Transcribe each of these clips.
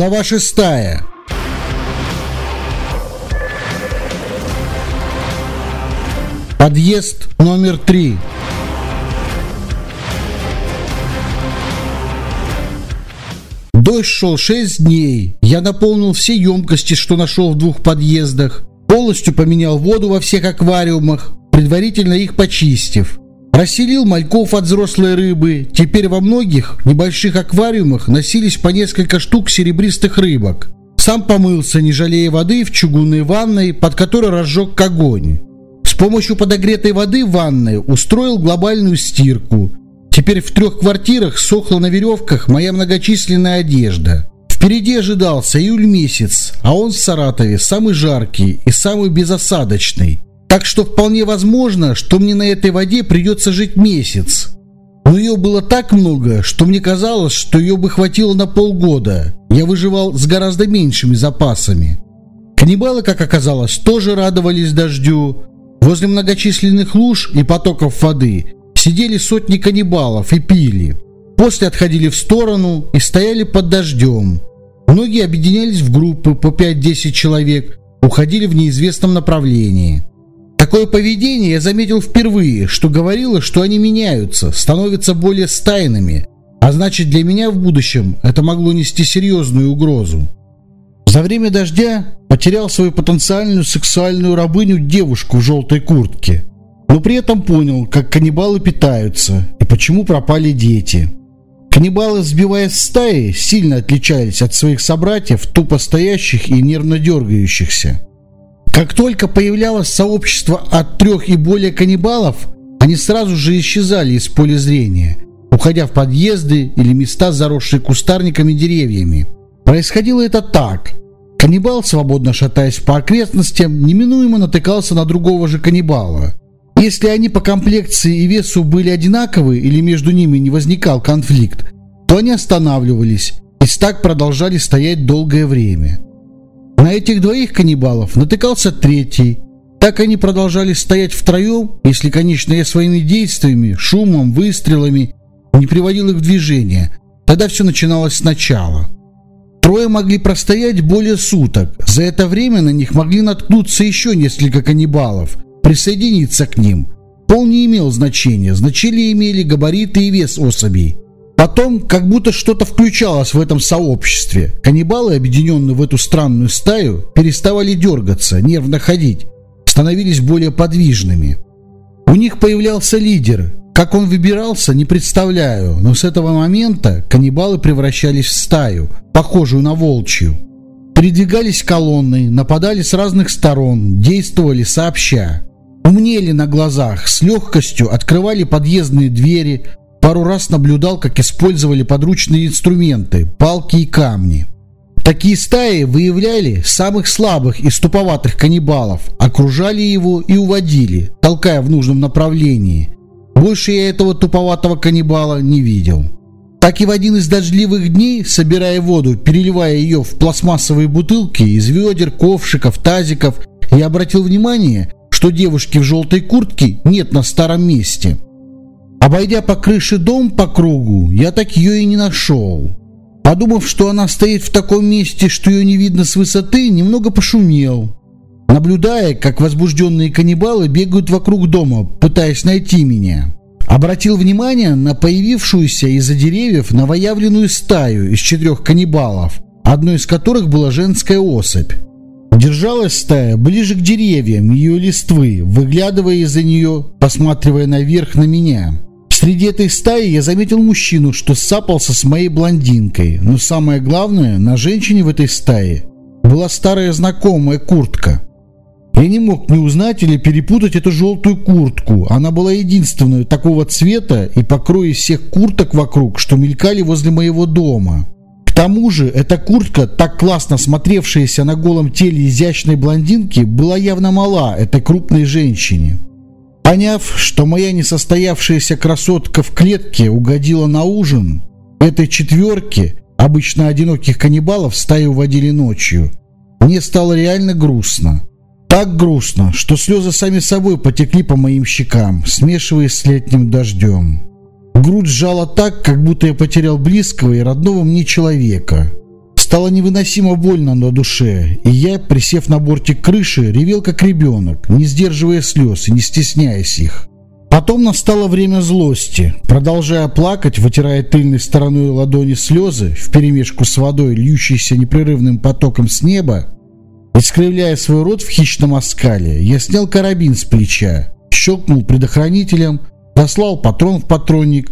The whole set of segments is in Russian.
Глава шестая. Подъезд номер три. Дождь шел шесть дней. Я наполнил все емкости, что нашел в двух подъездах. Полностью поменял воду во всех аквариумах, предварительно их почистив. Расселил мальков от взрослой рыбы. Теперь во многих небольших аквариумах носились по несколько штук серебристых рыбок. Сам помылся, не жалея воды, в чугунной ванной, под которой разжег огонь. С помощью подогретой воды в ванной устроил глобальную стирку. Теперь в трех квартирах сохла на веревках моя многочисленная одежда. Впереди ожидался июль месяц, а он в Саратове самый жаркий и самый безосадочный. Так что вполне возможно, что мне на этой воде придется жить месяц. Но ее было так много, что мне казалось, что ее бы хватило на полгода. Я выживал с гораздо меньшими запасами. Каннибалы, как оказалось, тоже радовались дождю. Возле многочисленных луж и потоков воды сидели сотни каннибалов и пили. После отходили в сторону и стояли под дождем. Многие объединялись в группы по 5-10 человек, уходили в неизвестном направлении. Такое поведение я заметил впервые, что говорило, что они меняются, становятся более стайными, а значит для меня в будущем это могло нести серьезную угрозу. За время дождя потерял свою потенциальную сексуальную рабыню девушку в желтой куртке, но при этом понял, как каннибалы питаются и почему пропали дети. Каннибалы, сбиваясь стаи, сильно отличались от своих собратьев, тупо стоящих и нервно дергающихся. Как только появлялось сообщество от трех и более каннибалов, они сразу же исчезали из поля зрения, уходя в подъезды или места, заросшие кустарниками и деревьями. Происходило это так. Каннибал, свободно шатаясь по окрестностям, неминуемо натыкался на другого же каннибала. Если они по комплекции и весу были одинаковы или между ними не возникал конфликт, то они останавливались и так продолжали стоять долгое время. На этих двоих каннибалов натыкался третий. Так они продолжали стоять втроем, если, конечно, я своими действиями, шумом, выстрелами не приводил их в движение. Тогда все начиналось сначала. Трое могли простоять более суток. За это время на них могли наткнуться еще несколько каннибалов, присоединиться к ним. Пол не имел значения, значили имели габариты и вес особей. Потом, как будто что-то включалось в этом сообществе. Каннибалы, объединенные в эту странную стаю, переставали дергаться, нервно ходить, становились более подвижными. У них появлялся лидер. Как он выбирался, не представляю, но с этого момента каннибалы превращались в стаю, похожую на волчью. Передвигались колонной, нападали с разных сторон, действовали сообща. Умнели на глазах, с легкостью открывали подъездные двери, Пару раз наблюдал, как использовали подручные инструменты, палки и камни. Такие стаи выявляли самых слабых и ступоватых каннибалов, окружали его и уводили, толкая в нужном направлении. Больше я этого туповатого каннибала не видел. Так и в один из дождливых дней, собирая воду, переливая ее в пластмассовые бутылки из ведер, ковшиков, тазиков, я обратил внимание, что девушки в желтой куртке нет на старом месте – Обойдя по крыше дом по кругу, я так ее и не нашел. Подумав, что она стоит в таком месте, что ее не видно с высоты, немного пошумел, наблюдая, как возбужденные каннибалы бегают вокруг дома, пытаясь найти меня. Обратил внимание на появившуюся из-за деревьев новоявленную стаю из четырех каннибалов, одной из которых была женская особь. Держалась стая ближе к деревьям ее листвы, выглядывая из-за нее, посматривая наверх на меня. Среди этой стаи я заметил мужчину, что сапался с моей блондинкой. Но самое главное, на женщине в этой стае была старая знакомая куртка. Я не мог не узнать или перепутать эту желтую куртку. Она была единственной такого цвета и покроя всех курток вокруг, что мелькали возле моего дома. К тому же эта куртка, так классно смотревшаяся на голом теле изящной блондинки, была явно мала этой крупной женщине. Поняв, что моя несостоявшаяся красотка в клетке угодила на ужин, этой четверке, обычно одиноких каннибалов, стаи уводили ночью, мне стало реально грустно. Так грустно, что слезы сами собой потекли по моим щекам, смешиваясь с летним дождем. Грудь сжала так, как будто я потерял близкого и родного мне человека. Стало невыносимо больно на душе, и я, присев на бортик крыши, ревел как ребенок, не сдерживая слез и не стесняясь их. Потом настало время злости. Продолжая плакать, вытирая тыльной стороной ладони слезы, вперемешку с водой, льющейся непрерывным потоком с неба, искривляя свой рот в хищном оскале, я снял карабин с плеча, щелкнул предохранителем, дослал патрон в патронник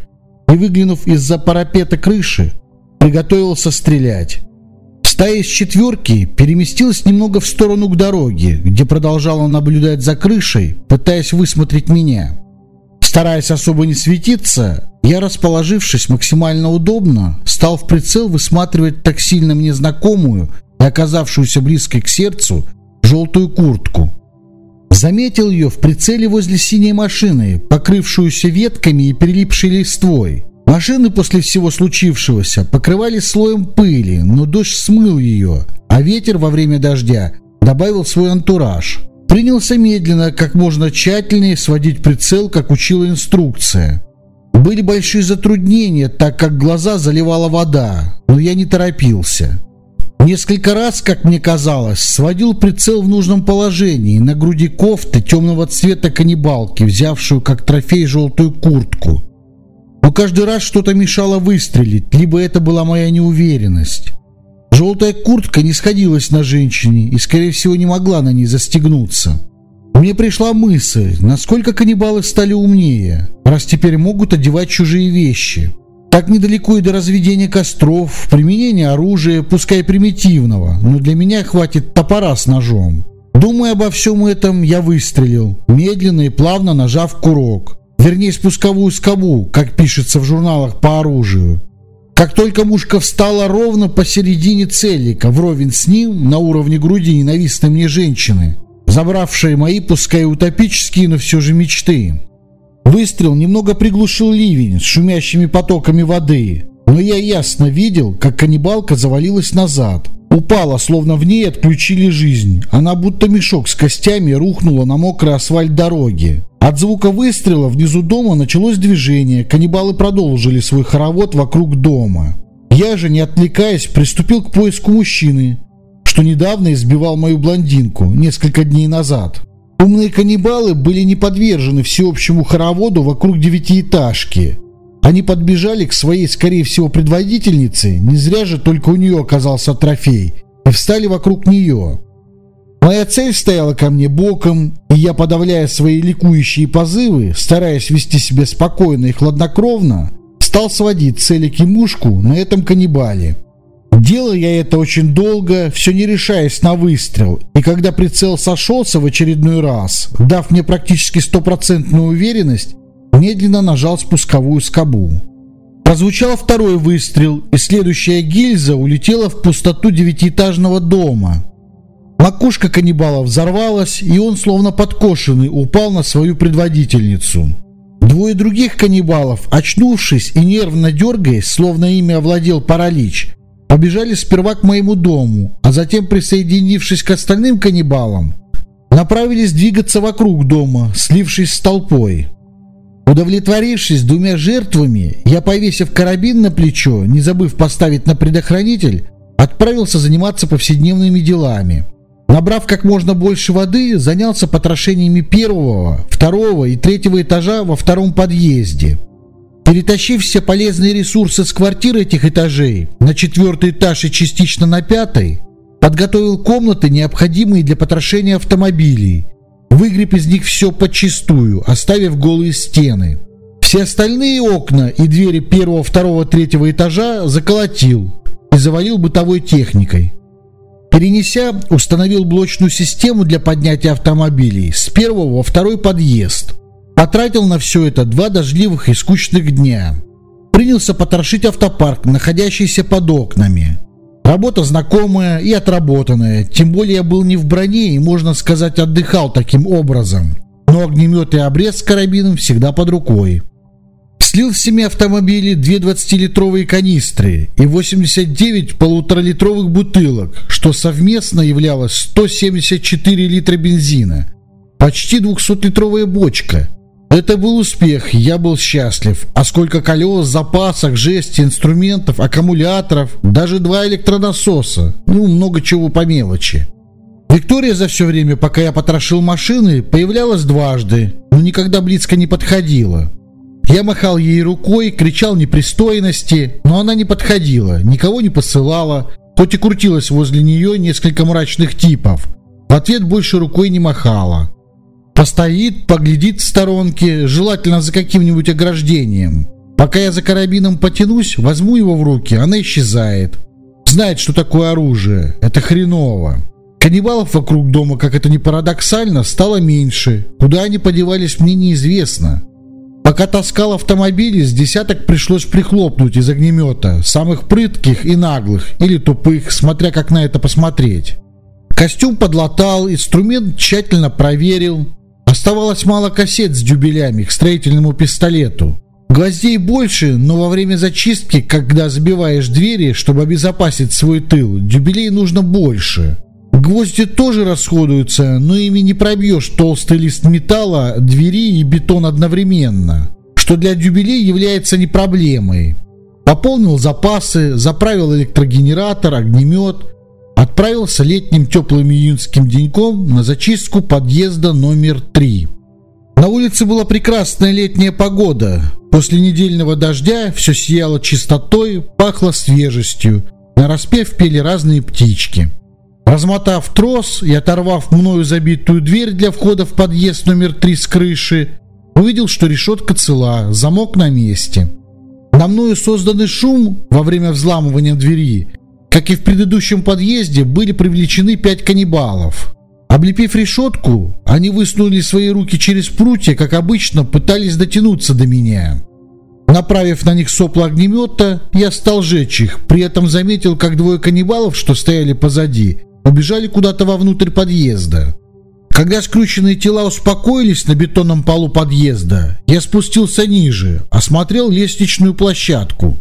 и, выглянув из-за парапета крыши, приготовился стрелять. Стая из четверки переместилась немного в сторону к дороге, где продолжала наблюдать за крышей, пытаясь высмотреть меня. Стараясь особо не светиться, я, расположившись максимально удобно, стал в прицел высматривать так сильно мне знакомую и оказавшуюся близкой к сердцу желтую куртку. Заметил ее в прицеле возле синей машины, покрывшуюся ветками и прилипшей листвой. Машины после всего случившегося покрывали слоем пыли, но дождь смыл ее, а ветер во время дождя добавил свой антураж. Принялся медленно, как можно тщательнее сводить прицел, как учила инструкция. Были большие затруднения, так как глаза заливала вода, но я не торопился. Несколько раз, как мне казалось, сводил прицел в нужном положении на груди кофты темного цвета каннибалки, взявшую как трофей желтую куртку. Но каждый раз что-то мешало выстрелить, либо это была моя неуверенность. Желтая куртка не сходилась на женщине и, скорее всего, не могла на ней застегнуться. Мне пришла мысль, насколько каннибалы стали умнее, раз теперь могут одевать чужие вещи. Так недалеко и до разведения костров, применения оружия, пускай примитивного, но для меня хватит топора с ножом. Думая обо всем этом, я выстрелил, медленно и плавно нажав курок. Вернее, спусковую скобу, как пишется в журналах по оружию. Как только мушка встала ровно посередине целика, вровень с ним, на уровне груди ненавистной мне женщины, забравшей мои, пускай утопические, но все же мечты. Выстрел немного приглушил ливень с шумящими потоками воды, но я ясно видел, как каннибалка завалилась назад. Упала, словно в ней отключили жизнь. Она будто мешок с костями рухнула на мокрый асфальт дороги. От звука выстрела внизу дома началось движение, каннибалы продолжили свой хоровод вокруг дома. Я же, не отвлекаясь, приступил к поиску мужчины, что недавно избивал мою блондинку, несколько дней назад. Умные каннибалы были не подвержены всеобщему хороводу вокруг девятиэтажки. Они подбежали к своей, скорее всего, предводительнице, не зря же только у нее оказался трофей, и встали вокруг нее. Моя цель стояла ко мне боком, и я, подавляя свои ликующие позывы, стараясь вести себя спокойно и хладнокровно, стал сводить целик и мушку на этом каннибале. Делал я это очень долго, все не решаясь на выстрел, и когда прицел сошелся в очередной раз, дав мне практически стопроцентную уверенность, медленно нажал спусковую скобу. Прозвучал второй выстрел, и следующая гильза улетела в пустоту девятиэтажного дома. Макушка каннибала взорвалась, и он, словно подкошенный, упал на свою предводительницу. Двое других каннибалов, очнувшись и нервно дергаясь, словно ими овладел паралич, побежали сперва к моему дому, а затем, присоединившись к остальным каннибалам, направились двигаться вокруг дома, слившись с толпой. Удовлетворившись двумя жертвами, я, повесив карабин на плечо, не забыв поставить на предохранитель, отправился заниматься повседневными делами. Набрав как можно больше воды, занялся потрошениями первого, второго и третьего этажа во втором подъезде. Перетащив все полезные ресурсы с квартир этих этажей на четвертый этаж и частично на пятый, подготовил комнаты, необходимые для потрошения автомобилей, выгреб из них все подчистую, оставив голые стены. Все остальные окна и двери первого, второго, третьего этажа заколотил и завалил бытовой техникой. Перенеся, установил блочную систему для поднятия автомобилей с первого во второй подъезд. Потратил на все это два дождливых и скучных дня. Принялся потрошить автопарк, находящийся под окнами. Работа знакомая и отработанная, тем более я был не в броне и, можно сказать, отдыхал таким образом. Но огнемет и обрез с карабином всегда под рукой. Слил в семи автомобилей две 20-литровые канистры и 89 полуторалитровых бутылок, что совместно являлось 174 литра бензина. Почти 200-литровая бочка. Это был успех, я был счастлив. А сколько колес, запасок, жести, инструментов, аккумуляторов, даже два электронасоса. Ну, много чего по мелочи. Виктория за все время, пока я потрошил машины, появлялась дважды, но никогда близко не подходила. Я махал ей рукой, кричал непристойности, но она не подходила, никого не посылала, хоть и крутилась возле нее несколько мрачных типов. В ответ больше рукой не махала. Постоит, поглядит в сторонке, желательно за каким-нибудь ограждением. Пока я за карабином потянусь, возьму его в руки, она исчезает. Знает, что такое оружие. Это хреново. Каннибалов вокруг дома, как это ни парадоксально, стало меньше. Куда они подевались, мне неизвестно. Пока таскал автомобили, с десяток пришлось прихлопнуть из огнемета, самых прытких и наглых, или тупых, смотря как на это посмотреть. Костюм подлатал, инструмент тщательно проверил. Оставалось мало кассет с дюбелями к строительному пистолету. Гвоздей больше, но во время зачистки, когда забиваешь двери, чтобы обезопасить свой тыл, дюбелей нужно больше. Гвозди тоже расходуются, но ими не пробьешь толстый лист металла, двери и бетон одновременно, что для дюбелей является не проблемой. Пополнил запасы, заправил электрогенератор, огнемет, отправился летним теплым июньским деньком на зачистку подъезда номер 3. На улице была прекрасная летняя погода. После недельного дождя все сияло чистотой, пахло свежестью. На распев пели разные птички. Размотав трос и оторвав мною забитую дверь для входа в подъезд номер 3 с крыши, увидел, что решетка цела, замок на месте. На мною созданный шум во время взламывания двери, как и в предыдущем подъезде, были привлечены пять каннибалов. Облепив решетку, они высунули свои руки через прутья, как обычно, пытались дотянуться до меня. Направив на них сопла огнемета, я стал жечь их, при этом заметил, как двое каннибалов, что стояли позади, убежали куда-то вовнутрь подъезда. Когда скрученные тела успокоились на бетонном полу подъезда, я спустился ниже, осмотрел лестничную площадку.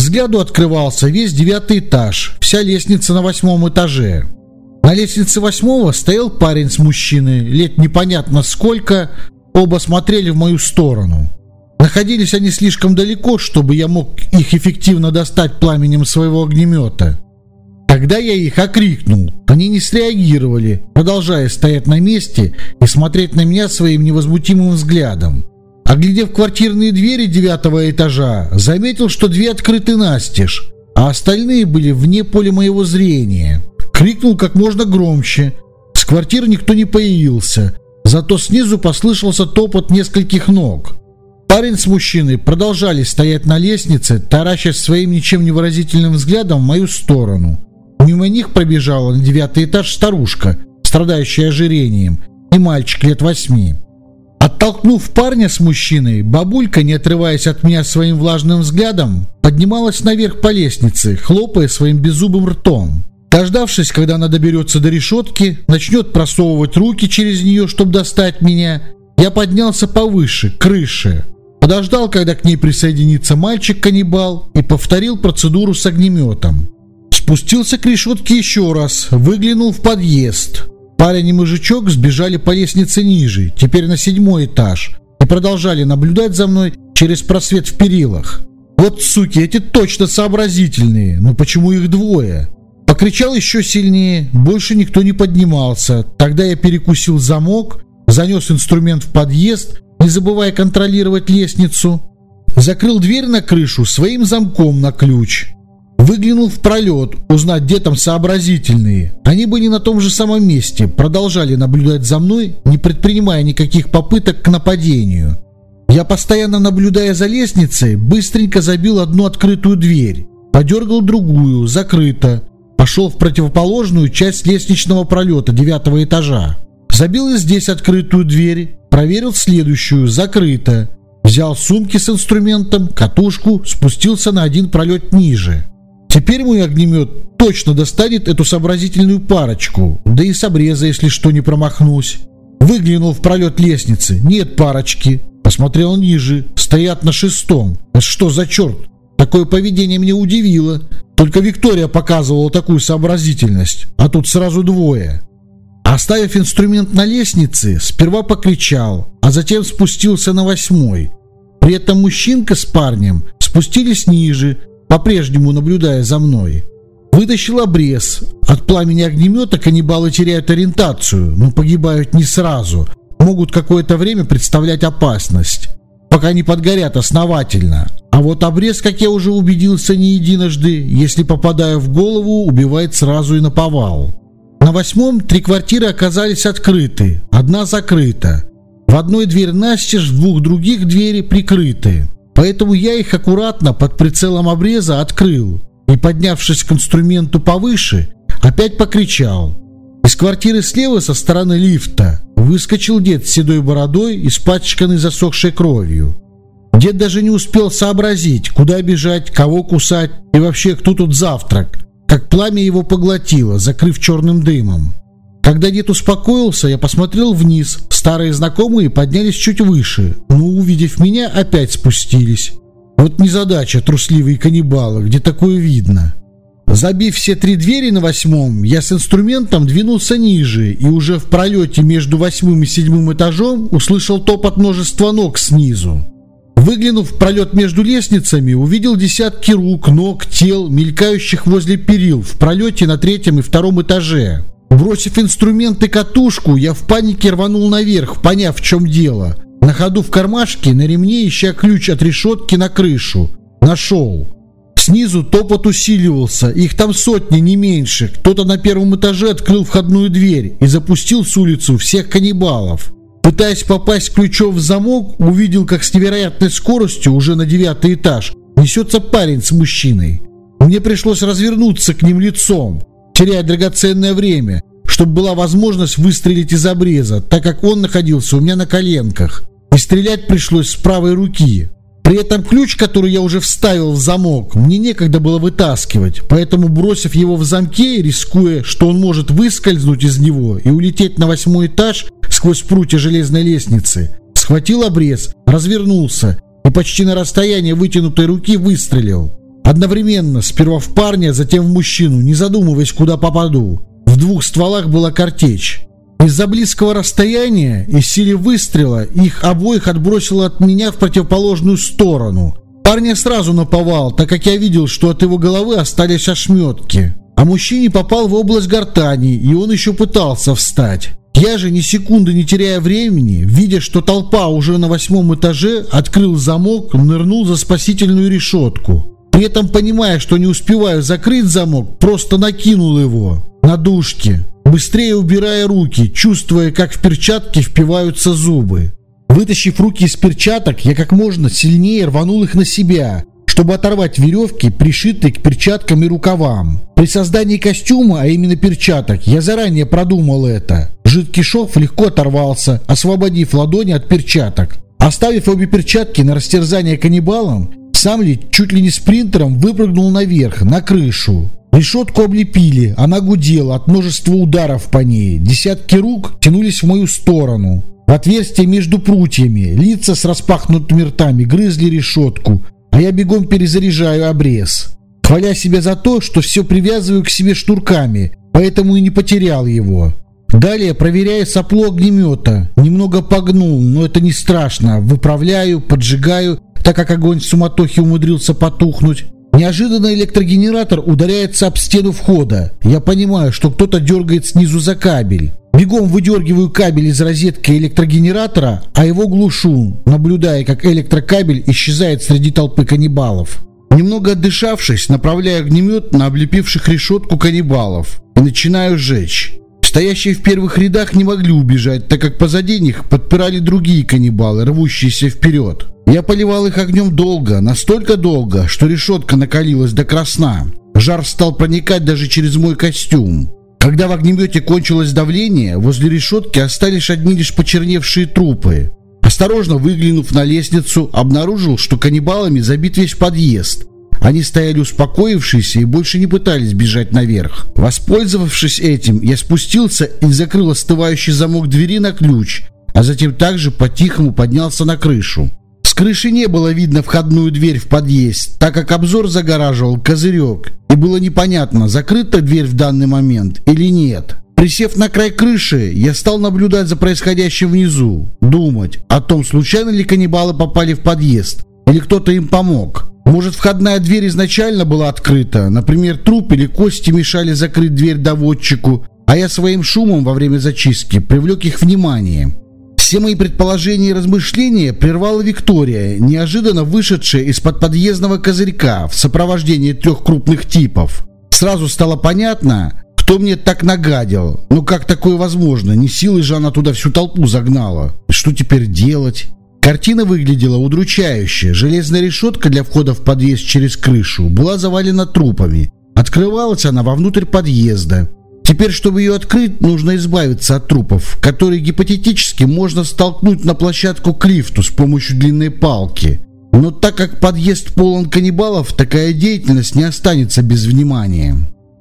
Взгляду открывался весь девятый этаж, вся лестница на восьмом этаже. На лестнице восьмого стоял парень с мужчиной, лет непонятно сколько, оба смотрели в мою сторону. Находились они слишком далеко, чтобы я мог их эффективно достать пламенем своего огнемета. Тогда я их окрикнул. Они не среагировали, продолжая стоять на месте и смотреть на меня своим невозмутимым взглядом. Оглядев квартирные двери девятого этажа, заметил, что две открыты настежь, а остальные были вне поля моего зрения. Крикнул как можно громче. С квартиры никто не появился, зато снизу послышался топот нескольких ног. Парень с мужчиной продолжали стоять на лестнице, таращась своим ничем не выразительным взглядом в мою сторону. Мимо них пробежала на девятый этаж старушка, страдающая ожирением, и мальчик лет восьми. Оттолкнув парня с мужчиной, бабулька, не отрываясь от меня своим влажным взглядом, поднималась наверх по лестнице, хлопая своим беззубым ртом. Дождавшись, когда она доберется до решетки, начнет просовывать руки через нее, чтобы достать меня, я поднялся повыше, к крыше. Подождал, когда к ней присоединится мальчик-каннибал и повторил процедуру с огнеметом. Спустился к решетке еще раз, выглянул в подъезд. Парень и мужичок сбежали по лестнице ниже, теперь на седьмой этаж, и продолжали наблюдать за мной через просвет в перилах. Вот суки, эти точно сообразительные, но почему их двое? Покричал еще сильнее, больше никто не поднимался. Тогда я перекусил замок, занес инструмент в подъезд, не забывая контролировать лестницу. Закрыл дверь на крышу своим замком на ключ. Выглянул в пролет, узнать, где там сообразительные. Они были на том же самом месте, продолжали наблюдать за мной, не предпринимая никаких попыток к нападению. Я, постоянно наблюдая за лестницей, быстренько забил одну открытую дверь, подергал другую, закрыто, пошел в противоположную часть лестничного пролета девятого этажа. Забил и здесь открытую дверь, проверил следующую, закрыто. Взял сумки с инструментом, катушку, спустился на один пролет ниже. Теперь мой огнемет точно достанет эту сообразительную парочку, да и с обреза, если что, не промахнусь. Выглянул в пролет лестницы. Нет парочки. Посмотрел ниже. Стоят на шестом. Это что за черт? Такое поведение меня удивило. Только Виктория показывала такую сообразительность. А тут сразу двое. Оставив инструмент на лестнице, сперва покричал, а затем спустился на восьмой. При этом мужчинка с парнем спустились ниже, по-прежнему наблюдая за мной. Вытащил обрез. От пламени огнемета каннибалы теряют ориентацию, но погибают не сразу. Могут какое-то время представлять опасность, пока не подгорят основательно. А вот обрез, как я уже убедился не единожды, если попадая в голову, убивает сразу и наповал. На восьмом три квартиры оказались открыты, одна закрыта. В одной дверь настежь, в двух других двери прикрыты. Поэтому я их аккуратно под прицелом обреза открыл и, поднявшись к инструменту повыше, опять покричал. Из квартиры слева со стороны лифта выскочил дед с седой бородой, испачканный засохшей кровью. Дед даже не успел сообразить, куда бежать, кого кусать и вообще кто тут завтрак, как пламя его поглотило, закрыв черным дымом. Когда дед успокоился, я посмотрел вниз. Старые знакомые поднялись чуть выше, но, увидев меня, опять спустились. Вот незадача, трусливые каннибалы, где такое видно. Забив все три двери на восьмом, я с инструментом двинулся ниже и уже в пролете между восьмым и седьмым этажом услышал топот множества ног снизу. Выглянув в пролет между лестницами, увидел десятки рук, ног, тел, мелькающих возле перил в пролете на третьем и втором этаже. Бросив инструменты катушку, я в панике рванул наверх, поняв, в чем дело. На ходу в кармашке, на ремне, ища ключ от решетки на крышу. Нашел. Снизу топот усиливался, их там сотни, не меньше. Кто-то на первом этаже открыл входную дверь и запустил с улицу всех каннибалов. Пытаясь попасть ключом в замок, увидел, как с невероятной скоростью уже на девятый этаж несется парень с мужчиной. Мне пришлось развернуться к ним лицом теряя драгоценное время, чтобы была возможность выстрелить из обреза, так как он находился у меня на коленках. И стрелять пришлось с правой руки. При этом ключ, который я уже вставил в замок, мне некогда было вытаскивать, поэтому бросив его в замке, рискуя, что он может выскользнуть из него и улететь на восьмой этаж сквозь прутья железной лестницы, схватил обрез, развернулся и почти на расстоянии вытянутой руки выстрелил. Одновременно, сперва в парня, затем в мужчину, не задумываясь, куда попаду. В двух стволах была картечь. Из-за близкого расстояния и силе выстрела их обоих отбросило от меня в противоположную сторону. Парня сразу наповал, так как я видел, что от его головы остались ошметки. А мужчине попал в область гортани, и он еще пытался встать. Я же, ни секунды не теряя времени, видя, что толпа уже на восьмом этаже, открыл замок, нырнул за спасительную решетку. При этом, понимая, что не успеваю закрыть замок, просто накинул его на дужки, быстрее убирая руки, чувствуя, как в перчатки впиваются зубы. Вытащив руки из перчаток, я как можно сильнее рванул их на себя, чтобы оторвать веревки, пришитые к перчаткам и рукавам. При создании костюма, а именно перчаток, я заранее продумал это. Жидкий шов легко оторвался, освободив ладони от перчаток. Оставив обе перчатки на растерзание каннибалам, сам ли чуть ли не спринтером выпрыгнул наверх, на крышу. Решетку облепили, она гудела от множества ударов по ней. Десятки рук тянулись в мою сторону. В отверстие между прутьями, лица с распахнутыми ртами грызли решетку, а я бегом перезаряжаю обрез. Хваля себя за то, что все привязываю к себе штурками, поэтому и не потерял его. Далее проверяю сопло огнемета. Немного погнул, но это не страшно. Выправляю, поджигаю так как огонь в суматохе умудрился потухнуть. Неожиданно электрогенератор ударяется об стену входа. Я понимаю, что кто-то дергает снизу за кабель. Бегом выдергиваю кабель из розетки электрогенератора, а его глушу, наблюдая, как электрокабель исчезает среди толпы каннибалов. Немного отдышавшись, направляю огнемет на облепивших решетку каннибалов и начинаю сжечь. Стоящие в первых рядах не могли убежать, так как позади них подпирали другие каннибалы, рвущиеся вперед. Я поливал их огнем долго, настолько долго, что решетка накалилась до красна. Жар стал проникать даже через мой костюм. Когда в огнемете кончилось давление, возле решетки остались одни лишь почерневшие трупы. Осторожно выглянув на лестницу, обнаружил, что каннибалами забит весь подъезд. Они стояли успокоившиеся и больше не пытались бежать наверх. Воспользовавшись этим, я спустился и закрыл остывающий замок двери на ключ, а затем также по-тихому поднялся на крышу. С крыши не было видно входную дверь в подъезд, так как обзор загораживал козырек, и было непонятно, закрыта дверь в данный момент или нет. Присев на край крыши, я стал наблюдать за происходящим внизу, думать о том, случайно ли каннибалы попали в подъезд, или кто-то им помог. Может, входная дверь изначально была открыта, например, труп или кости мешали закрыть дверь доводчику, а я своим шумом во время зачистки привлек их внимание. Все мои предположения и размышления прервала Виктория, неожиданно вышедшая из-под подъездного козырька в сопровождении трех крупных типов. Сразу стало понятно, кто мне так нагадил? Ну как такое возможно? Не силой же она туда всю толпу загнала. Что теперь делать? Картина выглядела удручающе. Железная решетка для входа в подъезд через крышу была завалена трупами. Открывалась она вовнутрь подъезда. Теперь, чтобы ее открыть, нужно избавиться от трупов, которые гипотетически можно столкнуть на площадку к лифту с помощью длинной палки. Но так как подъезд полон каннибалов, такая деятельность не останется без внимания.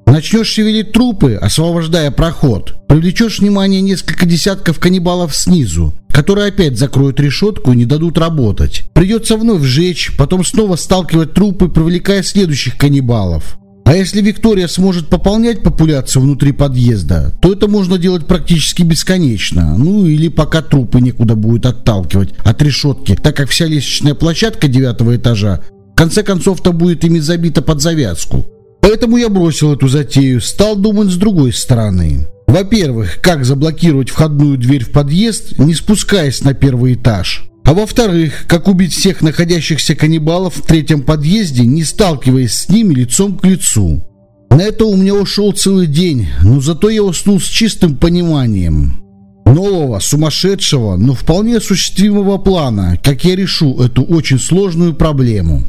Начнешь шевелить трупы, освобождая проход, привлечешь внимание несколько десятков каннибалов снизу, которые опять закроют решетку и не дадут работать. Придется вновь сжечь, потом снова сталкивать трупы, привлекая следующих каннибалов. А если Виктория сможет пополнять популяцию внутри подъезда, то это можно делать практически бесконечно. Ну или пока трупы некуда будет отталкивать от решетки, так как вся лестничная площадка девятого этажа в конце концов-то будет ими забита под завязку. Поэтому я бросил эту затею, стал думать с другой стороны. Во-первых, как заблокировать входную дверь в подъезд, не спускаясь на первый этаж. А во-вторых, как убить всех находящихся каннибалов в третьем подъезде, не сталкиваясь с ними лицом к лицу. На это у меня ушел целый день, но зато я уснул с чистым пониманием. Нового, сумасшедшего, но вполне осуществимого плана, как я решу эту очень сложную проблему.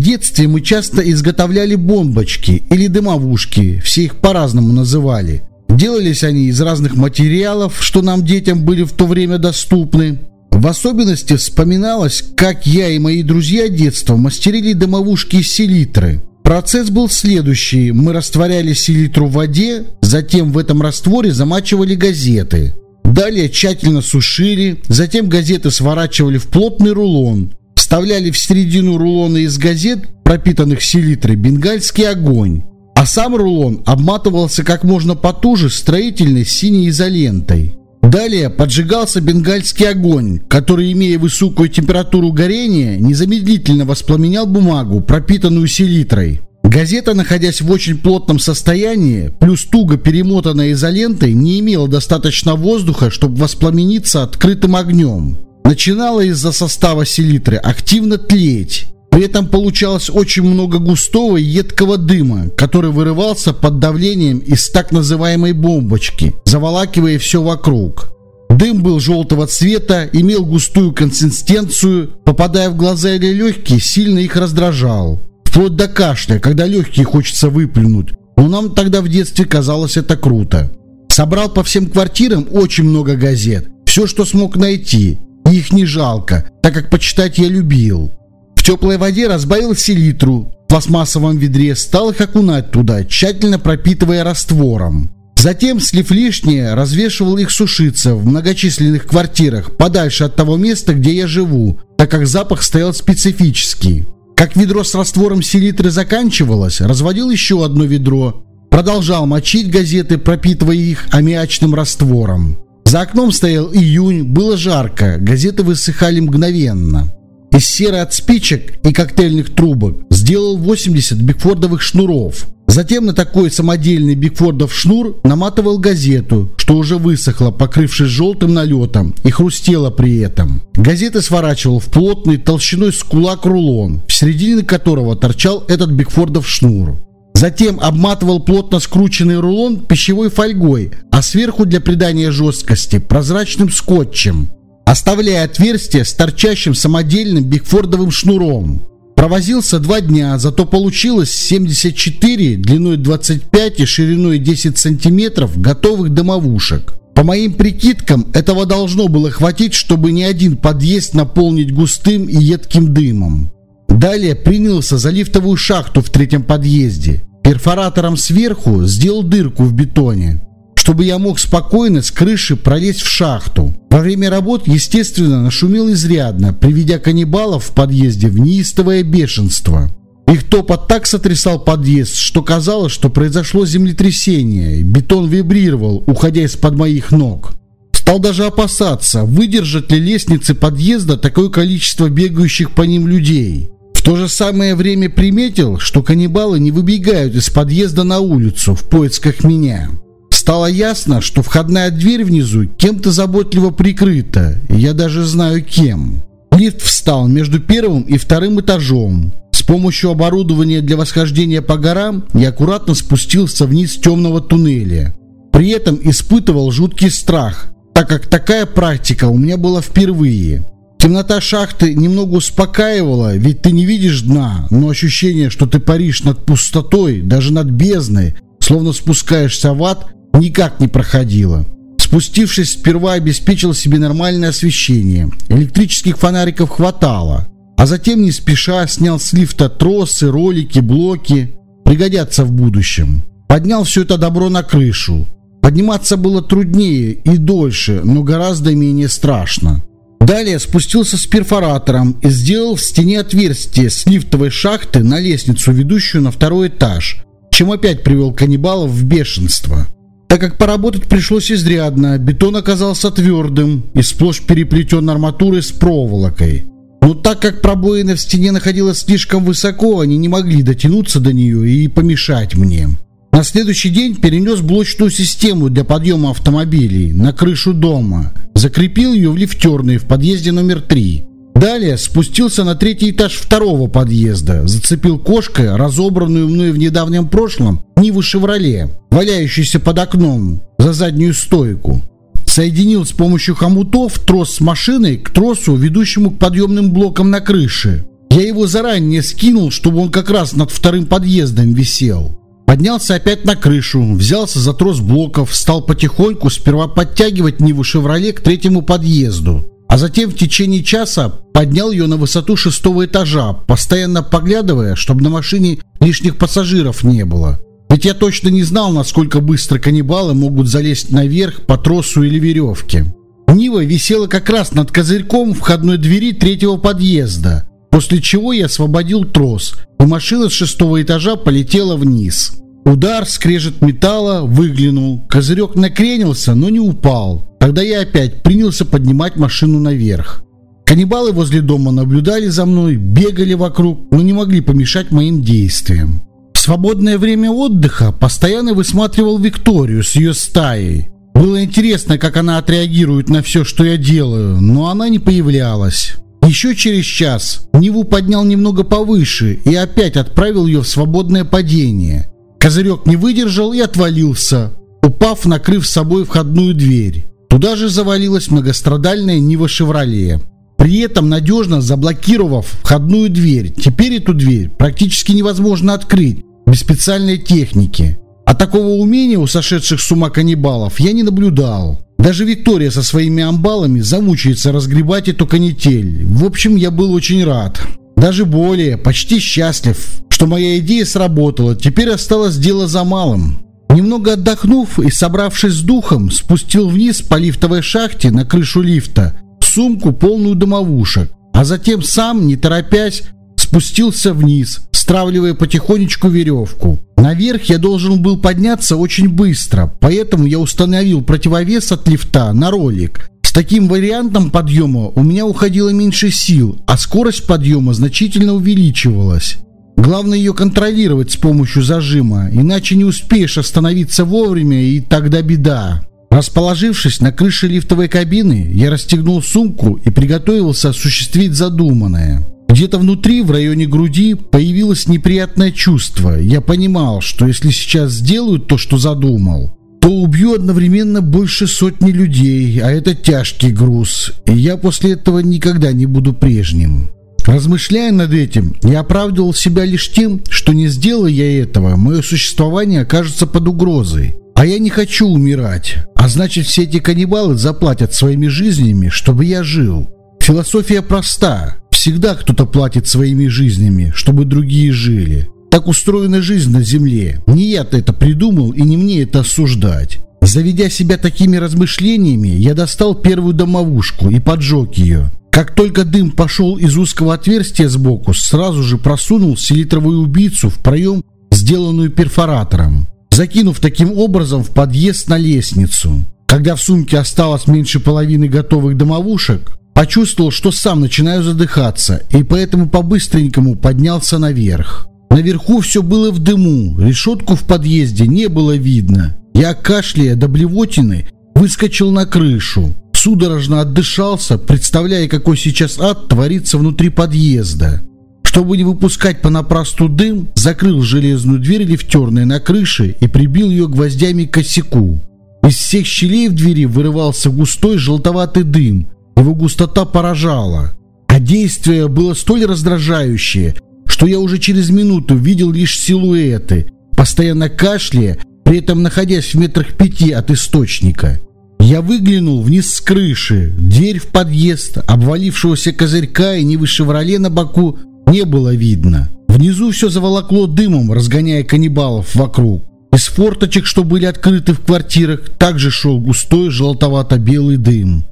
В детстве мы часто изготовляли бомбочки или дымовушки, все их по-разному называли. Делались они из разных материалов, что нам детям были в то время доступны. В особенности вспоминалось, как я и мои друзья детства мастерили дымовушки из селитры. Процесс был следующий. Мы растворяли селитру в воде, затем в этом растворе замачивали газеты. Далее тщательно сушили, затем газеты сворачивали в плотный рулон, вставляли в середину рулона из газет, пропитанных селитрой, бенгальский огонь, а сам рулон обматывался как можно потуже строительной синей изолентой. Далее поджигался бенгальский огонь, который, имея высокую температуру горения, незамедлительно воспламенял бумагу, пропитанную селитрой. Газета, находясь в очень плотном состоянии, плюс туго перемотанная изолентой, не имела достаточно воздуха, чтобы воспламениться открытым огнем начинала из-за состава селитры активно тлеть. При этом получалось очень много густого и едкого дыма, который вырывался под давлением из так называемой бомбочки, заволакивая все вокруг. Дым был желтого цвета, имел густую консистенцию, попадая в глаза или легкие, сильно их раздражал. Вплоть до кашля, когда легкие хочется выплюнуть. Но нам тогда в детстве казалось это круто. Собрал по всем квартирам очень много газет. Все, что смог найти. Их не жалко, так как почитать я любил. В теплой воде разбавил селитру в пластмассовом ведре, стал их окунать туда, тщательно пропитывая раствором. Затем, слив лишнее, развешивал их сушиться в многочисленных квартирах, подальше от того места, где я живу, так как запах стоял специфический. Как ведро с раствором селитры заканчивалось, разводил еще одно ведро. Продолжал мочить газеты, пропитывая их аммиачным раствором. За окном стоял июнь, было жарко, газеты высыхали мгновенно. Из серы от спичек и коктейльных трубок сделал 80 бигфордовых шнуров. Затем на такой самодельный бигфордов шнур наматывал газету, что уже высохла, покрывшись желтым налетом, и хрустела при этом. Газеты сворачивал в плотный толщиной с кулак рулон, в середине которого торчал этот бигфордов шнур. Затем обматывал плотно скрученный рулон пищевой фольгой, а сверху для придания жесткости прозрачным скотчем, оставляя отверстие с торчащим самодельным бигфордовым шнуром. Провозился два дня, зато получилось 74 длиной 25 и шириной 10 сантиметров готовых домовушек. По моим прикидкам, этого должно было хватить, чтобы ни один подъезд наполнить густым и едким дымом. Далее принялся за лифтовую шахту в третьем подъезде. Перфоратором сверху сделал дырку в бетоне, чтобы я мог спокойно с крыши пролезть в шахту. Во время работ, естественно, нашумел изрядно, приведя каннибалов в подъезде в неистовое бешенство. Их топот так сотрясал подъезд, что казалось, что произошло землетрясение. Бетон вибрировал, уходя из-под моих ног. Стал даже опасаться, выдержат ли лестницы подъезда такое количество бегающих по ним людей. То же самое время приметил, что каннибалы не выбегают из подъезда на улицу в поисках меня. Стало ясно, что входная дверь внизу кем-то заботливо прикрыта, и я даже знаю кем. Лифт встал между первым и вторым этажом. С помощью оборудования для восхождения по горам я аккуратно спустился вниз темного туннеля. При этом испытывал жуткий страх, так как такая практика у меня была впервые. Темнота шахты немного успокаивала, ведь ты не видишь дна, но ощущение, что ты паришь над пустотой, даже над бездной, словно спускаешься в ад, никак не проходило. Спустившись, сперва обеспечил себе нормальное освещение. Электрических фонариков хватало. А затем не спеша снял с лифта тросы, ролики, блоки. Пригодятся в будущем. Поднял все это добро на крышу. Подниматься было труднее и дольше, но гораздо менее страшно. Далее спустился с перфоратором и сделал в стене отверстие с лифтовой шахты на лестницу, ведущую на второй этаж, чем опять привел каннибалов в бешенство. Так как поработать пришлось изрядно, бетон оказался твердым и сплошь переплетен арматурой с проволокой. Но так как пробоина в стене находилась слишком высоко, они не могли дотянуться до нее и помешать мне. На следующий день перенес блочную систему для подъема автомобилей на крышу дома. Закрепил ее в лифтерной в подъезде номер 3. Далее спустился на третий этаж второго подъезда, зацепил кошкой разобранную мной в недавнем прошлом Ниву «Шевроле», валяющуюся под окном за заднюю стойку. Соединил с помощью хомутов трос с машиной к тросу, ведущему к подъемным блокам на крыше. Я его заранее скинул, чтобы он как раз над вторым подъездом висел. Поднялся опять на крышу, взялся за трос блоков, стал потихоньку сперва подтягивать Ниву «Шевроле» к третьему подъезду, а затем в течение часа поднял ее на высоту шестого этажа, постоянно поглядывая, чтобы на машине лишних пассажиров не было. Ведь я точно не знал, насколько быстро каннибалы могут залезть наверх по тросу или веревке. Нива висела как раз над козырьком входной двери третьего подъезда, после чего я освободил трос, и машина с шестого этажа полетела вниз. Удар, скрежет металла, выглянул. Козырек накренился, но не упал. Тогда я опять принялся поднимать машину наверх. Каннибалы возле дома наблюдали за мной, бегали вокруг, но не могли помешать моим действиям. В свободное время отдыха постоянно высматривал Викторию с ее стаей. Было интересно, как она отреагирует на все, что я делаю, но она не появлялась. Еще через час Ниву поднял немного повыше и опять отправил ее в свободное падение. Козырек не выдержал и отвалился, упав, накрыв собой входную дверь. Туда же завалилась многострадальная Нива «Шевроле». При этом надежно заблокировав входную дверь. Теперь эту дверь практически невозможно открыть без специальной техники. А такого умения у сошедших с ума каннибалов я не наблюдал. Даже Виктория со своими амбалами замучается разгребать эту канитель. В общем, я был очень рад. Даже более, почти счастлив, что моя идея сработала. Теперь осталось дело за малым. Немного отдохнув и собравшись с духом, спустил вниз по лифтовой шахте на крышу лифта сумку, полную домовушек, а затем сам, не торопясь, спустился вниз, стравливая потихонечку веревку. Наверх я должен был подняться очень быстро, поэтому я установил противовес от лифта на ролик с таким вариантом подъема у меня уходило меньше сил, а скорость подъема значительно увеличивалась. Главное ее контролировать с помощью зажима, иначе не успеешь остановиться вовремя, и тогда беда. Расположившись на крыше лифтовой кабины, я расстегнул сумку и приготовился осуществить задуманное. Где-то внутри, в районе груди, появилось неприятное чувство. Я понимал, что если сейчас сделаю то, что задумал, то убью одновременно больше сотни людей, а это тяжкий груз, и я после этого никогда не буду прежним. Размышляя над этим, я оправдывал себя лишь тем, что не сделая я этого, мое существование окажется под угрозой. А я не хочу умирать, а значит все эти каннибалы заплатят своими жизнями, чтобы я жил. Философия проста. Всегда кто-то платит своими жизнями, чтобы другие жили. Так устроена жизнь на Земле. Не я-то это придумал и не мне это осуждать. Заведя себя такими размышлениями, я достал первую домовушку и поджег ее. Как только дым пошел из узкого отверстия сбоку, сразу же просунул селитровую убийцу в проем, сделанную перфоратором, закинув таким образом в подъезд на лестницу. Когда в сумке осталось меньше половины готовых домовушек, почувствовал, что сам начинаю задыхаться, и поэтому по-быстренькому поднялся наверх. Наверху все было в дыму, решетку в подъезде не было видно. Я, кашляя до блевотины, выскочил на крышу. Судорожно отдышался, представляя, какой сейчас ад творится внутри подъезда. Чтобы не выпускать понапрасту дым, закрыл железную дверь лифтерной на крыше и прибил ее гвоздями к косяку. Из всех щелей в двери вырывался густой желтоватый дым. Его густота поражала. А действие было столь раздражающее, что я уже через минуту видел лишь силуэты, постоянно кашляя, при этом находясь в метрах пяти от источника. Я выглянул вниз с крыши. Дверь в подъезд, обвалившегося козырька и невы «Шевроле» на боку не было видно. Внизу все заволокло дымом, разгоняя каннибалов вокруг. Из форточек, что были открыты в квартирах, также шел густой желтовато-белый дым.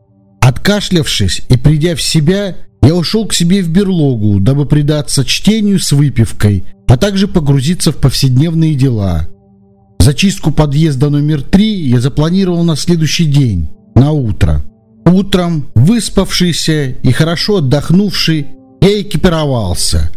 Откашлявшись и придя в себя, я ушел к себе в берлогу, дабы предаться чтению с выпивкой, а также погрузиться в повседневные дела. Зачистку подъезда номер три я запланировал на следующий день, на утро. Утром, выспавшийся и хорошо отдохнувший, я экипировался.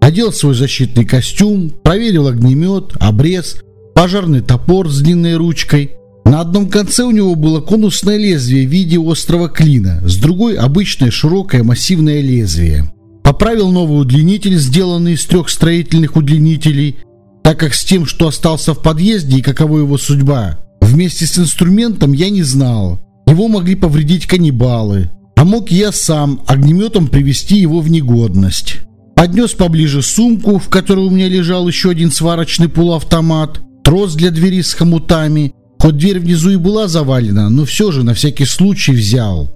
Одел свой защитный костюм, проверил огнемет, обрез, пожарный топор с длинной ручкой. На одном конце у него было конусное лезвие в виде острого клина, с другой обычное широкое массивное лезвие. Поправил новый удлинитель, сделанный из трех строительных удлинителей, так как с тем, что остался в подъезде и какова его судьба, вместе с инструментом я не знал. Его могли повредить каннибалы, а мог я сам огнеметом привести его в негодность. Поднес поближе сумку, в которой у меня лежал еще один сварочный полуавтомат, трос для двери с хомутами. Хоть дверь внизу и была завалена, но все же на всякий случай взял.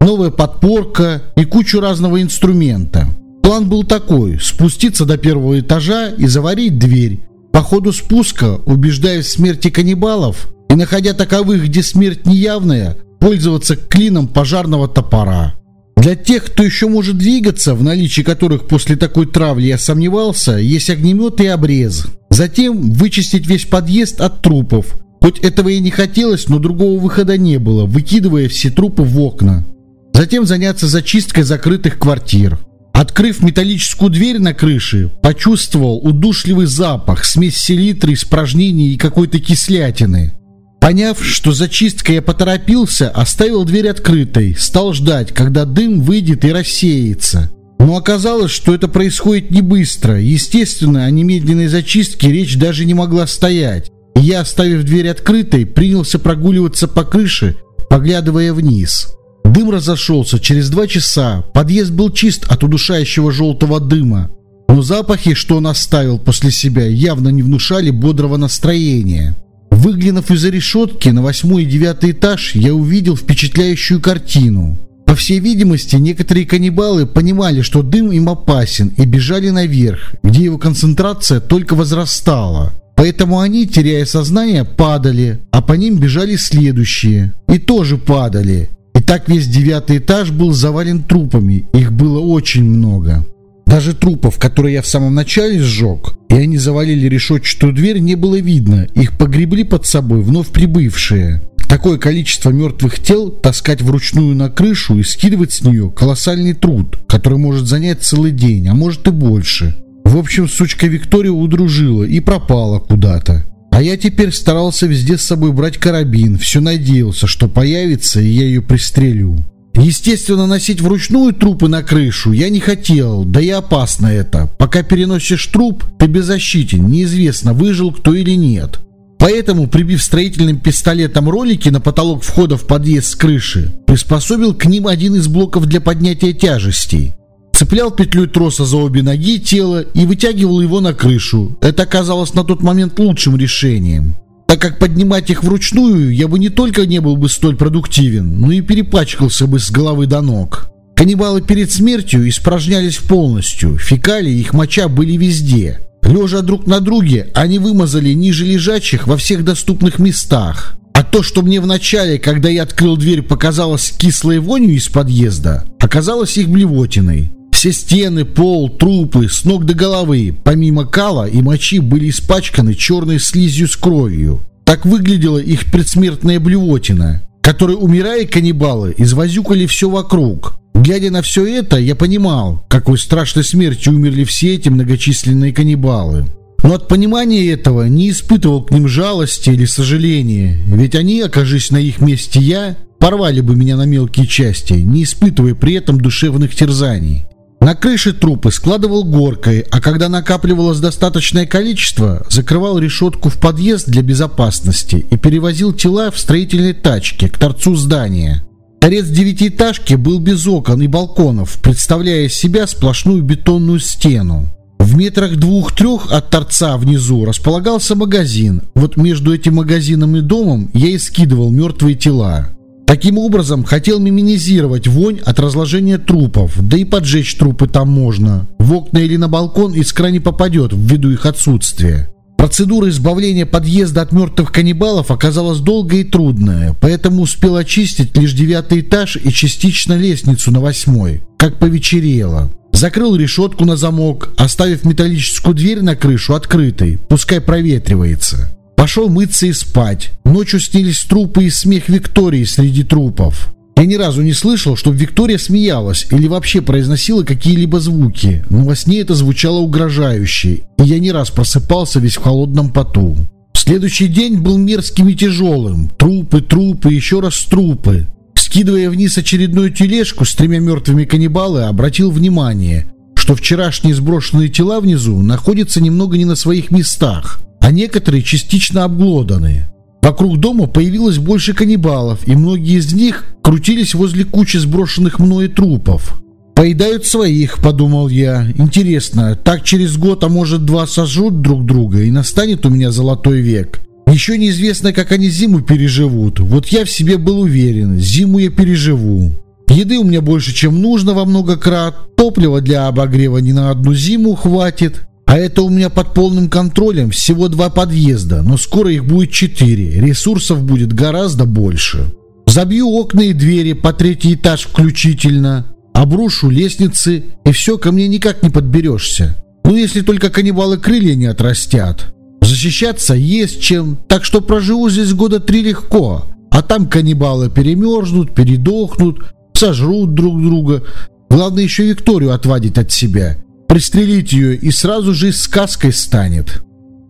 Новая подпорка и кучу разного инструмента. План был такой – спуститься до первого этажа и заварить дверь. По ходу спуска, убеждая в смерти каннибалов и находя таковых, где смерть неявная, пользоваться клином пожарного топора. Для тех, кто еще может двигаться, в наличии которых после такой травли я сомневался, есть огнемет и обрез. Затем вычистить весь подъезд от трупов. Хоть этого и не хотелось, но другого выхода не было, выкидывая все трупы в окна. Затем заняться зачисткой закрытых квартир. Открыв металлическую дверь на крыше, почувствовал удушливый запах, смесь селитры, испражнений и какой-то кислятины. Поняв, что зачисткой я поторопился, оставил дверь открытой, стал ждать, когда дым выйдет и рассеется. Но оказалось, что это происходит не быстро. Естественно, о немедленной зачистке речь даже не могла стоять. Я, оставив дверь открытой, принялся прогуливаться по крыше, поглядывая вниз. Дым разошелся через два часа. Подъезд был чист от удушающего желтого дыма. Но запахи, что он оставил после себя, явно не внушали бодрого настроения. Выглянув из-за решетки на восьмой и девятый этаж, я увидел впечатляющую картину. По всей видимости, некоторые каннибалы понимали, что дым им опасен, и бежали наверх, где его концентрация только возрастала. Поэтому они, теряя сознание, падали, а по ним бежали следующие. И тоже падали. И так весь девятый этаж был завален трупами. Их было очень много. Даже трупов, которые я в самом начале сжег, и они завалили решетчатую дверь, не было видно. Их погребли под собой вновь прибывшие. Такое количество мертвых тел таскать вручную на крышу и скидывать с нее колоссальный труд, который может занять целый день, а может и больше. В общем, сучка Виктория удружила и пропала куда-то. А я теперь старался везде с собой брать карабин, все надеялся, что появится и я ее пристрелю. Естественно, носить вручную трупы на крышу я не хотел, да и опасно это. Пока переносишь труп, ты беззащитен, неизвестно, выжил кто или нет. Поэтому, прибив строительным пистолетом ролики на потолок входа в подъезд с крыши, приспособил к ним один из блоков для поднятия тяжестей. Цеплял петлю троса за обе ноги тела и вытягивал его на крышу. Это оказалось на тот момент лучшим решением так как поднимать их вручную я бы не только не был бы столь продуктивен, но и перепачкался бы с головы до ног. Каннибалы перед смертью испражнялись полностью, фекалии и их моча были везде. Лежа друг на друге, они вымазали ниже лежачих во всех доступных местах. А то, что мне вначале, когда я открыл дверь, показалось кислой вонью из подъезда, оказалось их блевотиной. Все стены, пол, трупы, с ног до головы, помимо кала и мочи, были испачканы черной слизью с кровью. Так выглядела их предсмертная блевотина, которой, умирая каннибалы, извозюкали все вокруг. Глядя на все это, я понимал, какой страшной смертью умерли все эти многочисленные каннибалы. Но от понимания этого не испытывал к ним жалости или сожаления, ведь они, окажись на их месте я, порвали бы меня на мелкие части, не испытывая при этом душевных терзаний. На крыше трупы складывал горкой, а когда накапливалось достаточное количество, закрывал решетку в подъезд для безопасности и перевозил тела в строительной тачке к торцу здания. Торец девятиэтажки был без окон и балконов, представляя из себя сплошную бетонную стену. В метрах двух-трех от торца внизу располагался магазин. Вот между этим магазином и домом я и скидывал мертвые тела. Таким образом, хотел минимизировать вонь от разложения трупов, да и поджечь трупы там можно. В окна или на балкон искра не попадет ввиду их отсутствия. Процедура избавления подъезда от мертвых каннибалов оказалась долгая и трудная, поэтому успел очистить лишь девятый этаж и частично лестницу на восьмой, как повечерело. Закрыл решетку на замок, оставив металлическую дверь на крышу открытой, пускай проветривается. Пошел мыться и спать. Ночью снились трупы и смех Виктории среди трупов. Я ни разу не слышал, чтобы Виктория смеялась или вообще произносила какие-либо звуки, но во сне это звучало угрожающе, и я не раз просыпался весь в холодном поту. Следующий день был мерзким и тяжелым. Трупы, трупы, еще раз трупы. Скидывая вниз очередную тележку с тремя мертвыми каннибалы, обратил внимание, что вчерашние сброшенные тела внизу находятся немного не на своих местах а некоторые частично обглоданы. Вокруг дома появилось больше каннибалов, и многие из них крутились возле кучи сброшенных мной трупов. «Поедают своих», — подумал я. «Интересно, так через год, а может два сожрут друг друга, и настанет у меня золотой век. Еще неизвестно, как они зиму переживут. Вот я в себе был уверен, зиму я переживу. Еды у меня больше, чем нужно во много крат, топлива для обогрева не на одну зиму хватит». А это у меня под полным контролем всего два подъезда, но скоро их будет четыре, ресурсов будет гораздо больше. Забью окна и двери по третий этаж включительно, обрушу лестницы, и все, ко мне никак не подберешься. Ну, если только каннибалы крылья не отрастят. Защищаться есть чем, так что проживу здесь года три легко. А там каннибалы перемерзнут, передохнут, сожрут друг друга. Главное еще Викторию отвадить от себя пристрелить ее, и сразу же сказкой станет.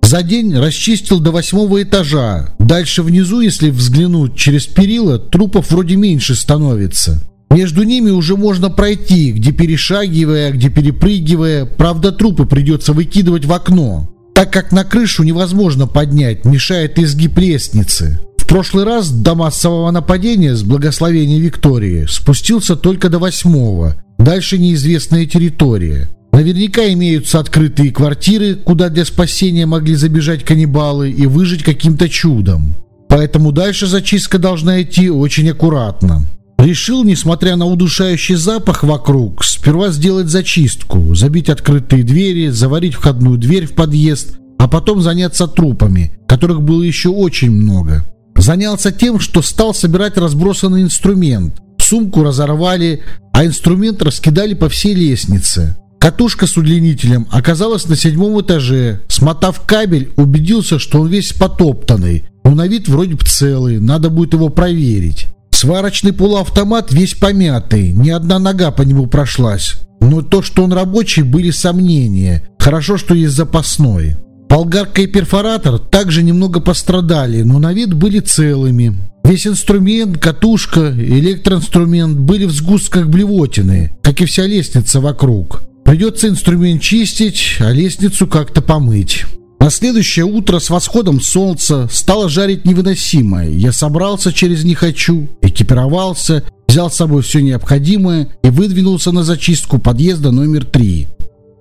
За день расчистил до восьмого этажа. Дальше внизу, если взглянуть через перила, трупов вроде меньше становится. Между ними уже можно пройти, где перешагивая, где перепрыгивая. Правда, трупы придется выкидывать в окно, так как на крышу невозможно поднять, мешает изгиб лестницы. В прошлый раз до массового нападения с благословения Виктории спустился только до восьмого. Дальше неизвестная территория. Наверняка имеются открытые квартиры, куда для спасения могли забежать каннибалы и выжить каким-то чудом. Поэтому дальше зачистка должна идти очень аккуратно. Решил, несмотря на удушающий запах вокруг, сперва сделать зачистку, забить открытые двери, заварить входную дверь в подъезд, а потом заняться трупами, которых было еще очень много. Занялся тем, что стал собирать разбросанный инструмент. Сумку разорвали, а инструмент раскидали по всей лестнице. Катушка с удлинителем оказалась на седьмом этаже. Смотав кабель, убедился, что он весь потоптанный. Но на вид вроде бы целый, надо будет его проверить. Сварочный полуавтомат весь помятый, ни одна нога по нему прошлась. Но то, что он рабочий, были сомнения. Хорошо, что есть запасной. Болгарка и перфоратор также немного пострадали, но на вид были целыми. Весь инструмент, катушка, электроинструмент были в сгустках блевотины, как и вся лестница вокруг. Придется инструмент чистить, а лестницу как-то помыть. На следующее утро с восходом солнца стало жарить невыносимо. Я собрался через «не хочу», экипировался, взял с собой все необходимое и выдвинулся на зачистку подъезда номер три.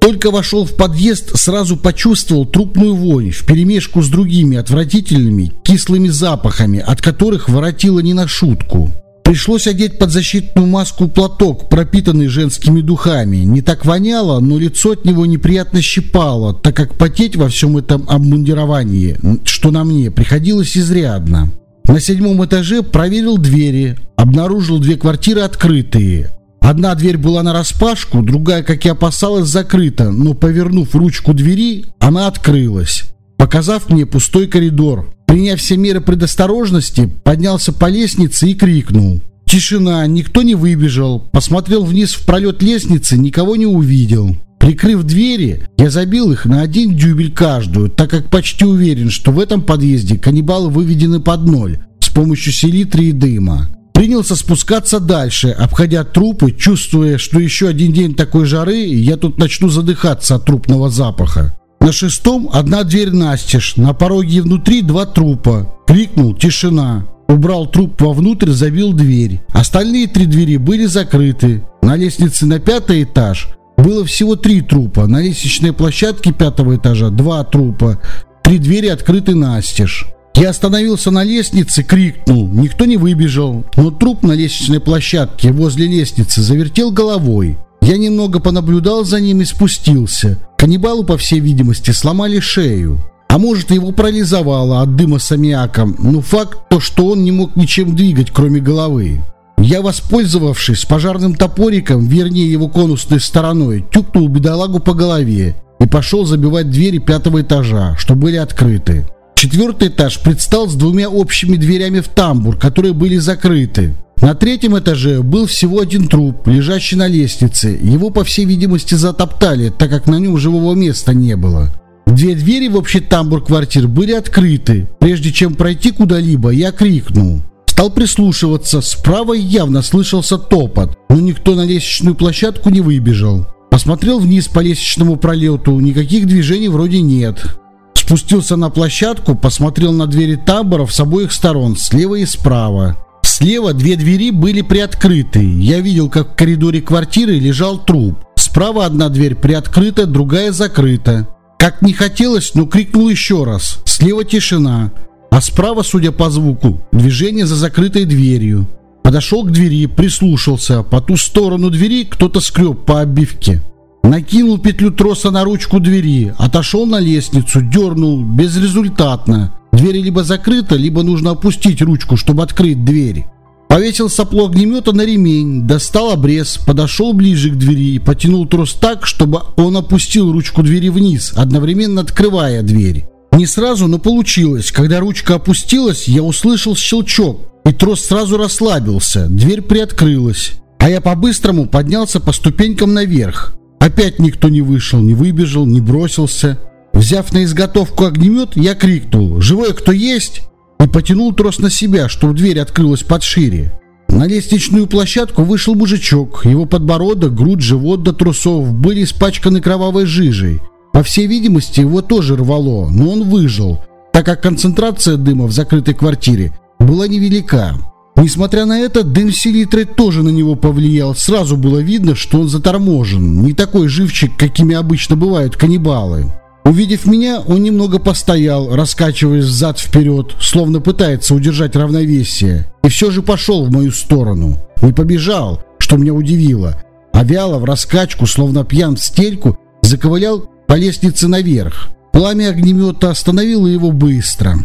Только вошел в подъезд, сразу почувствовал трупную вонь вперемешку с другими отвратительными кислыми запахами, от которых воротило не на шутку. Пришлось одеть под защитную маску платок, пропитанный женскими духами. Не так воняло, но лицо от него неприятно щипало, так как потеть во всем этом обмундировании, что на мне, приходилось изрядно. На седьмом этаже проверил двери, обнаружил две квартиры открытые. Одна дверь была на распашку, другая, как и опасалась, закрыта, но, повернув ручку двери, она открылась, показав мне пустой коридор. Приняв все меры предосторожности, поднялся по лестнице и крикнул. Тишина, никто не выбежал. Посмотрел вниз в пролет лестницы, никого не увидел. Прикрыв двери, я забил их на один дюбель каждую, так как почти уверен, что в этом подъезде каннибалы выведены под ноль с помощью селитры и дыма. Принялся спускаться дальше, обходя трупы, чувствуя, что еще один день такой жары, я тут начну задыхаться от трупного запаха. На шестом одна дверь настежь, на пороге внутри два трупа. Крикнул «Тишина!». Убрал труп вовнутрь, забил дверь. Остальные три двери были закрыты. На лестнице на пятый этаж было всего три трупа. На лестничной площадке пятого этажа два трупа. Три двери открыты настежь. Я остановился на лестнице, крикнул. Никто не выбежал, но труп на лестничной площадке возле лестницы завертел головой. Я немного понаблюдал за ним и спустился. Каннибалу, по всей видимости, сломали шею. А может, его парализовало от дыма с аммиаком, но факт то, что он не мог ничем двигать, кроме головы. Я, воспользовавшись пожарным топориком, вернее его конусной стороной, тюкнул бедолагу по голове и пошел забивать двери пятого этажа, что были открыты. Четвертый этаж предстал с двумя общими дверями в тамбур, которые были закрыты. На третьем этаже был всего один труп, лежащий на лестнице. Его, по всей видимости, затоптали, так как на нем живого места не было. Две двери в общий тамбур квартир были открыты. Прежде чем пройти куда-либо, я крикнул. Стал прислушиваться. Справа явно слышался топот, но никто на лестничную площадку не выбежал. Посмотрел вниз по лестничному пролету. Никаких движений вроде нет. Спустился на площадку, посмотрел на двери таборов с обоих сторон, слева и справа. Слева две двери были приоткрыты. Я видел, как в коридоре квартиры лежал труп. Справа одна дверь приоткрыта, другая закрыта. Как не хотелось, но крикнул еще раз. Слева тишина, а справа, судя по звуку, движение за закрытой дверью. Подошел к двери, прислушался. По ту сторону двери кто-то скреб по обивке. Накинул петлю троса на ручку двери, отошел на лестницу, дернул, безрезультатно. Дверь либо закрыта, либо нужно опустить ручку, чтобы открыть дверь. Повесил сопло огнемета на ремень, достал обрез, подошел ближе к двери и потянул трос так, чтобы он опустил ручку двери вниз, одновременно открывая дверь. Не сразу, но получилось. Когда ручка опустилась, я услышал щелчок, и трос сразу расслабился, дверь приоткрылась. А я по-быстрому поднялся по ступенькам наверх. Опять никто не вышел, не выбежал, не бросился. Взяв на изготовку огнемет, я крикнул «Живой кто есть?» и потянул трос на себя, чтобы дверь открылась подшире. На лестничную площадку вышел мужичок. Его подбородок, грудь, живот до трусов были испачканы кровавой жижей. По всей видимости, его тоже рвало, но он выжил, так как концентрация дыма в закрытой квартире была невелика. Несмотря на это, дым селитры тоже на него повлиял. Сразу было видно, что он заторможен. Не такой живчик, какими обычно бывают каннибалы. Увидев меня, он немного постоял, раскачиваясь взад-вперед, словно пытается удержать равновесие, и все же пошел в мою сторону. Не побежал, что меня удивило, а вяло в раскачку, словно пьян в стельку, заковылял по лестнице наверх. Пламя огнемета остановило его быстро.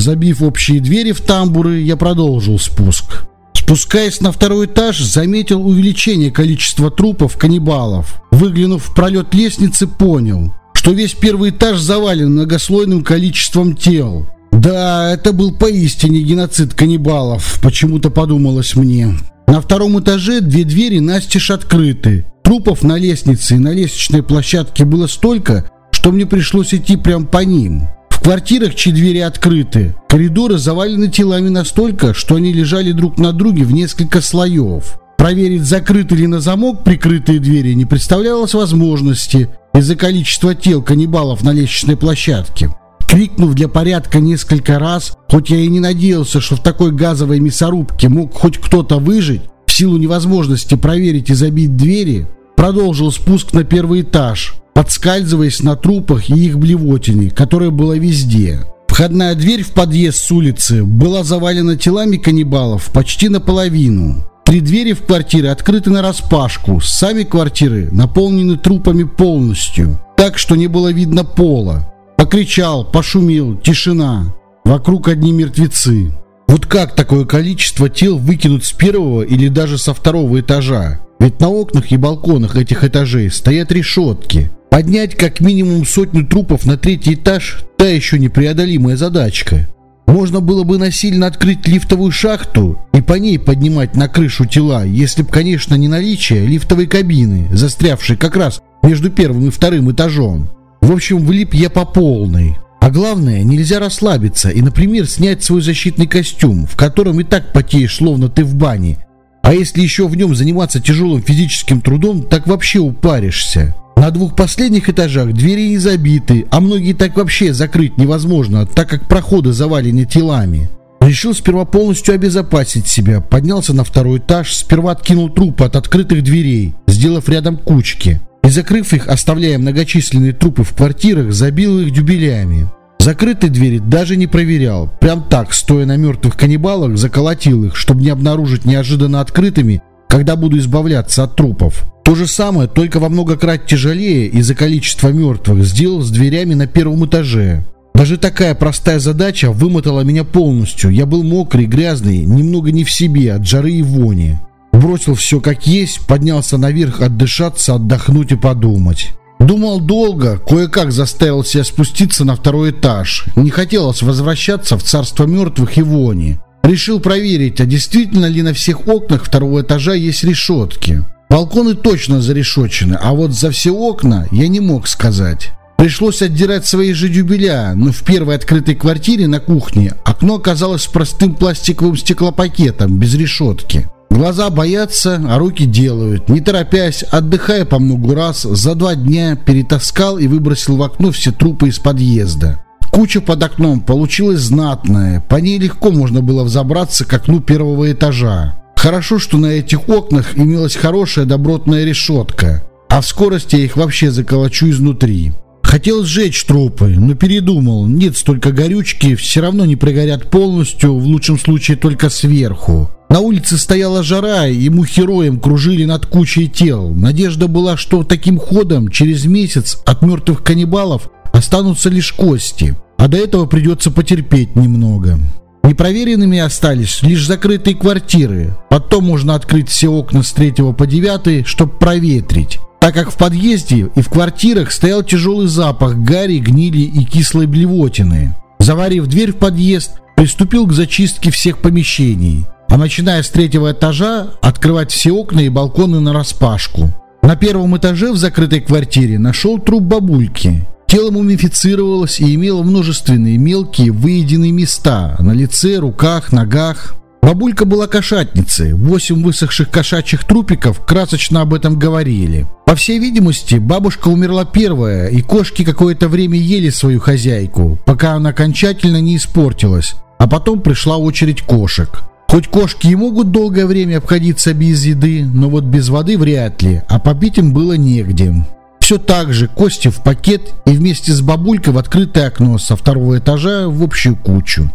Забив общие двери в тамбуры, я продолжил спуск. Спускаясь на второй этаж, заметил увеличение количества трупов каннибалов. Выглянув в пролет лестницы, понял, что весь первый этаж завален многослойным количеством тел. Да, это был поистине геноцид каннибалов, почему-то подумалось мне. На втором этаже две двери настежь открыты. Трупов на лестнице и на лестничной площадке было столько, что мне пришлось идти прямо по ним. В квартирах, чьи двери открыты, коридоры завалены телами настолько, что они лежали друг на друге в несколько слоев. Проверить, закрыты ли на замок прикрытые двери, не представлялось возможности, из-за количества тел каннибалов на лестничной площадке. Крикнув для порядка несколько раз, хоть я и не надеялся, что в такой газовой мясорубке мог хоть кто-то выжить, в силу невозможности проверить и забить двери, продолжил спуск на первый этаж, подскальзываясь на трупах и их блевотине, которая была везде. Входная дверь в подъезд с улицы была завалена телами каннибалов почти наполовину. Три двери в квартире открыты на распашку, сами квартиры наполнены трупами полностью, так что не было видно пола. Покричал, пошумел, тишина. Вокруг одни мертвецы. Вот как такое количество тел выкинуть с первого или даже со второго этажа? Ведь на окнах и балконах этих этажей стоят решетки. Поднять как минимум сотню трупов на третий этаж – та еще непреодолимая задачка. Можно было бы насильно открыть лифтовую шахту и по ней поднимать на крышу тела, если б, конечно, не наличие лифтовой кабины, застрявшей как раз между первым и вторым этажом. В общем, влип я по полной. А главное, нельзя расслабиться и, например, снять свой защитный костюм, в котором и так потеешь, словно ты в бане. А если еще в нем заниматься тяжелым физическим трудом, так вообще упаришься. На двух последних этажах двери не забиты, а многие так вообще закрыть невозможно, так как проходы завалены телами. Решил сперва полностью обезопасить себя, поднялся на второй этаж, сперва откинул трупы от открытых дверей, сделав рядом кучки и, закрыв их, оставляя многочисленные трупы в квартирах, забил их дюбелями. Закрытые двери даже не проверял. Прям так, стоя на мертвых каннибалах, заколотил их, чтобы не обнаружить неожиданно открытыми, когда буду избавляться от трупов. То же самое, только во много крат тяжелее из-за количества мертвых, сделал с дверями на первом этаже. Даже такая простая задача вымотала меня полностью. Я был мокрый, грязный, немного не в себе от жары и вони. Бросил все как есть, поднялся наверх отдышаться, отдохнуть и подумать. Думал долго, кое-как заставил себя спуститься на второй этаж. Не хотелось возвращаться в царство мертвых и вони. Решил проверить, а действительно ли на всех окнах второго этажа есть решетки. Балконы точно зарешочены, а вот за все окна я не мог сказать. Пришлось отдирать свои же дюбеля, но в первой открытой квартире на кухне окно оказалось простым пластиковым стеклопакетом, без решетки. Глаза боятся, а руки делают. Не торопясь, отдыхая по многу раз, за два дня перетаскал и выбросил в окно все трупы из подъезда. Куча под окном получилась знатная, по ней легко можно было взобраться к окну первого этажа. Хорошо, что на этих окнах имелась хорошая добротная решетка, а в скорости я их вообще заколочу изнутри. Хотел сжечь трупы, но передумал. Нет столько горючки, все равно не пригорят полностью, в лучшем случае только сверху. На улице стояла жара, и мухи роем кружили над кучей тел. Надежда была, что таким ходом через месяц от мертвых каннибалов останутся лишь кости, а до этого придется потерпеть немного. Непроверенными остались лишь закрытые квартиры. Потом можно открыть все окна с третьего по девятый, чтобы проветрить так как в подъезде и в квартирах стоял тяжелый запах гари, гнили и кислой блевотины. Заварив дверь в подъезд, приступил к зачистке всех помещений, а начиная с третьего этажа открывать все окна и балконы на распашку. На первом этаже в закрытой квартире нашел труп бабульки. Тело мумифицировалось и имело множественные мелкие выеденные места на лице, руках, ногах. Бабулька была кошатницей. Восемь высохших кошачьих трупиков красочно об этом говорили. По всей видимости, бабушка умерла первая, и кошки какое-то время ели свою хозяйку, пока она окончательно не испортилась. А потом пришла очередь кошек. Хоть кошки и могут долгое время обходиться без еды, но вот без воды вряд ли, а попить им было негде. Все так же, кости в пакет и вместе с бабулькой в открытое окно со второго этажа в общую кучу.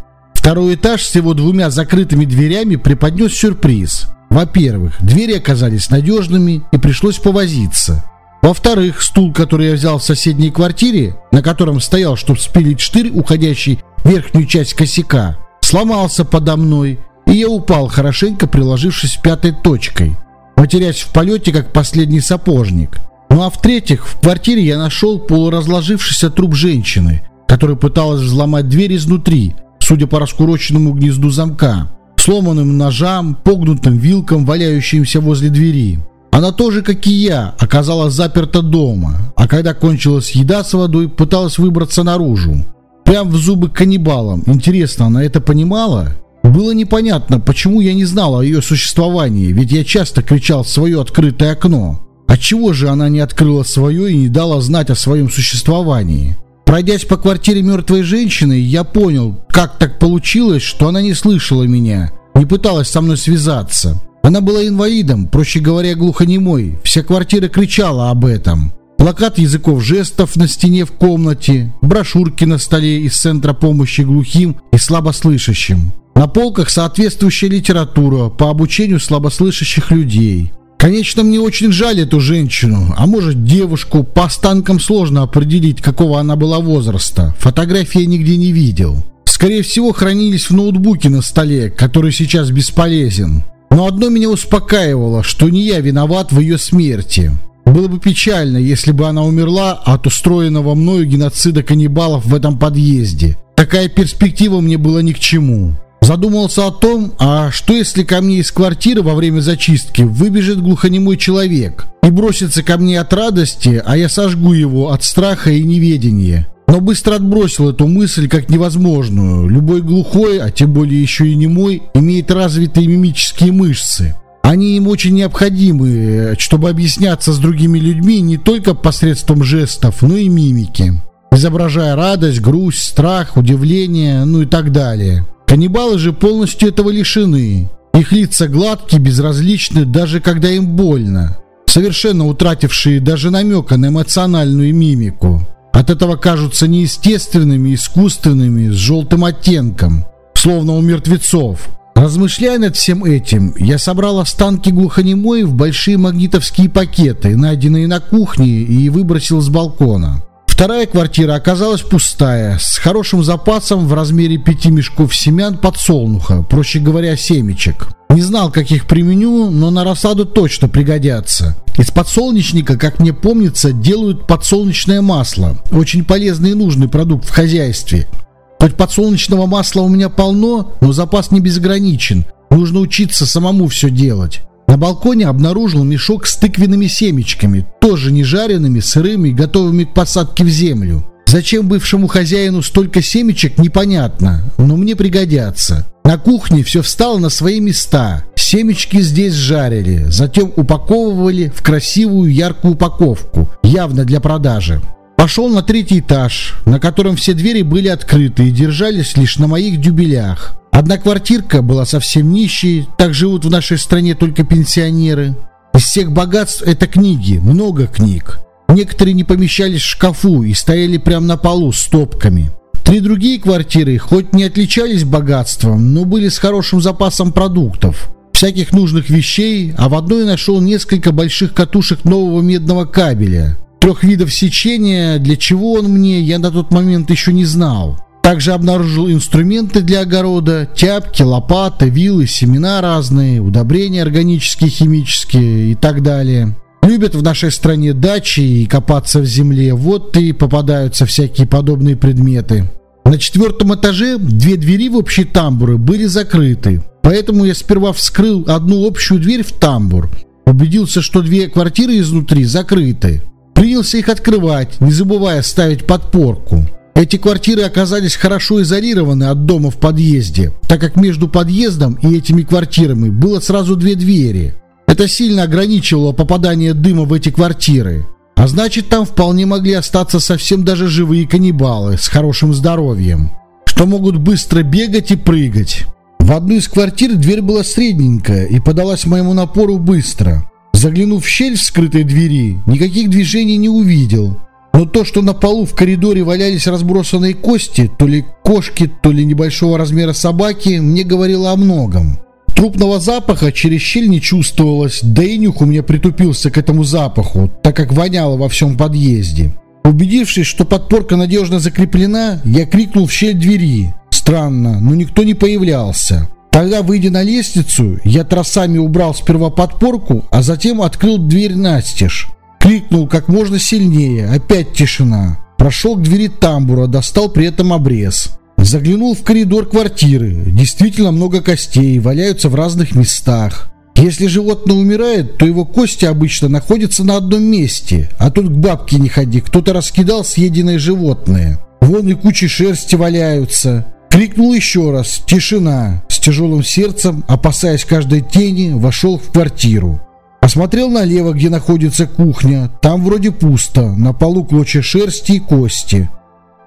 Второй этаж с его двумя закрытыми дверями преподнес сюрприз. Во-первых, двери оказались надежными и пришлось повозиться. Во-вторых, стул, который я взял в соседней квартире, на котором стоял, чтобы спилить штырь, уходящий в верхнюю часть косяка, сломался подо мной, и я упал, хорошенько приложившись пятой точкой, потерясь в полете, как последний сапожник. Ну а в-третьих, в квартире я нашел полуразложившийся труп женщины, которая пыталась взломать дверь изнутри, судя по раскуроченному гнезду замка, сломанным ножам, погнутым вилкам, валяющимся возле двери. Она тоже, как и я, оказалась заперта дома, а когда кончилась еда с водой, пыталась выбраться наружу. Прям в зубы каннибалам. Интересно, она это понимала? Было непонятно, почему я не знал о ее существовании, ведь я часто кричал в свое открытое окно. Отчего же она не открыла свое и не дала знать о своем существовании? Пройдясь по квартире мертвой женщины, я понял, как так получилось, что она не слышала меня, не пыталась со мной связаться. Она была инвалидом, проще говоря, глухонемой. Вся квартира кричала об этом. Плакат языков жестов на стене в комнате, брошюрки на столе из Центра помощи глухим и слабослышащим. На полках соответствующая литература по обучению слабослышащих людей. Конечно, мне очень жаль эту женщину, а может девушку, по останкам сложно определить, какого она была возраста. Фотографии я нигде не видел. Скорее всего, хранились в ноутбуке на столе, который сейчас бесполезен. Но одно меня успокаивало, что не я виноват в ее смерти. Было бы печально, если бы она умерла от устроенного мною геноцида каннибалов в этом подъезде. Такая перспектива мне была ни к чему. Задумался о том, а что если ко мне из квартиры во время зачистки выбежит глухонемой человек и бросится ко мне от радости, а я сожгу его от страха и неведения. Но быстро отбросил эту мысль как невозможную. Любой глухой, а тем более еще и немой, имеет развитые мимические мышцы. Они им очень необходимы, чтобы объясняться с другими людьми не только посредством жестов, но и мимики. Изображая радость, грусть, страх, удивление, ну и так далее. Каннибалы же полностью этого лишены. Их лица гладкие, безразличны, даже когда им больно. Совершенно утратившие даже намека на эмоциональную мимику. От этого кажутся неестественными, искусственными, с желтым оттенком, словно у мертвецов. Размышляя над всем этим, я собрал останки глухонемой в большие магнитовские пакеты, найденные на кухне, и выбросил с балкона. Вторая квартира оказалась пустая, с хорошим запасом в размере пяти мешков семян подсолнуха, проще говоря, семечек. Не знал, как их применю, но на рассаду точно пригодятся. Из подсолнечника, как мне помнится, делают подсолнечное масло. Очень полезный и нужный продукт в хозяйстве. Хоть подсолнечного масла у меня полно, но запас не безграничен. Нужно учиться самому все делать. На балконе обнаружил мешок с тыквенными семечками, тоже не жареными, сырыми, готовыми к посадке в землю. Зачем бывшему хозяину столько семечек, непонятно, но мне пригодятся. На кухне все встало на свои места. Семечки здесь жарили, затем упаковывали в красивую яркую упаковку, явно для продажи. Пошел на третий этаж, на котором все двери были открыты и держались лишь на моих дюбелях. Одна квартирка была совсем нищей, так живут в нашей стране только пенсионеры. Из всех богатств это книги, много книг. Некоторые не помещались в шкафу и стояли прямо на полу стопками. Три другие квартиры хоть не отличались богатством, но были с хорошим запасом продуктов, всяких нужных вещей, а в одной нашел несколько больших катушек нового медного кабеля. Трех видов сечения, для чего он мне, я на тот момент еще не знал. Также обнаружил инструменты для огорода, тяпки, лопаты, вилы, семена разные, удобрения органические, химические и так далее. Любят в нашей стране дачи и копаться в земле, вот и попадаются всякие подобные предметы. На четвертом этаже две двери в общие тамбуры были закрыты, поэтому я сперва вскрыл одну общую дверь в тамбур, убедился, что две квартиры изнутри закрыты. Принялся их открывать, не забывая ставить подпорку. Эти квартиры оказались хорошо изолированы от дома в подъезде, так как между подъездом и этими квартирами было сразу две двери. Это сильно ограничивало попадание дыма в эти квартиры. А значит, там вполне могли остаться совсем даже живые каннибалы с хорошим здоровьем, что могут быстро бегать и прыгать. В одну из квартир дверь была средненькая и подалась моему напору быстро. Заглянув в щель скрытой двери, никаких движений не увидел. Но то, что на полу в коридоре валялись разбросанные кости, то ли кошки, то ли небольшого размера собаки, мне говорило о многом. Трупного запаха через щель не чувствовалось, да и нюх у меня притупился к этому запаху, так как воняло во всем подъезде. Убедившись, что подпорка надежно закреплена, я крикнул в щель двери. Странно, но никто не появлялся. Тогда, выйдя на лестницу, я тросами убрал сперва подпорку, а затем открыл дверь настежь. Крикнул как можно сильнее. Опять тишина. Прошел к двери тамбура, достал при этом обрез. Заглянул в коридор квартиры. Действительно много костей, валяются в разных местах. Если животное умирает, то его кости обычно находятся на одном месте. А тут к бабке не ходи, кто-то раскидал съеденное животное. Вон и кучи шерсти валяются. Крикнул еще раз. Тишина. С тяжелым сердцем, опасаясь каждой тени, вошел в квартиру. Посмотрел налево, где находится кухня. Там вроде пусто. На полу клочья шерсти и кости.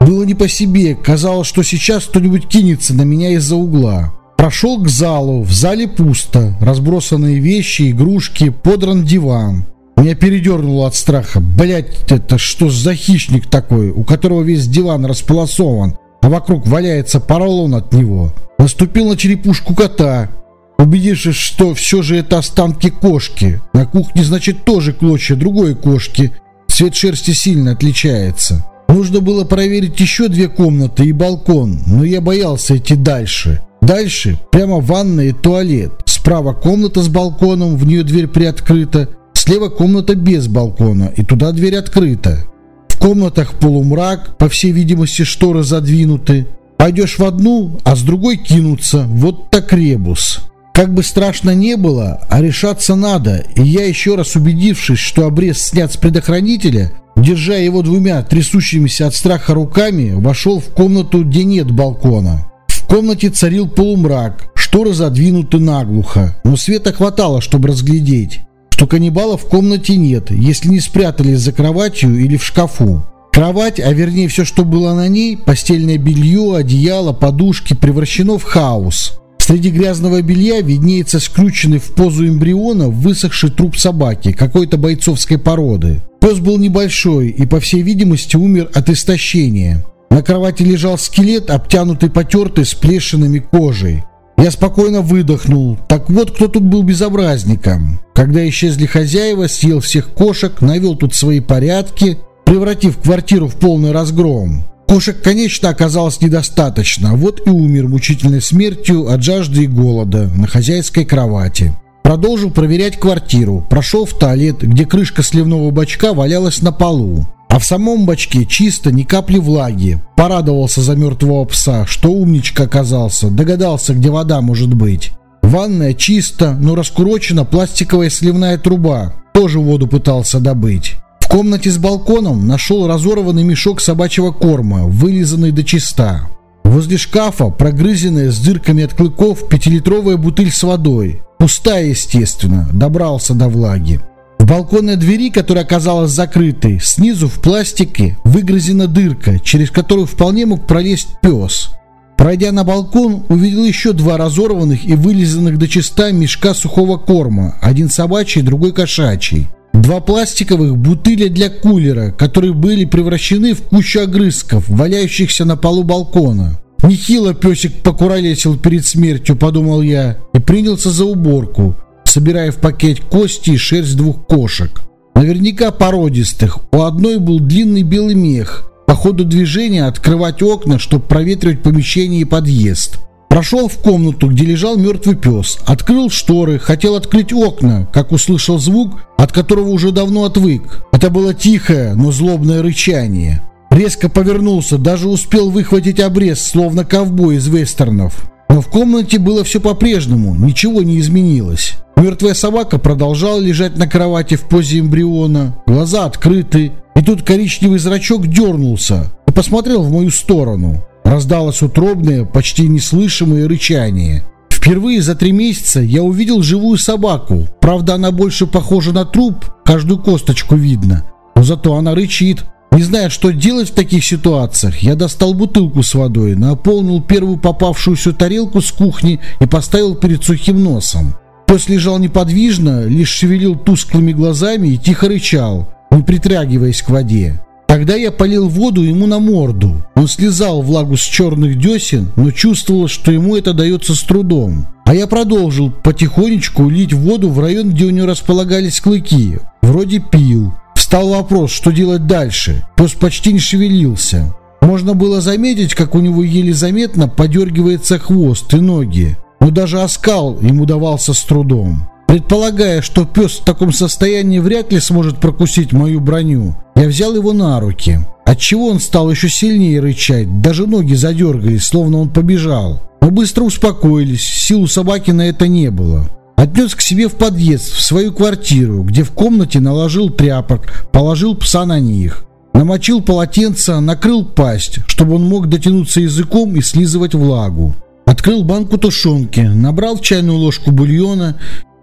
Было не по себе. Казалось, что сейчас кто-нибудь кинется на меня из-за угла. Прошел к залу. В зале пусто. Разбросанные вещи, игрушки, подран диван. Меня передернуло от страха. Блять, это что за хищник такой, у которого весь диван располосован, а вокруг валяется поролон от него. Наступил на черепушку кота. Убедившись, что все же это останки кошки. На кухне, значит, тоже клочья другой кошки. Цвет шерсти сильно отличается. Нужно было проверить еще две комнаты и балкон, но я боялся идти дальше. Дальше прямо ванная и туалет. Справа комната с балконом, в нее дверь приоткрыта. Слева комната без балкона, и туда дверь открыта. В комнатах полумрак, по всей видимости шторы задвинуты. Пойдешь в одну, а с другой кинуться. Вот так ребус. Как бы страшно не было, а решаться надо, и я еще раз убедившись, что обрез снят с предохранителя, держа его двумя трясущимися от страха руками, вошел в комнату, где нет балкона. В комнате царил полумрак, шторы задвинуты наглухо, но света хватало, чтобы разглядеть, что каннибалов в комнате нет, если не спрятались за кроватью или в шкафу. Кровать, а вернее все, что было на ней, постельное белье, одеяло, подушки, превращено в хаос. Среди грязного белья виднеется скрученный в позу эмбриона высохший труп собаки какой-то бойцовской породы. Пес был небольшой и, по всей видимости, умер от истощения. На кровати лежал скелет, обтянутый потертой с плешинами кожей. Я спокойно выдохнул. Так вот, кто тут был безобразником. Когда исчезли хозяева, съел всех кошек, навел тут свои порядки, превратив квартиру в полный разгром. Кошек, конечно, оказалось недостаточно, вот и умер мучительной смертью от жажды и голода на хозяйской кровати. Продолжил проверять квартиру, прошел в туалет, где крышка сливного бачка валялась на полу. А в самом бачке чисто, ни капли влаги. Порадовался за мертвого пса, что умничка оказался, догадался, где вода может быть. Ванная чисто, но раскурочена пластиковая сливная труба. Тоже воду пытался добыть. В комнате с балконом нашел разорванный мешок собачьего корма, вылизанный до чиста. Возле шкафа прогрызенная с дырками от клыков пятилитровая бутыль с водой. Пустая, естественно, добрался до влаги. В балконной двери, которая оказалась закрытой, снизу в пластике выгрызена дырка, через которую вполне мог пролезть пес. Пройдя на балкон, увидел еще два разорванных и вылизанных до чиста мешка сухого корма, один собачий, другой кошачий. Два пластиковых бутыля для кулера, которые были превращены в кучу огрызков, валяющихся на полу балкона. Нехило песик покуролесил перед смертью, подумал я, и принялся за уборку, собирая в пакет кости и шерсть двух кошек. Наверняка породистых. У одной был длинный белый мех. По ходу движения открывать окна, чтобы проветривать помещение и подъезд. Прошел в комнату, где лежал мертвый пес, открыл шторы, хотел открыть окна, как услышал звук, от которого уже давно отвык. Это было тихое, но злобное рычание. Резко повернулся, даже успел выхватить обрез, словно ковбой из вестернов. Но в комнате было все по-прежнему, ничего не изменилось. Мертвая собака продолжала лежать на кровати в позе эмбриона, глаза открыты, и тут коричневый зрачок дернулся и посмотрел в мою сторону. Раздалось утробное, почти неслышимое рычание. Впервые за три месяца я увидел живую собаку. Правда, она больше похожа на труп, каждую косточку видно. Но зато она рычит. Не зная, что делать в таких ситуациях, я достал бутылку с водой, наполнил первую попавшуюся тарелку с кухни и поставил перед сухим носом. Пес лежал неподвижно, лишь шевелил тусклыми глазами и тихо рычал, не притрагиваясь к воде. Тогда я полил воду ему на морду. Он слезал влагу с черных десен, но чувствовал, что ему это дается с трудом. А я продолжил потихонечку лить воду в район, где у него располагались клыки. Вроде пил. Встал вопрос, что делать дальше. Пес почти не шевелился. Можно было заметить, как у него еле заметно подергивается хвост и ноги. Но даже оскал ему давался с трудом. Предполагая, что пес в таком состоянии вряд ли сможет прокусить мою броню, я взял его на руки. Отчего он стал еще сильнее рычать, даже ноги задергались, словно он побежал. Мы быстро успокоились, сил у собаки на это не было. Отнес к себе в подъезд, в свою квартиру, где в комнате наложил тряпок, положил пса на них. Намочил полотенце, накрыл пасть, чтобы он мог дотянуться языком и слизывать влагу. Открыл банку тушенки, набрал чайную ложку бульона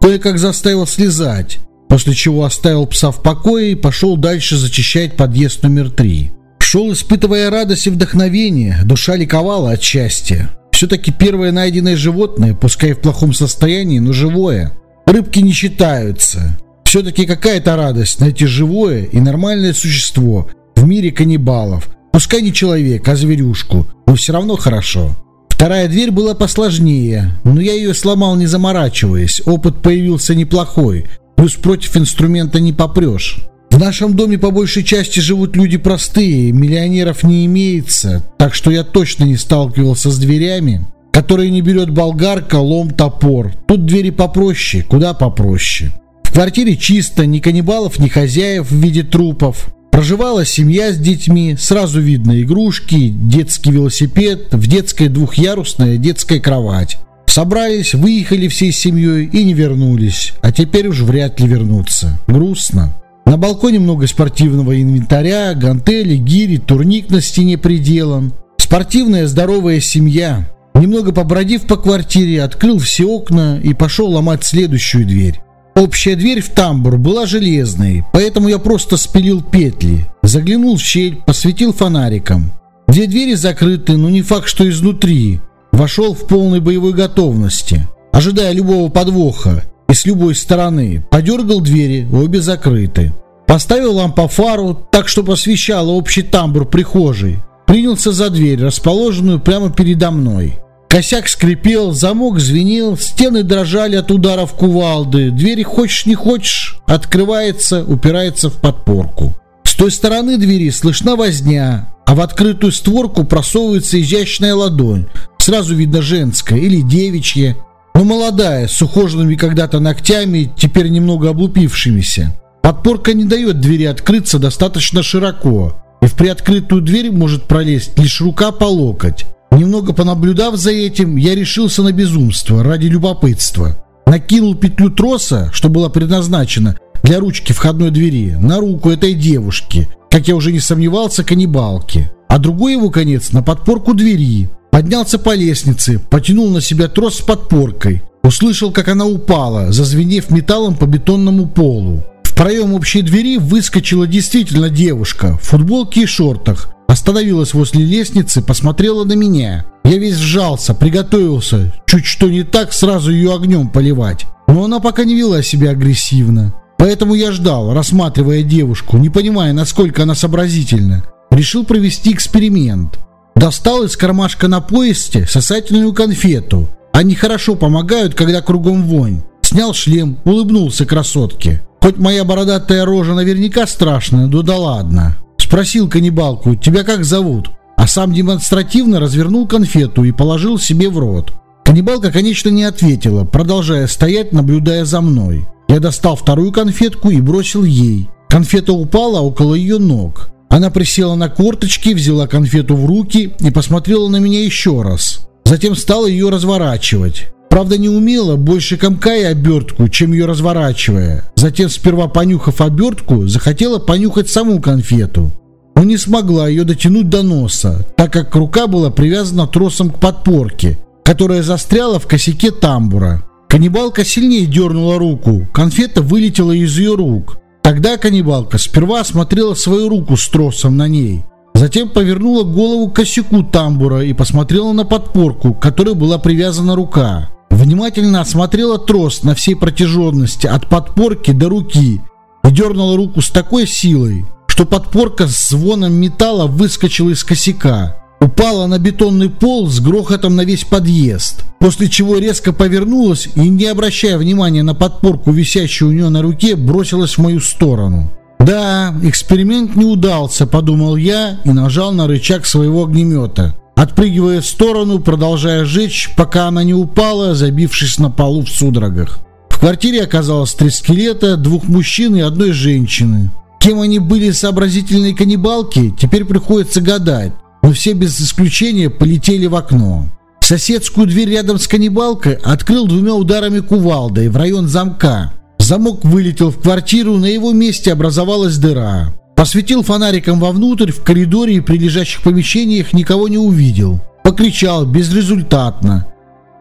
кое-как заставил слезать, после чего оставил пса в покое и пошел дальше зачищать подъезд номер три. Шел, испытывая радость и вдохновение, душа ликовала от счастья. Все-таки первое найденное животное, пускай в плохом состоянии, но живое. Рыбки не считаются. Все-таки какая-то радость найти живое и нормальное существо в мире каннибалов. Пускай не человек, а зверюшку, но все равно хорошо. Вторая дверь была посложнее, но я ее сломал не заморачиваясь. Опыт появился неплохой, плюс против инструмента не попрешь. В нашем доме по большей части живут люди простые, миллионеров не имеется, так что я точно не сталкивался с дверями, которые не берет болгарка, лом, топор. Тут двери попроще, куда попроще. В квартире чисто, ни каннибалов, ни хозяев в виде трупов. Проживала семья с детьми, сразу видно игрушки, детский велосипед, в детской двухъярусная детская кровать. Собрались, выехали всей семьей и не вернулись, а теперь уж вряд ли вернутся. Грустно. На балконе много спортивного инвентаря, гантели, гири, турник на стене приделан. Спортивная здоровая семья. Немного побродив по квартире, открыл все окна и пошел ломать следующую дверь. Общая дверь в тамбур была железной, поэтому я просто спилил петли. Заглянул в щель, посветил фонариком. Две двери закрыты, но не факт, что изнутри. Вошел в полной боевой готовности, ожидая любого подвоха и с любой стороны. Подергал двери, обе закрыты. Поставил лампофару так, чтобы освещала общий тамбур прихожей. Принялся за дверь, расположенную прямо передо мной. Косяк скрипел, замок звенел, стены дрожали от ударов кувалды. Дверь хочешь не хочешь, открывается, упирается в подпорку. С той стороны двери слышна возня, а в открытую створку просовывается изящная ладонь. Сразу видно женская или девичья, но молодая, с ухоженными когда-то ногтями, теперь немного облупившимися. Подпорка не дает двери открыться достаточно широко, и в приоткрытую дверь может пролезть лишь рука по локоть. Немного понаблюдав за этим, я решился на безумство ради любопытства. Накинул петлю троса, что была предназначена для ручки входной двери, на руку этой девушки, как я уже не сомневался, каннибалки, а другой его конец на подпорку двери. Поднялся по лестнице, потянул на себя трос с подпоркой. Услышал, как она упала, зазвенев металлом по бетонному полу. Проем общей двери выскочила действительно девушка в футболке и шортах. Остановилась возле лестницы, посмотрела на меня. Я весь сжался, приготовился. Чуть что не так, сразу ее огнем поливать. Но она пока не вела себя агрессивно. Поэтому я ждал, рассматривая девушку, не понимая, насколько она сообразительна. Решил провести эксперимент. Достал из кармашка на поясе сосательную конфету. Они хорошо помогают, когда кругом вонь. Снял шлем, улыбнулся красотке. Хоть моя бородатая рожа наверняка страшная, но да ладно. Спросил каннибалку, тебя как зовут? А сам демонстративно развернул конфету и положил себе в рот. Каннибалка, конечно, не ответила, продолжая стоять, наблюдая за мной. Я достал вторую конфетку и бросил ей. Конфета упала около ее ног. Она присела на корточки, взяла конфету в руки и посмотрела на меня еще раз. Затем стала ее разворачивать. Правда, не умела, больше комкая обертку, чем ее разворачивая. Затем, сперва понюхав обертку, захотела понюхать саму конфету. Но не смогла ее дотянуть до носа, так как рука была привязана тросом к подпорке, которая застряла в косяке тамбура. Каннибалка сильнее дернула руку, конфета вылетела из ее рук. Тогда каннибалка сперва осмотрела свою руку с тросом на ней, затем повернула голову к косяку тамбура и посмотрела на подпорку, к которой была привязана рука. Внимательно осмотрела трос на всей протяженности от подпорки до руки и дернула руку с такой силой, что подпорка с звоном металла выскочила из косяка упала на бетонный пол с грохотом на весь подъезд, после чего резко повернулась и, не обращая внимания на подпорку, висящую у нее на руке, бросилась в мою сторону. «Да, эксперимент не удался», — подумал я и нажал на рычаг своего огнемета, отпрыгивая в сторону, продолжая жечь, пока она не упала, забившись на полу в судорогах. В квартире оказалось три скелета, двух мужчин и одной женщины. Кем они были сообразительные каннибалки, теперь приходится гадать но все без исключения полетели в окно. Соседскую дверь рядом с каннибалкой открыл двумя ударами кувалдой в район замка. Замок вылетел в квартиру, на его месте образовалась дыра. Посветил фонариком вовнутрь, в коридоре и прилежащих помещениях никого не увидел. Покричал безрезультатно.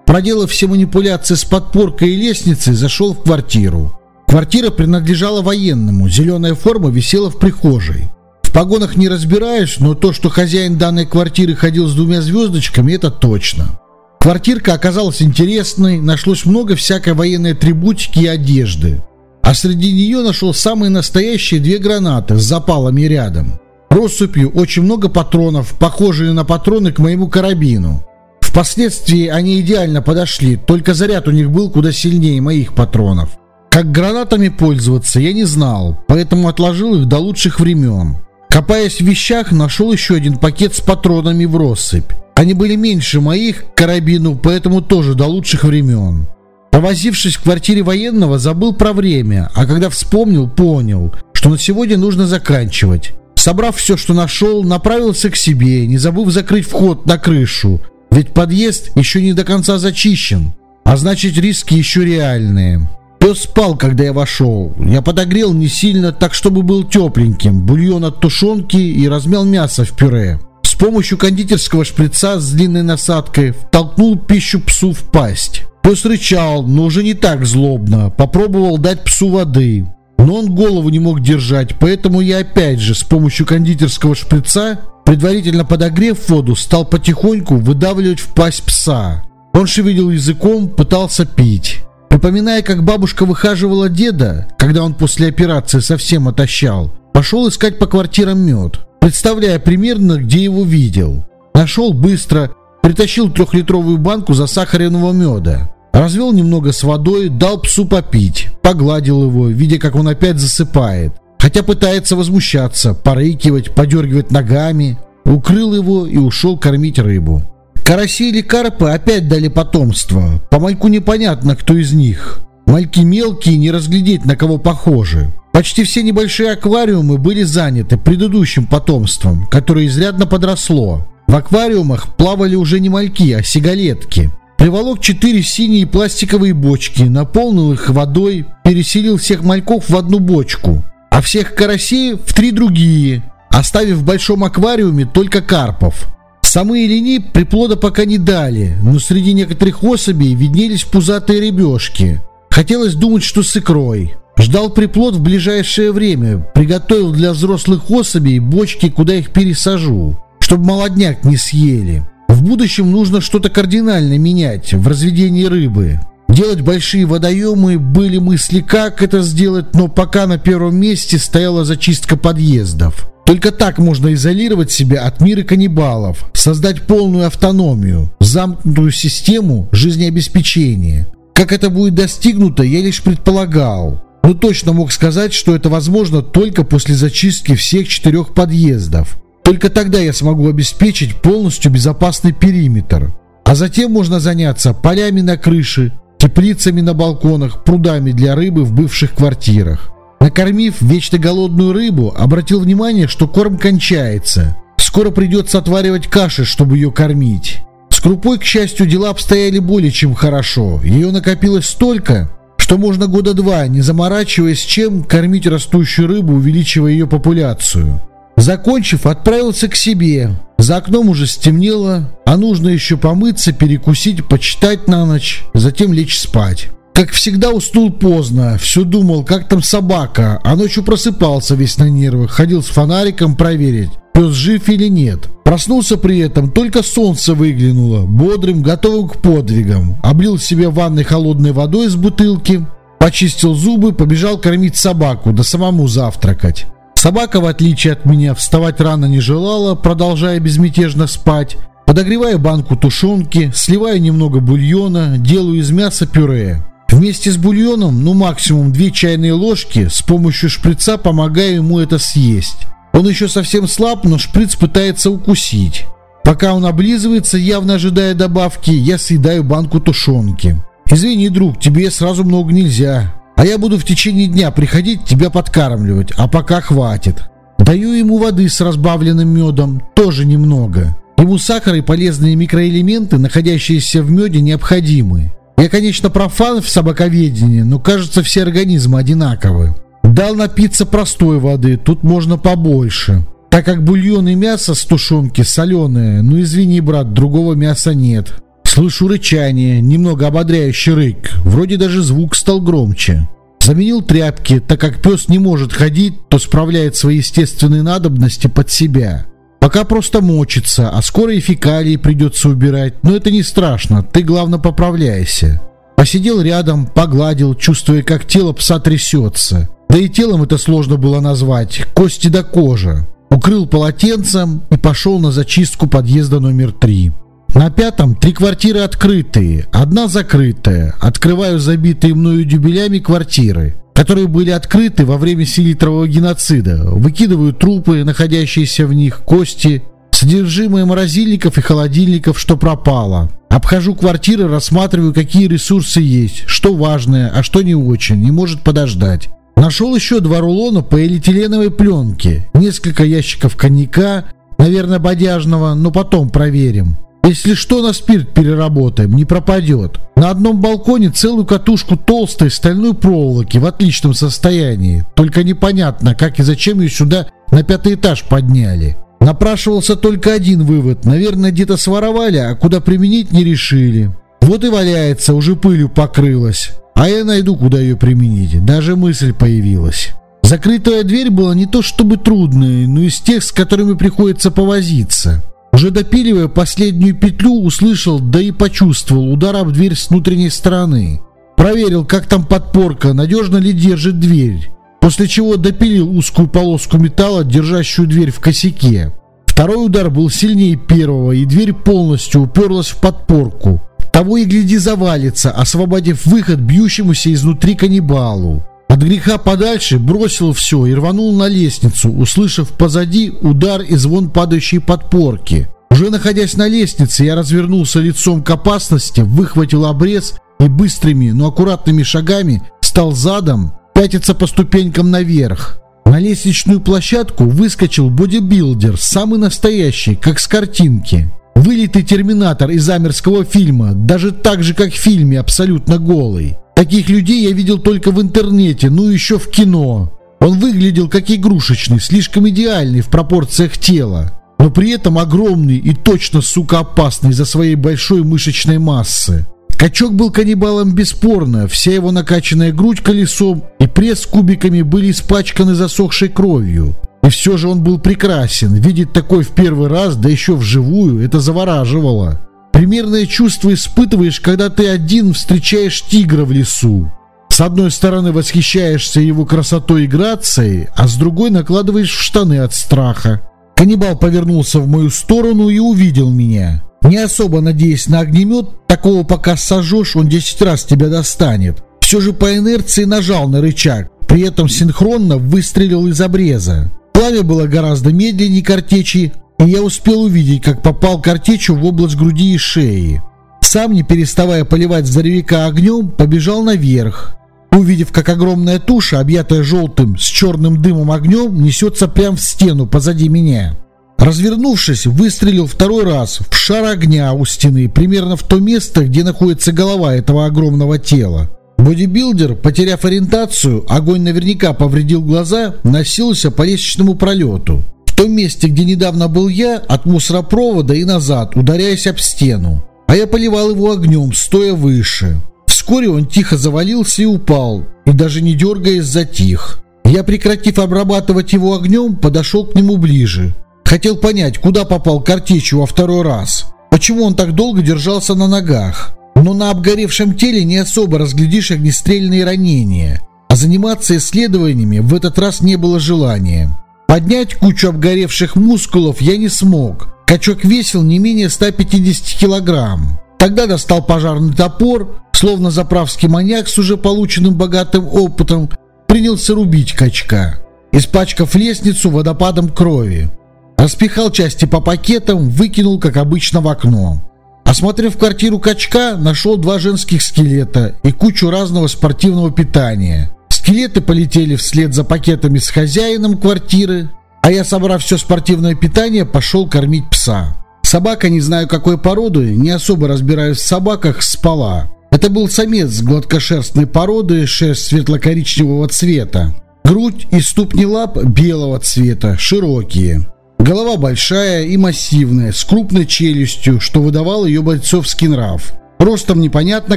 Проделав все манипуляции с подпоркой и лестницей, зашел в квартиру. Квартира принадлежала военному, зеленая форма висела в прихожей погонах не разбираешь, но то, что хозяин данной квартиры ходил с двумя звездочками, это точно. Квартирка оказалась интересной, нашлось много всякой военной атрибутики и одежды. А среди нее нашел самые настоящие две гранаты с запалами рядом. Россыпью очень много патронов, похожие на патроны к моему карабину. Впоследствии они идеально подошли, только заряд у них был куда сильнее моих патронов. Как гранатами пользоваться, я не знал, поэтому отложил их до лучших времен. Копаясь в вещах, нашел еще один пакет с патронами в россыпь. Они были меньше моих карабину, поэтому тоже до лучших времен. Повозившись в квартире военного, забыл про время, а когда вспомнил, понял, что на сегодня нужно заканчивать. Собрав все, что нашел, направился к себе, не забыв закрыть вход на крышу, ведь подъезд еще не до конца зачищен, а значит риски еще реальные. Пес спал, когда я вошел. Я подогрел не сильно, так чтобы был тепленьким, бульон от тушенки и размял мясо в пюре. С помощью кондитерского шприца с длинной насадкой втолкнул пищу псу в пасть. Пес рычал, но уже не так злобно. Попробовал дать псу воды. Но он голову не мог держать, поэтому я опять же с помощью кондитерского шприца, предварительно подогрев воду, стал потихоньку выдавливать в пасть пса. Он шевелил языком, пытался пить. Припоминая, как бабушка выхаживала деда, когда он после операции совсем отощал, пошел искать по квартирам мед, представляя примерно, где его видел. Нашел быстро, притащил трехлитровую банку засахаренного меда. Развел немного с водой, дал псу попить, погладил его, видя, как он опять засыпает. Хотя пытается возмущаться, порыкивать, подергивать ногами. Укрыл его и ушел кормить рыбу. Караси или карпы опять дали потомство. По мальку непонятно, кто из них. Мальки мелкие, не разглядеть, на кого похожи. Почти все небольшие аквариумы были заняты предыдущим потомством, которое изрядно подросло. В аквариумах плавали уже не мальки, а сигалетки. Приволок четыре синие пластиковые бочки, наполнил их водой, переселил всех мальков в одну бочку, а всех карасей в три другие, оставив в большом аквариуме только карпов. Самые линии приплода пока не дали, но среди некоторых особей виднелись пузатые ребешки. Хотелось думать, что с икрой. Ждал приплод в ближайшее время, приготовил для взрослых особей бочки, куда их пересажу, чтобы молодняк не съели. В будущем нужно что-то кардинально менять в разведении рыбы. Делать большие водоемы были мысли, как это сделать, но пока на первом месте стояла зачистка подъездов. Только так можно изолировать себя от мира каннибалов, создать полную автономию, замкнутую систему жизнеобеспечения. Как это будет достигнуто, я лишь предполагал. Но точно мог сказать, что это возможно только после зачистки всех четырех подъездов. Только тогда я смогу обеспечить полностью безопасный периметр. А затем можно заняться полями на крыше, теплицами на балконах, прудами для рыбы в бывших квартирах. Накормив вечно голодную рыбу, обратил внимание, что корм кончается. Скоро придется отваривать каши, чтобы ее кормить. С крупой, к счастью, дела обстояли более чем хорошо. Ее накопилось столько, что можно года два, не заморачиваясь чем, кормить растущую рыбу, увеличивая ее популяцию. Закончив, отправился к себе. За окном уже стемнело, а нужно еще помыться, перекусить, почитать на ночь, затем лечь спать. Как всегда уснул поздно, все думал, как там собака, а ночью просыпался весь на нервах, ходил с фонариком проверить, пес жив или нет. Проснулся при этом, только солнце выглянуло, бодрым, готовым к подвигам. Облил себе ванной холодной водой из бутылки, почистил зубы, побежал кормить собаку, да самому завтракать. Собака, в отличие от меня, вставать рано не желала, продолжая безмятежно спать. Подогреваю банку тушенки, сливаю немного бульона, делаю из мяса пюре. Вместе с бульоном, ну максимум 2 чайные ложки, с помощью шприца помогаю ему это съесть. Он еще совсем слаб, но шприц пытается укусить. Пока он облизывается, явно ожидая добавки, я съедаю банку тушенки. Извини, друг, тебе сразу много нельзя. А я буду в течение дня приходить тебя подкармливать, а пока хватит. Даю ему воды с разбавленным медом, тоже немного. Ему сахар и полезные микроэлементы, находящиеся в меде, необходимы. Я, конечно, профан в собаковедении, но кажется, все организмы одинаковы. Дал напиться простой воды, тут можно побольше. Так как бульон и мясо с тушенки соленые, ну извини, брат, другого мяса нет. Слышу рычание, немного ободряющий рык, вроде даже звук стал громче. Заменил тряпки, так как пес не может ходить, то справляет свои естественные надобности под себя. Пока просто мочится, а скоро и фекалии придется убирать, но это не страшно, ты главное поправляйся. Посидел рядом, погладил, чувствуя, как тело пса трясется. Да и телом это сложно было назвать, кости до кожи. Укрыл полотенцем и пошел на зачистку подъезда номер три. На пятом три квартиры открытые, одна закрытая. Открываю забитые мною дюбелями квартиры, которые были открыты во время селитрового геноцида. Выкидываю трупы, находящиеся в них, кости, содержимое морозильников и холодильников, что пропало. Обхожу квартиры, рассматриваю, какие ресурсы есть, что важное, а что не очень, не может подождать. Нашел еще два рулона полиэтиленовой пленки, несколько ящиков коньяка, наверное, бодяжного, но потом проверим. Если что, на спирт переработаем, не пропадет. На одном балконе целую катушку толстой стальной проволоки в отличном состоянии. Только непонятно, как и зачем ее сюда на пятый этаж подняли. Напрашивался только один вывод. Наверное, где-то своровали, а куда применить не решили. Вот и валяется, уже пылью покрылась. А я найду, куда ее применить. Даже мысль появилась. Закрытая дверь была не то чтобы трудной, но из тех, с которыми приходится повозиться. Уже допиливая последнюю петлю, услышал, да и почувствовал удар об дверь с внутренней стороны. Проверил, как там подпорка, надежно ли держит дверь. После чего допилил узкую полоску металла, держащую дверь в косяке. Второй удар был сильнее первого, и дверь полностью уперлась в подпорку. Того и гляди завалится, освободив выход бьющемуся изнутри каннибалу. От греха подальше бросил все и рванул на лестницу, услышав позади удар и звон падающей подпорки. Уже находясь на лестнице, я развернулся лицом к опасности, выхватил обрез и быстрыми, но аккуратными шагами стал задом пятиться по ступенькам наверх. На лестничную площадку выскочил бодибилдер, самый настоящий, как с картинки. Вылитый терминатор из амерского фильма, даже так же, как в фильме, абсолютно голый. Таких людей я видел только в интернете, ну еще в кино. Он выглядел как игрушечный, слишком идеальный в пропорциях тела, но при этом огромный и точно, сука, опасный за своей большой мышечной массы. Качок был каннибалом бесспорно, вся его накачанная грудь колесом и пресс кубиками были испачканы засохшей кровью. И все же он был прекрасен, видеть такой в первый раз, да еще вживую, это завораживало. Примерное чувство испытываешь, когда ты один встречаешь тигра в лесу. С одной стороны восхищаешься его красотой и грацией, а с другой накладываешь в штаны от страха. Каннибал повернулся в мою сторону и увидел меня. Не особо надеясь на огнемет, такого пока сожжешь, он 10 раз тебя достанет. Все же по инерции нажал на рычаг, при этом синхронно выстрелил из обреза. Пламя было гораздо медленнее картечи, и я успел увидеть, как попал картечью в область груди и шеи. Сам, не переставая поливать здоровяка огнем, побежал наверх. Увидев, как огромная туша, объятая желтым с черным дымом огнем, несется прямо в стену позади меня. Развернувшись, выстрелил второй раз в шар огня у стены, примерно в то место, где находится голова этого огромного тела. Бодибилдер, потеряв ориентацию, огонь наверняка повредил глаза, носился по лестничному пролету. В том месте, где недавно был я, от мусоропровода и назад, ударяясь об стену. А я поливал его огнем, стоя выше. Вскоре он тихо завалился и упал, и даже не дергаясь затих. Я, прекратив обрабатывать его огнем, подошел к нему ближе. Хотел понять, куда попал картечью во второй раз. Почему он так долго держался на ногах. Но на обгоревшем теле не особо разглядишь огнестрельные ранения. А заниматься исследованиями в этот раз не было желания. Поднять кучу обгоревших мускулов я не смог. Качок весил не менее 150 килограмм. Тогда достал пожарный топор, словно заправский маньяк с уже полученным богатым опытом, принялся рубить качка, испачкав лестницу водопадом крови. Распихал части по пакетам, выкинул, как обычно, в окно. Осмотрев квартиру качка, нашел два женских скелета и кучу разного спортивного питания. Скелеты полетели вслед за пакетами с хозяином квартиры, а я, собрав все спортивное питание, пошел кормить пса. Собака, не знаю какой породы, не особо разбираюсь в собаках, спала. Это был самец гладкошерстной породы, шерсть светло-коричневого цвета. Грудь и ступни лап белого цвета, широкие. Голова большая и массивная, с крупной челюстью, что выдавал ее бойцовский нрав. Ростом непонятно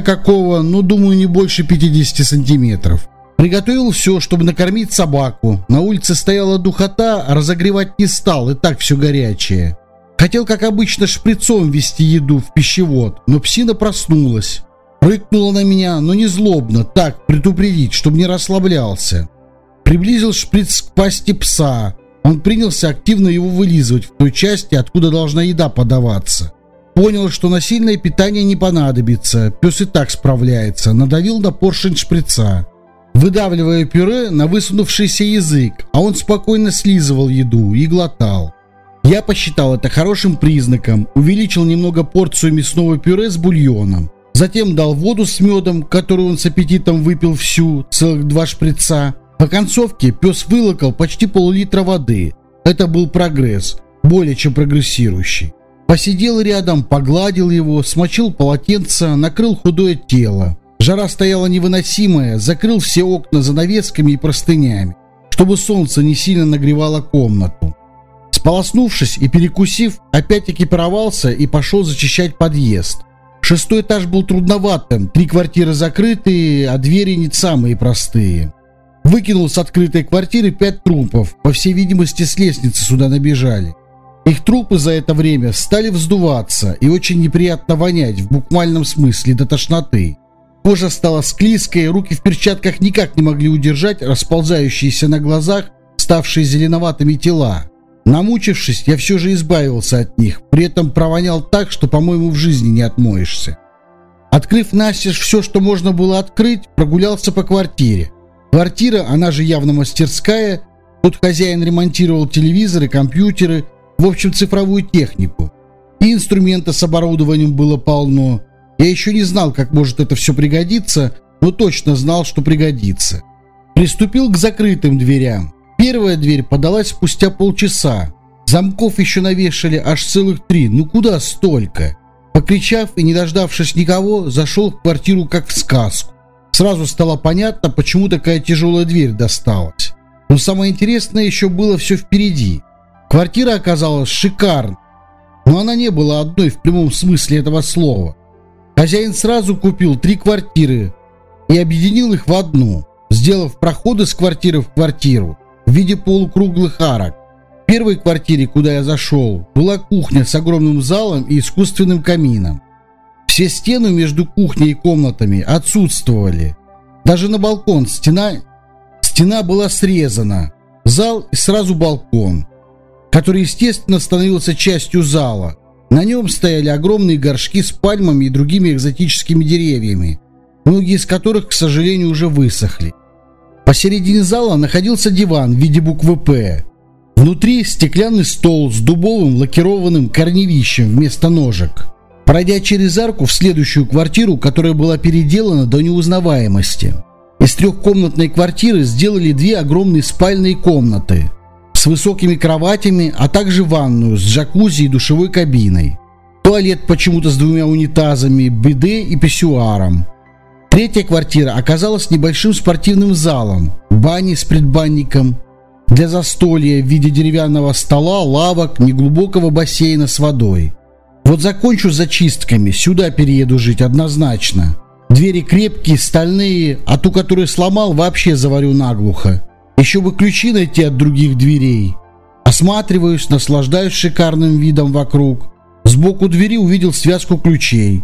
какого, но думаю не больше 50 сантиметров. Приготовил все, чтобы накормить собаку. На улице стояла духота, разогревать не стал, и так все горячее. Хотел, как обычно, шприцом вести еду в пищевод, но псина проснулась. Рыкнула на меня, но не злобно, так, предупредить, чтобы не расслаблялся. Приблизил шприц к пасти пса. Он принялся активно его вылизывать в той части, откуда должна еда подаваться. Понял, что насильное питание не понадобится, пес и так справляется, надавил на поршень шприца, выдавливая пюре на высунувшийся язык, а он спокойно слизывал еду и глотал. Я посчитал это хорошим признаком, увеличил немного порцию мясного пюре с бульоном. Затем дал воду с медом, которую он с аппетитом выпил всю, целых два шприца. По концовке пес вылокал почти пол-литра воды. Это был прогресс, более чем прогрессирующий. Посидел рядом, погладил его, смочил полотенце, накрыл худое тело. Жара стояла невыносимая, закрыл все окна занавесками и простынями, чтобы солнце не сильно нагревало комнату. Сполоснувшись и перекусив, опять экипировался и пошел зачищать подъезд. Шестой этаж был трудноватым, три квартиры закрытые, а двери не самые простые. Выкинул с открытой квартиры пять трупов, по всей видимости с лестницы сюда набежали. Их трупы за это время стали вздуваться и очень неприятно вонять, в буквальном смысле, до тошноты. Кожа стала склизкой, руки в перчатках никак не могли удержать расползающиеся на глазах, ставшие зеленоватыми тела. Намучившись, я все же избавился от них, при этом провонял так, что, по-моему, в жизни не отмоешься. Открыв настежь все, что можно было открыть, прогулялся по квартире. Квартира, она же явно мастерская, тут хозяин ремонтировал телевизоры, компьютеры, в общем, цифровую технику. И инструмента с оборудованием было полно. Я еще не знал, как может это все пригодиться, но точно знал, что пригодится. Приступил к закрытым дверям. Первая дверь подалась спустя полчаса. Замков еще навешали аж целых три. Ну куда столько? Покричав и не дождавшись никого, зашел в квартиру как в сказку. Сразу стало понятно, почему такая тяжелая дверь досталась. Но самое интересное еще было все впереди. Квартира оказалась шикарной, но она не была одной в прямом смысле этого слова. Хозяин сразу купил три квартиры и объединил их в одну, сделав проходы с квартиры в квартиру в виде полукруглых арок. В первой квартире, куда я зашел, была кухня с огромным залом и искусственным камином. Все стены между кухней и комнатами отсутствовали. Даже на балкон стена, стена была срезана. Зал и сразу балкон, который, естественно, становился частью зала. На нем стояли огромные горшки с пальмами и другими экзотическими деревьями, многие из которых, к сожалению, уже высохли. Посередине зала находился диван в виде буквы «П». Внутри стеклянный стол с дубовым лакированным корневищем вместо ножек. Пройдя через арку в следующую квартиру, которая была переделана до неузнаваемости. Из трехкомнатной квартиры сделали две огромные спальные комнаты с высокими кроватями, а также ванную с джакузи и душевой кабиной. Туалет почему-то с двумя унитазами, биде и писсуаром. Третья квартира оказалась небольшим спортивным залом, баней с предбанником, для застолья в виде деревянного стола, лавок, неглубокого бассейна с водой. Вот закончу зачистками, сюда перееду жить однозначно. Двери крепкие, стальные, а ту, которую сломал, вообще заварю наглухо. Еще бы ключи найти от других дверей. Осматриваюсь, наслаждаюсь шикарным видом вокруг. Сбоку двери увидел связку ключей.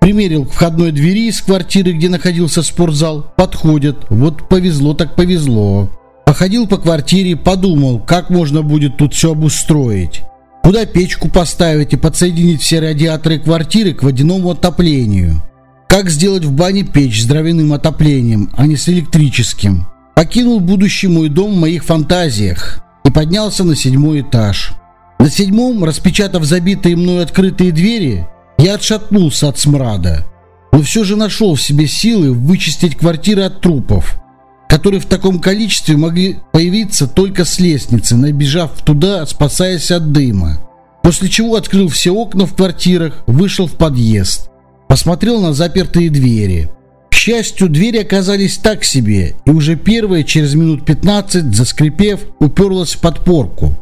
Примерил к входной двери из квартиры, где находился спортзал. Подходит. Вот повезло так повезло. Походил по квартире, подумал, как можно будет тут все обустроить. Куда печку поставить и подсоединить все радиаторы квартиры к водяному отоплению. Как сделать в бане печь с дровяным отоплением, а не с электрическим. Покинул будущий мой дом в моих фантазиях и поднялся на седьмой этаж. На седьмом, распечатав забитые мной открытые двери, я отшатнулся от смрада, но все же нашел в себе силы вычистить квартиры от трупов, которые в таком количестве могли появиться только с лестницы, набежав туда, спасаясь от дыма. После чего открыл все окна в квартирах, вышел в подъезд, посмотрел на запертые двери. К счастью, двери оказались так себе, и уже первая через минут 15, заскрипев, уперлась в подпорку.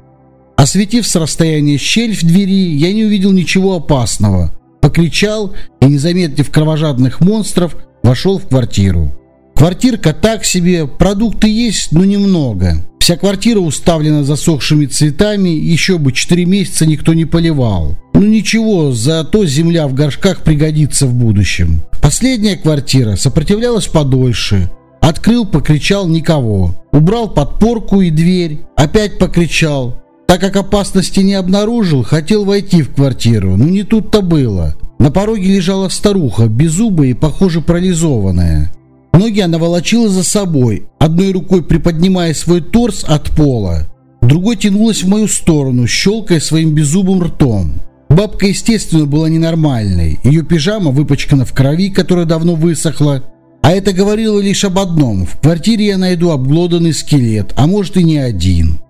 Осветив с расстояния щель в двери, я не увидел ничего опасного покричал и, не заметив кровожадных монстров, вошел в квартиру. Квартирка так себе, продукты есть, но немного. Вся квартира уставлена засохшими цветами, еще бы 4 месяца никто не поливал. Ну ничего, зато земля в горшках пригодится в будущем. Последняя квартира сопротивлялась подольше. Открыл, покричал никого. Убрал подпорку и дверь, опять покричал. Так как опасности не обнаружил, хотел войти в квартиру, но не тут-то было. На пороге лежала старуха, беззубая и, похоже, парализованная. Ноги она волочила за собой, одной рукой приподнимая свой торс от пола, другой тянулась в мою сторону, щелкая своим беззубым ртом. Бабка, естественно, была ненормальной. Ее пижама выпачкана в крови, которая давно высохла. А это говорило лишь об одном. В квартире я найду обглоданный скелет, а может и не один.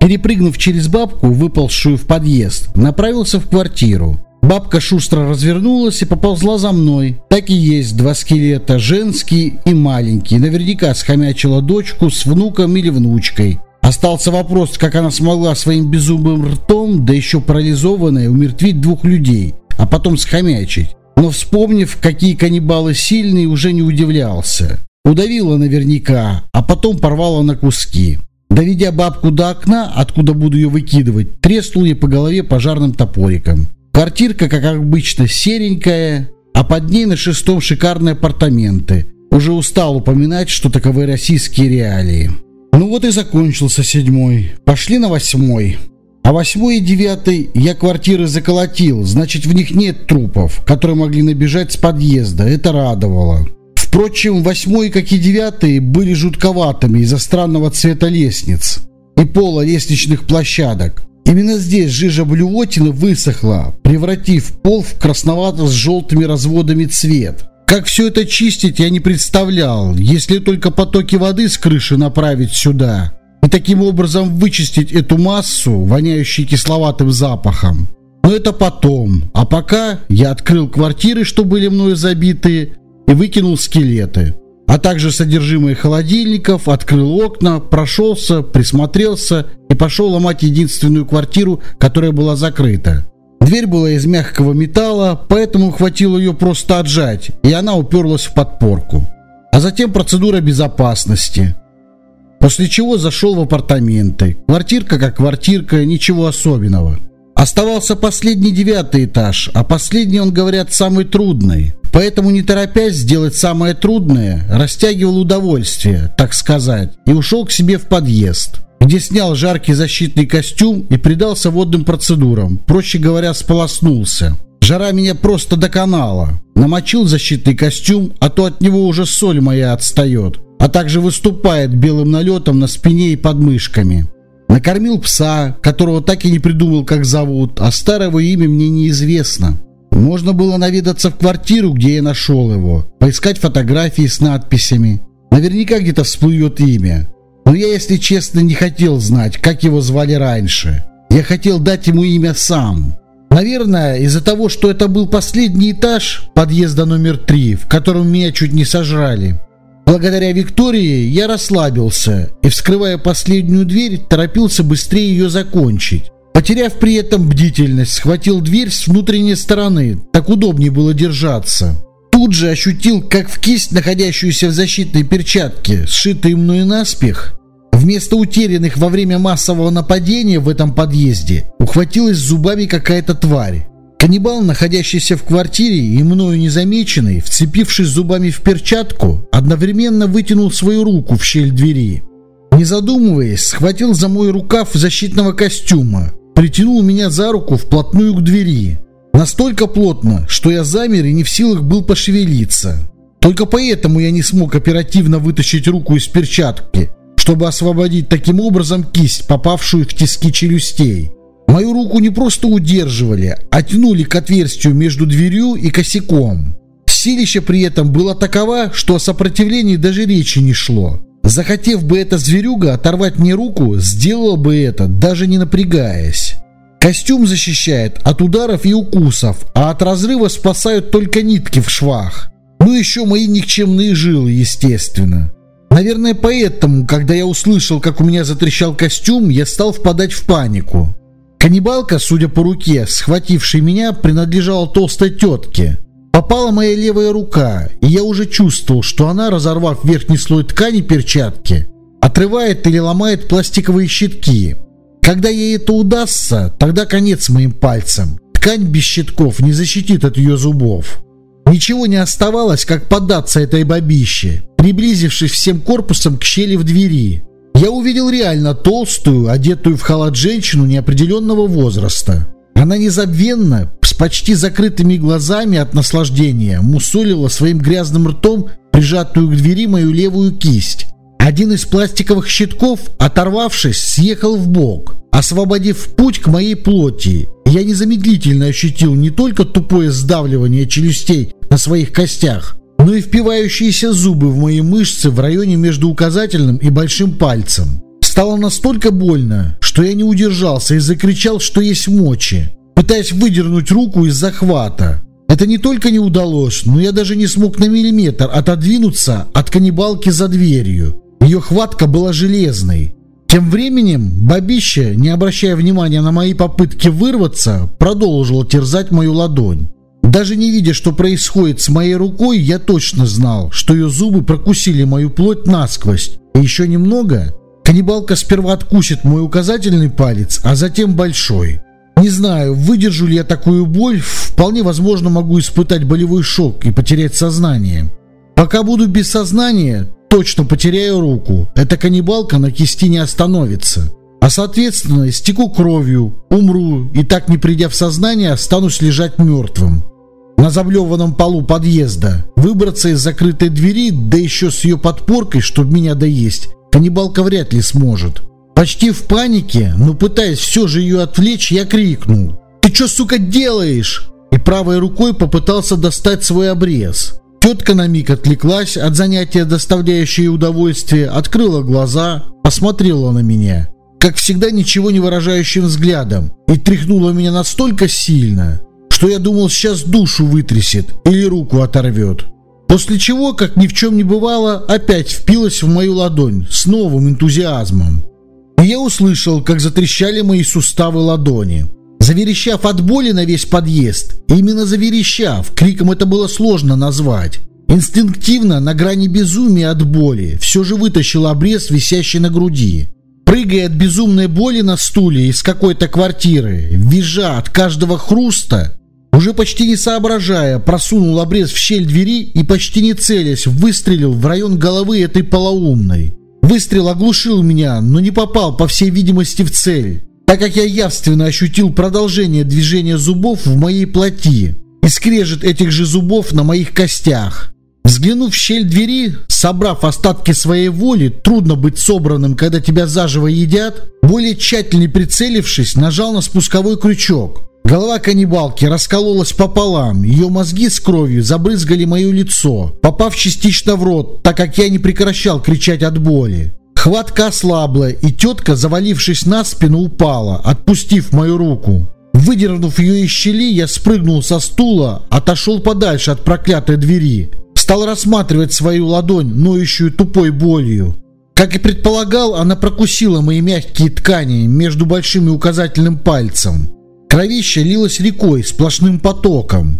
Перепрыгнув через бабку, выползшую в подъезд, направился в квартиру. Бабка шустро развернулась и поползла за мной. Так и есть два скелета, женский и маленький. Наверняка схомячила дочку с внуком или внучкой. Остался вопрос, как она смогла своим безумным ртом, да еще парализованная, умертвить двух людей, а потом схомячить. Но вспомнив, какие каннибалы сильные, уже не удивлялся. Удавила наверняка, а потом порвала на куски. Доведя бабку до окна, откуда буду ее выкидывать, треснул ей по голове пожарным топориком. Квартирка, как обычно, серенькая, а под ней на шестом шикарные апартаменты. Уже устал упоминать, что таковы российские реалии. Ну вот и закончился седьмой. Пошли на восьмой. А восьмой и девятый я квартиры заколотил, значит в них нет трупов, которые могли набежать с подъезда. Это радовало. Впрочем, восьмой, как и девятый, были жутковатыми из-за странного цвета лестниц и пола лестничных площадок. Именно здесь жижа блювотины высохла, превратив пол в красновато с желтыми разводами цвет. Как все это чистить, я не представлял, если только потоки воды с крыши направить сюда и таким образом вычистить эту массу, воняющую кисловатым запахом. Но это потом. А пока я открыл квартиры, что были мною забиты, и выкинул скелеты. А также содержимое холодильников, открыл окна, прошелся, присмотрелся и пошел ломать единственную квартиру, которая была закрыта. Дверь была из мягкого металла, поэтому хватило ее просто отжать, и она уперлась в подпорку. А затем процедура безопасности. После чего зашел в апартаменты. Квартирка как квартирка, ничего особенного. Оставался последний девятый этаж, а последний, он говорят, самый трудный. Поэтому, не торопясь сделать самое трудное, растягивал удовольствие, так сказать, и ушел к себе в подъезд где снял жаркий защитный костюм и предался водным процедурам, проще говоря, сполоснулся. Жара меня просто доконала. Намочил защитный костюм, а то от него уже соль моя отстает, а также выступает белым налетом на спине и подмышками. Накормил пса, которого так и не придумал, как зовут, а старого имя мне неизвестно. Можно было наведаться в квартиру, где я нашел его, поискать фотографии с надписями. Наверняка где-то всплывет имя. Но я, если честно, не хотел знать, как его звали раньше. Я хотел дать ему имя сам. Наверное, из-за того, что это был последний этаж подъезда номер три, в котором меня чуть не сожрали. Благодаря Виктории я расслабился и, вскрывая последнюю дверь, торопился быстрее ее закончить. Потеряв при этом бдительность, схватил дверь с внутренней стороны, так удобнее было держаться тут же ощутил, как в кисть, находящуюся в защитной перчатке, сшитой мною наспех, вместо утерянных во время массового нападения в этом подъезде, ухватилась зубами какая-то тварь. Каннибал, находящийся в квартире и мною незамеченный, вцепившись зубами в перчатку, одновременно вытянул свою руку в щель двери. Не задумываясь, схватил за мой рукав защитного костюма, притянул меня за руку вплотную к двери. Настолько плотно, что я замер и не в силах был пошевелиться. Только поэтому я не смог оперативно вытащить руку из перчатки, чтобы освободить таким образом кисть, попавшую в тиски челюстей. Мою руку не просто удерживали, а тянули к отверстию между дверью и косяком. Силище при этом было таково, что о сопротивлении даже речи не шло. Захотев бы эта зверюга оторвать мне руку, сделала бы это, даже не напрягаясь. Костюм защищает от ударов и укусов, а от разрыва спасают только нитки в швах. Ну еще мои никчемные жилы, естественно. Наверное, поэтому, когда я услышал, как у меня затрещал костюм, я стал впадать в панику. Каннибалка, судя по руке, схватившей меня, принадлежала толстой тетке. Попала моя левая рука, и я уже чувствовал, что она, разорвав верхний слой ткани перчатки, отрывает или ломает пластиковые щитки. Когда ей это удастся, тогда конец моим пальцам. Ткань без щитков не защитит от ее зубов. Ничего не оставалось, как поддаться этой бабище, приблизившись всем корпусом к щели в двери. я увидел реально толстую, одетую в халат женщину неопределенного возраста. Она незабвенно, с почти закрытыми глазами от наслаждения, мусолила своим грязным ртом прижатую к двери мою левую кисть. Один из пластиковых щитков, оторвавшись, съехал в бок, освободив путь к моей плоти. Я незамедлительно ощутил не только тупое сдавливание челюстей на своих костях, но и впивающиеся зубы в мои мышцы в районе между указательным и большим пальцем. Стало настолько больно, что я не удержался и закричал, что есть мочи, пытаясь выдернуть руку из захвата. Это не только не удалось, но я даже не смог на миллиметр отодвинуться от каннибалки за дверью. Ее хватка была железной. Тем временем бабища, не обращая внимания на мои попытки вырваться, продолжила терзать мою ладонь. Даже не видя, что происходит с моей рукой, я точно знал, что ее зубы прокусили мою плоть насквозь. И еще немного, каннибалка сперва откусит мой указательный палец, а затем большой. Не знаю, выдержу ли я такую боль, вполне возможно могу испытать болевой шок и потерять сознание. Пока буду без сознания, точно потеряю руку. Эта каннибалка на кисти не остановится. А соответственно, истеку кровью, умру и так не придя в сознание, останусь лежать мертвым на заблеванном полу подъезда. Выбраться из закрытой двери, да еще с ее подпоркой, чтобы меня доесть, каннибалка вряд ли сможет. Почти в панике, но пытаясь все же ее отвлечь, я крикнул. «Ты что, сука, делаешь?» И правой рукой попытался достать свой обрез. Тетка на миг отвлеклась от занятия, доставляющее удовольствие, открыла глаза, посмотрела на меня, как всегда ничего не выражающим взглядом, и тряхнула меня настолько сильно, что я думал сейчас душу вытрясет или руку оторвет. После чего, как ни в чем не бывало, опять впилась в мою ладонь с новым энтузиазмом. И я услышал, как затрещали мои суставы ладони. Заверещав от боли на весь подъезд, именно заверещав, криком это было сложно назвать, инстинктивно, на грани безумия от боли, все же вытащил обрез, висящий на груди. Прыгая от безумной боли на стуле из какой-то квартиры, визжа от каждого хруста, уже почти не соображая, просунул обрез в щель двери и почти не целясь, выстрелил в район головы этой полоумной. Выстрел оглушил меня, но не попал, по всей видимости, в цель, так как я явственно ощутил продолжение движения зубов в моей плоти и скрежет этих же зубов на моих костях. Взглянув в щель двери, собрав остатки своей воли, трудно быть собранным, когда тебя заживо едят, более тщательно прицелившись, нажал на спусковой крючок. Голова каннибалки раскололась пополам, ее мозги с кровью забрызгали мое лицо, попав частично в рот, так как я не прекращал кричать от боли. Хватка ослабла, и тетка, завалившись на спину, упала, отпустив мою руку. Выдернув ее из щели, я спрыгнул со стула, отошел подальше от проклятой двери. Стал рассматривать свою ладонь, ноющую тупой болью. Как и предполагал, она прокусила мои мягкие ткани между большим и указательным пальцем. Кровище лилось рекой, сплошным потоком.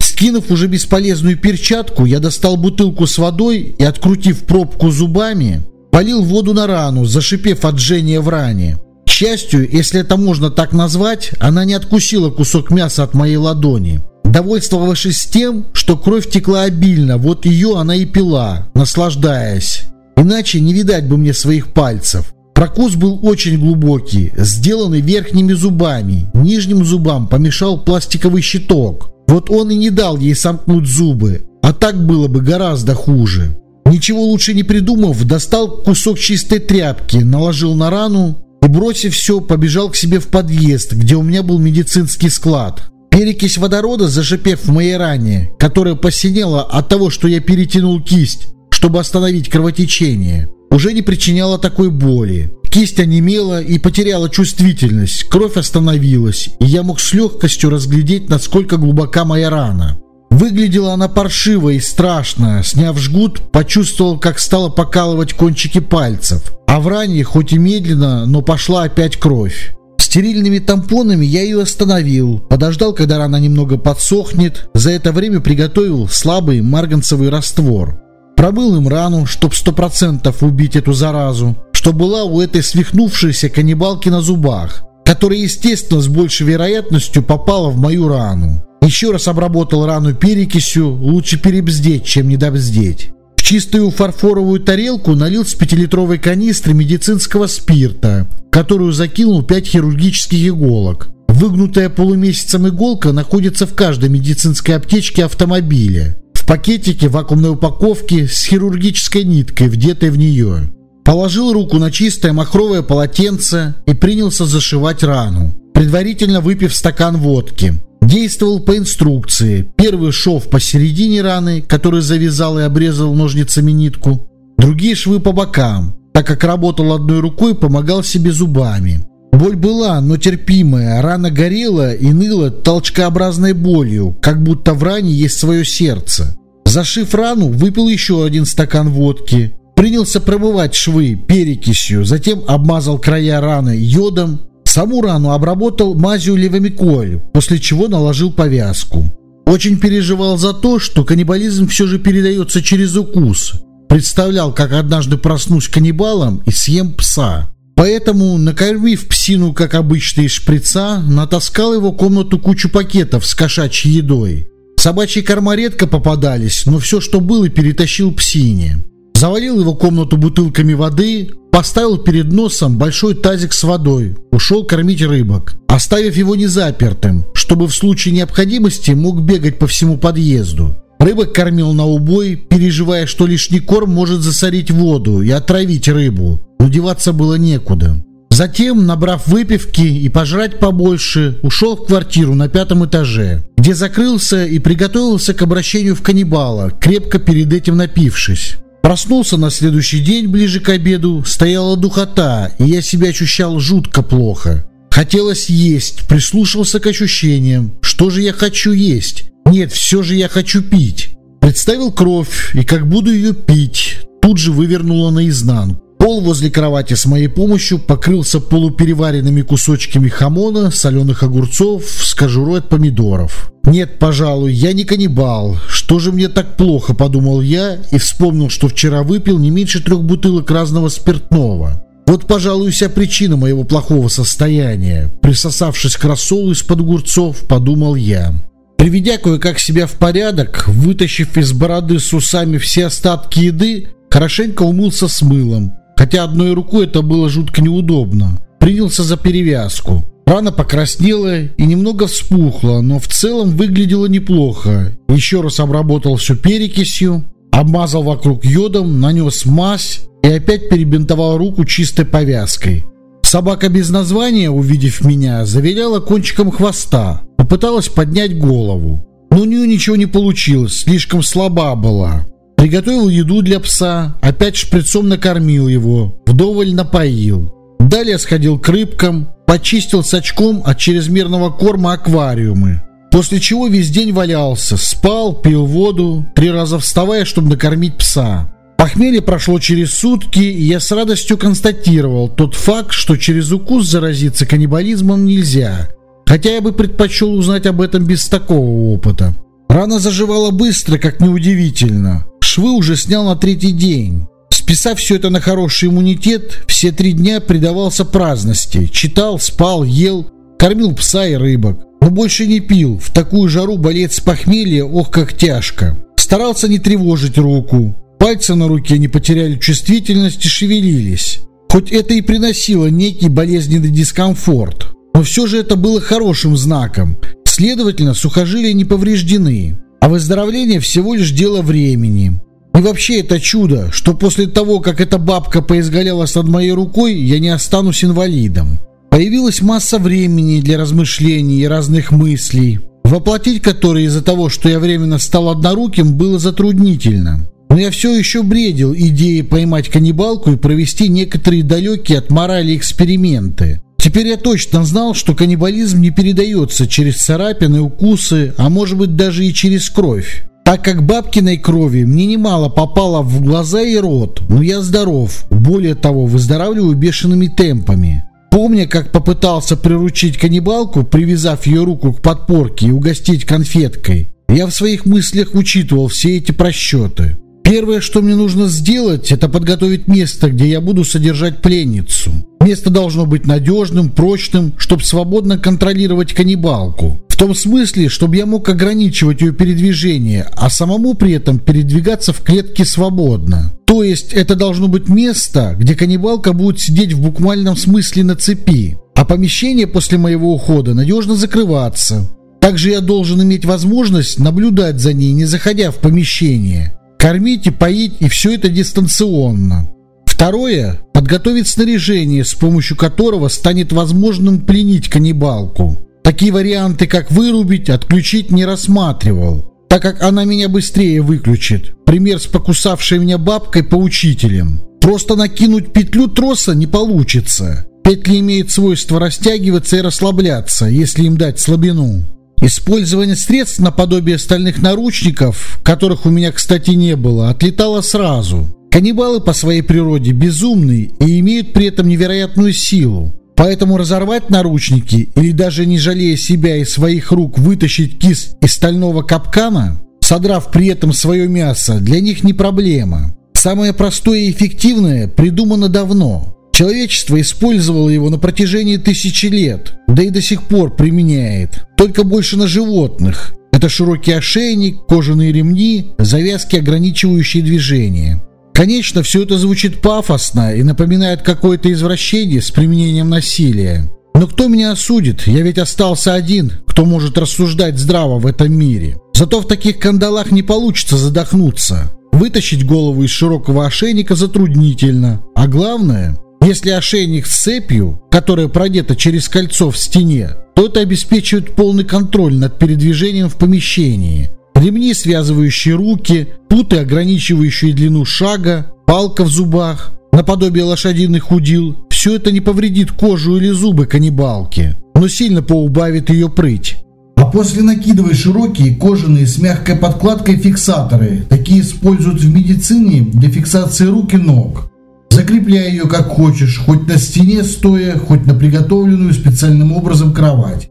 Скинув уже бесполезную перчатку, я достал бутылку с водой и, открутив пробку зубами, полил воду на рану, зашипев от жжения в ране. К счастью, если это можно так назвать, она не откусила кусок мяса от моей ладони. Довольствовавшись тем, что кровь текла обильно, вот ее она и пила, наслаждаясь. Иначе не видать бы мне своих пальцев. Прокус был очень глубокий, сделанный верхними зубами. Нижним зубам помешал пластиковый щиток. Вот он и не дал ей сомкнуть зубы, а так было бы гораздо хуже. Ничего лучше не придумав, достал кусок чистой тряпки, наложил на рану и, бросив все, побежал к себе в подъезд, где у меня был медицинский склад. Перекись водорода, зашипев в моей ране, которая посинела от того, что я перетянул кисть, чтобы остановить кровотечение, уже не причиняла такой боли. Кисть онемела и потеряла чувствительность, кровь остановилась, и я мог с легкостью разглядеть, насколько глубока моя рана. Выглядела она паршиво и страшно. Сняв жгут, почувствовал, как стало покалывать кончики пальцев. А в ране, хоть и медленно, но пошла опять кровь. Стерильными тампонами я ее остановил, подождал, когда рана немного подсохнет, за это время приготовил слабый марганцевый раствор. Промыл им рану, чтоб сто процентов убить эту заразу, что была у этой свихнувшейся каннибалки на зубах, которая, естественно, с большей вероятностью попала в мою рану. Еще раз обработал рану перекисью, лучше перебздеть, чем недобздеть. В чистую фарфоровую тарелку налил с пятилитровой канистры медицинского спирта, которую закинул пять хирургических иголок. Выгнутая полумесяцем иголка находится в каждой медицинской аптечке автомобиля. В пакетике вакуумной упаковки с хирургической ниткой, вдетой в нее. Положил руку на чистое махровое полотенце и принялся зашивать рану, предварительно выпив стакан водки. Действовал по инструкции. Первый шов посередине раны, который завязал и обрезал ножницами нитку. Другие швы по бокам, так как работал одной рукой, помогал себе зубами. Боль была, но терпимая. Рана горела и ныла толчкообразной болью, как будто в ране есть свое сердце. Зашив рану, выпил еще один стакан водки. Принялся промывать швы перекисью, затем обмазал края раны йодом Саму рану обработал мазью левомиколь, после чего наложил повязку. Очень переживал за то, что каннибализм все же передается через укус. Представлял, как однажды проснусь каннибалом и съем пса. Поэтому, накормив псину, как обычно, из шприца, натаскал его комнату кучу пакетов с кошачьей едой. Собачьи корма редко попадались, но все, что было, перетащил псине. Завалил его комнату бутылками воды, поставил перед носом большой тазик с водой, ушел кормить рыбок, оставив его незапертым, чтобы в случае необходимости мог бегать по всему подъезду. Рыбок кормил на убой, переживая, что лишний корм может засорить воду и отравить рыбу. Но деваться было некуда. Затем, набрав выпивки и пожрать побольше, ушел в квартиру на пятом этаже, где закрылся и приготовился к обращению в каннибала, крепко перед этим напившись. Проснулся на следующий день ближе к обеду, стояла духота, и я себя ощущал жутко плохо. Хотелось есть, прислушался к ощущениям. Что же я хочу есть? Нет, все же я хочу пить. Представил кровь, и как буду ее пить, тут же вывернула наизнанку. Пол возле кровати с моей помощью покрылся полупереваренными кусочками хамона, соленых огурцов с кожурой от помидоров. «Нет, пожалуй, я не каннибал. Что же мне так плохо?» – подумал я и вспомнил, что вчера выпил не меньше трех бутылок разного спиртного. Вот, пожалуй, вся причина моего плохого состояния. Присосавшись к рассолу из-под огурцов, подумал я. Приведя кое-как себя в порядок, вытащив из бороды с усами все остатки еды, хорошенько умылся с мылом, хотя одной рукой это было жутко неудобно. Принялся за перевязку. Рана покраснела и немного вспухла, но в целом выглядела неплохо. Еще раз обработал все перекисью, обмазал вокруг йодом, нанес мазь и опять перебинтовал руку чистой повязкой. Собака без названия, увидев меня, завиляла кончиком хвоста, попыталась поднять голову. Но у нее ничего не получилось, слишком слаба была. Приготовил еду для пса, опять шприцом накормил его, вдоволь напоил. Далее сходил к рыбкам, почистил с очком от чрезмерного корма аквариумы. После чего весь день валялся, спал, пил воду, три раза вставая, чтобы накормить пса. Похмелье прошло через сутки, и я с радостью констатировал тот факт, что через укус заразиться каннибализмом нельзя. Хотя я бы предпочел узнать об этом без такого опыта. Рана заживала быстро, как неудивительно. Швы уже снял на третий день. Списав все это на хороший иммунитет, все три дня предавался праздности. Читал, спал, ел, кормил пса и рыбок. Но больше не пил. В такую жару болеть с похмелья, ох, как тяжко. Старался не тревожить руку. Пальцы на руке не потеряли чувствительность и шевелились. Хоть это и приносило некий болезненный дискомфорт. Но все же это было хорошим знаком. Следовательно, сухожилия не повреждены. А выздоровление всего лишь дело времени. И вообще это чудо, что после того, как эта бабка поизгалялась над моей рукой, я не останусь инвалидом. Появилась масса времени для размышлений и разных мыслей, воплотить которые из-за того, что я временно стал одноруким, было затруднительно. Но я все еще бредил идеей поймать каннибалку и провести некоторые далекие от морали эксперименты. Теперь я точно знал, что каннибализм не передается через царапины, укусы, а может быть даже и через кровь. Так как бабкиной крови мне немало попало в глаза и рот, но я здоров, более того, выздоравливаю бешеными темпами. Помня, как попытался приручить каннибалку, привязав ее руку к подпорке и угостить конфеткой, я в своих мыслях учитывал все эти просчеты. Первое, что мне нужно сделать, это подготовить место, где я буду содержать пленницу. Место должно быть надежным, прочным, чтобы свободно контролировать каннибалку. В том смысле, чтобы я мог ограничивать ее передвижение, а самому при этом передвигаться в клетке свободно. То есть это должно быть место, где каннибалка будет сидеть в буквальном смысле на цепи, а помещение после моего ухода надежно закрываться. Также я должен иметь возможность наблюдать за ней, не заходя в помещение. Кормить и поить, и все это дистанционно. Второе – подготовить снаряжение, с помощью которого станет возможным пленить каннибалку. Такие варианты, как вырубить, отключить, не рассматривал, так как она меня быстрее выключит. Пример с покусавшей меня бабкой-поучителем. Просто накинуть петлю троса не получится. Петли имеют свойство растягиваться и расслабляться, если им дать слабину. Использование средств наподобие стальных наручников, которых у меня, кстати, не было, отлетало сразу. Каннибалы по своей природе безумны и имеют при этом невероятную силу. Поэтому разорвать наручники или даже не жалея себя и своих рук вытащить кисть из стального капкана, содрав при этом свое мясо, для них не проблема. Самое простое и эффективное придумано давно. Человечество использовало его на протяжении тысячи лет, да и до сих пор применяет, только больше на животных. Это широкий ошейник, кожаные ремни, завязки, ограничивающие движение. Конечно, все это звучит пафосно и напоминает какое-то извращение с применением насилия. Но кто меня осудит? Я ведь остался один, кто может рассуждать здраво в этом мире. Зато в таких кандалах не получится задохнуться. Вытащить голову из широкого ошейника затруднительно. А главное, если ошейник с цепью, которая продета через кольцо в стене, то это обеспечивает полный контроль над передвижением в помещении ремни, связывающие руки, путы, ограничивающие длину шага, палка в зубах, наподобие лошадиных удил. Все это не повредит кожу или зубы каннибалки, но сильно поубавит ее прыть. А после накидывай широкие кожаные с мягкой подкладкой фиксаторы. Такие используют в медицине для фиксации рук и ног. Закрепляй ее как хочешь, хоть на стене стоя, хоть на приготовленную специальным образом кровать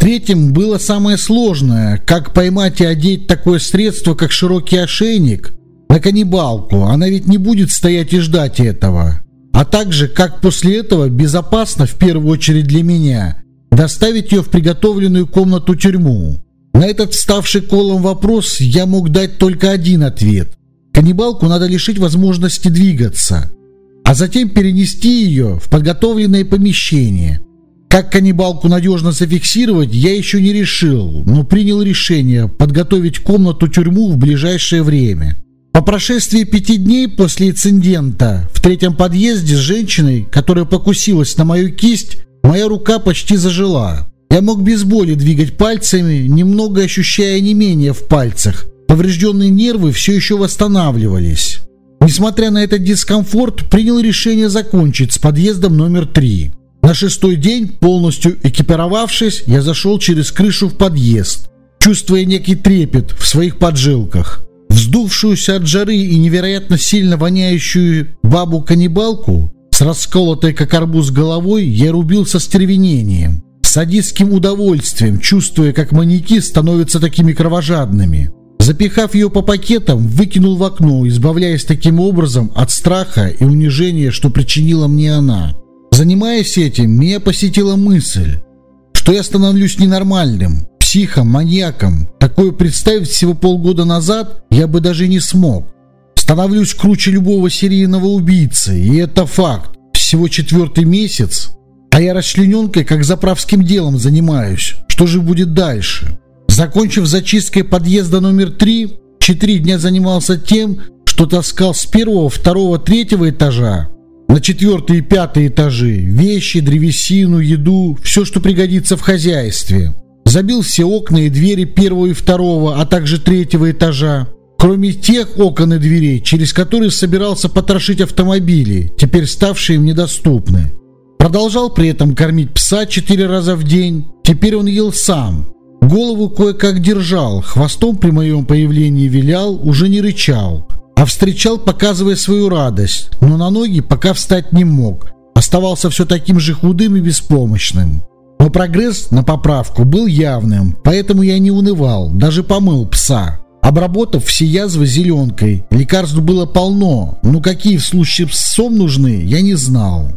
третьим было самое сложное, как поймать и одеть такое средство, как широкий ошейник, на каннибалку. Она ведь не будет стоять и ждать этого. А также, как после этого безопасно, в первую очередь для меня, доставить ее в приготовленную комнату-тюрьму. На этот ставший колом вопрос я мог дать только один ответ. Каннибалку надо лишить возможности двигаться, а затем перенести ее в подготовленное помещение – как каннибалку надежно зафиксировать, я еще не решил, но принял решение подготовить комнату-тюрьму в ближайшее время. По прошествии пяти дней после инцидента в третьем подъезде с женщиной, которая покусилась на мою кисть, моя рука почти зажила. Я мог без боли двигать пальцами, немного ощущая не менее в пальцах. Поврежденные нервы все еще восстанавливались. Несмотря на этот дискомфорт, принял решение закончить с подъездом номер три. На шестой день, полностью экипировавшись, я зашел через крышу в подъезд, чувствуя некий трепет в своих поджилках. Вздувшуюся от жары и невероятно сильно воняющую бабу-каннибалку с расколотой как арбуз головой я рубил со стервенением, садистским удовольствием, чувствуя, как маньяки становятся такими кровожадными. Запихав ее по пакетам, выкинул в окно, избавляясь таким образом от страха и унижения, что причинила мне она. Занимаясь этим, меня посетила мысль, что я становлюсь ненормальным, психом, маньяком. Такое представить всего полгода назад я бы даже не смог. Становлюсь круче любого серийного убийцы, и это факт. Всего четвертый месяц, а я расчлененкой как заправским делом занимаюсь. Что же будет дальше? Закончив зачисткой подъезда номер три, четыре дня занимался тем, что таскал с первого, второго, третьего этажа на четвертый и пятый этажи, вещи, древесину, еду, все, что пригодится в хозяйстве. Забил все окна и двери первого и второго, а также третьего этажа. Кроме тех окон и дверей, через которые собирался потрошить автомобили, теперь ставшие им недоступны. Продолжал при этом кормить пса четыре раза в день. Теперь он ел сам. Голову кое-как держал, хвостом при моем появлении вилял, уже не рычал а встречал, показывая свою радость, но на ноги пока встать не мог. Оставался все таким же худым и беспомощным. Но прогресс на поправку был явным, поэтому я не унывал, даже помыл пса. Обработав все язвы зеленкой, лекарств было полно, но какие в случае псом нужны, я не знал.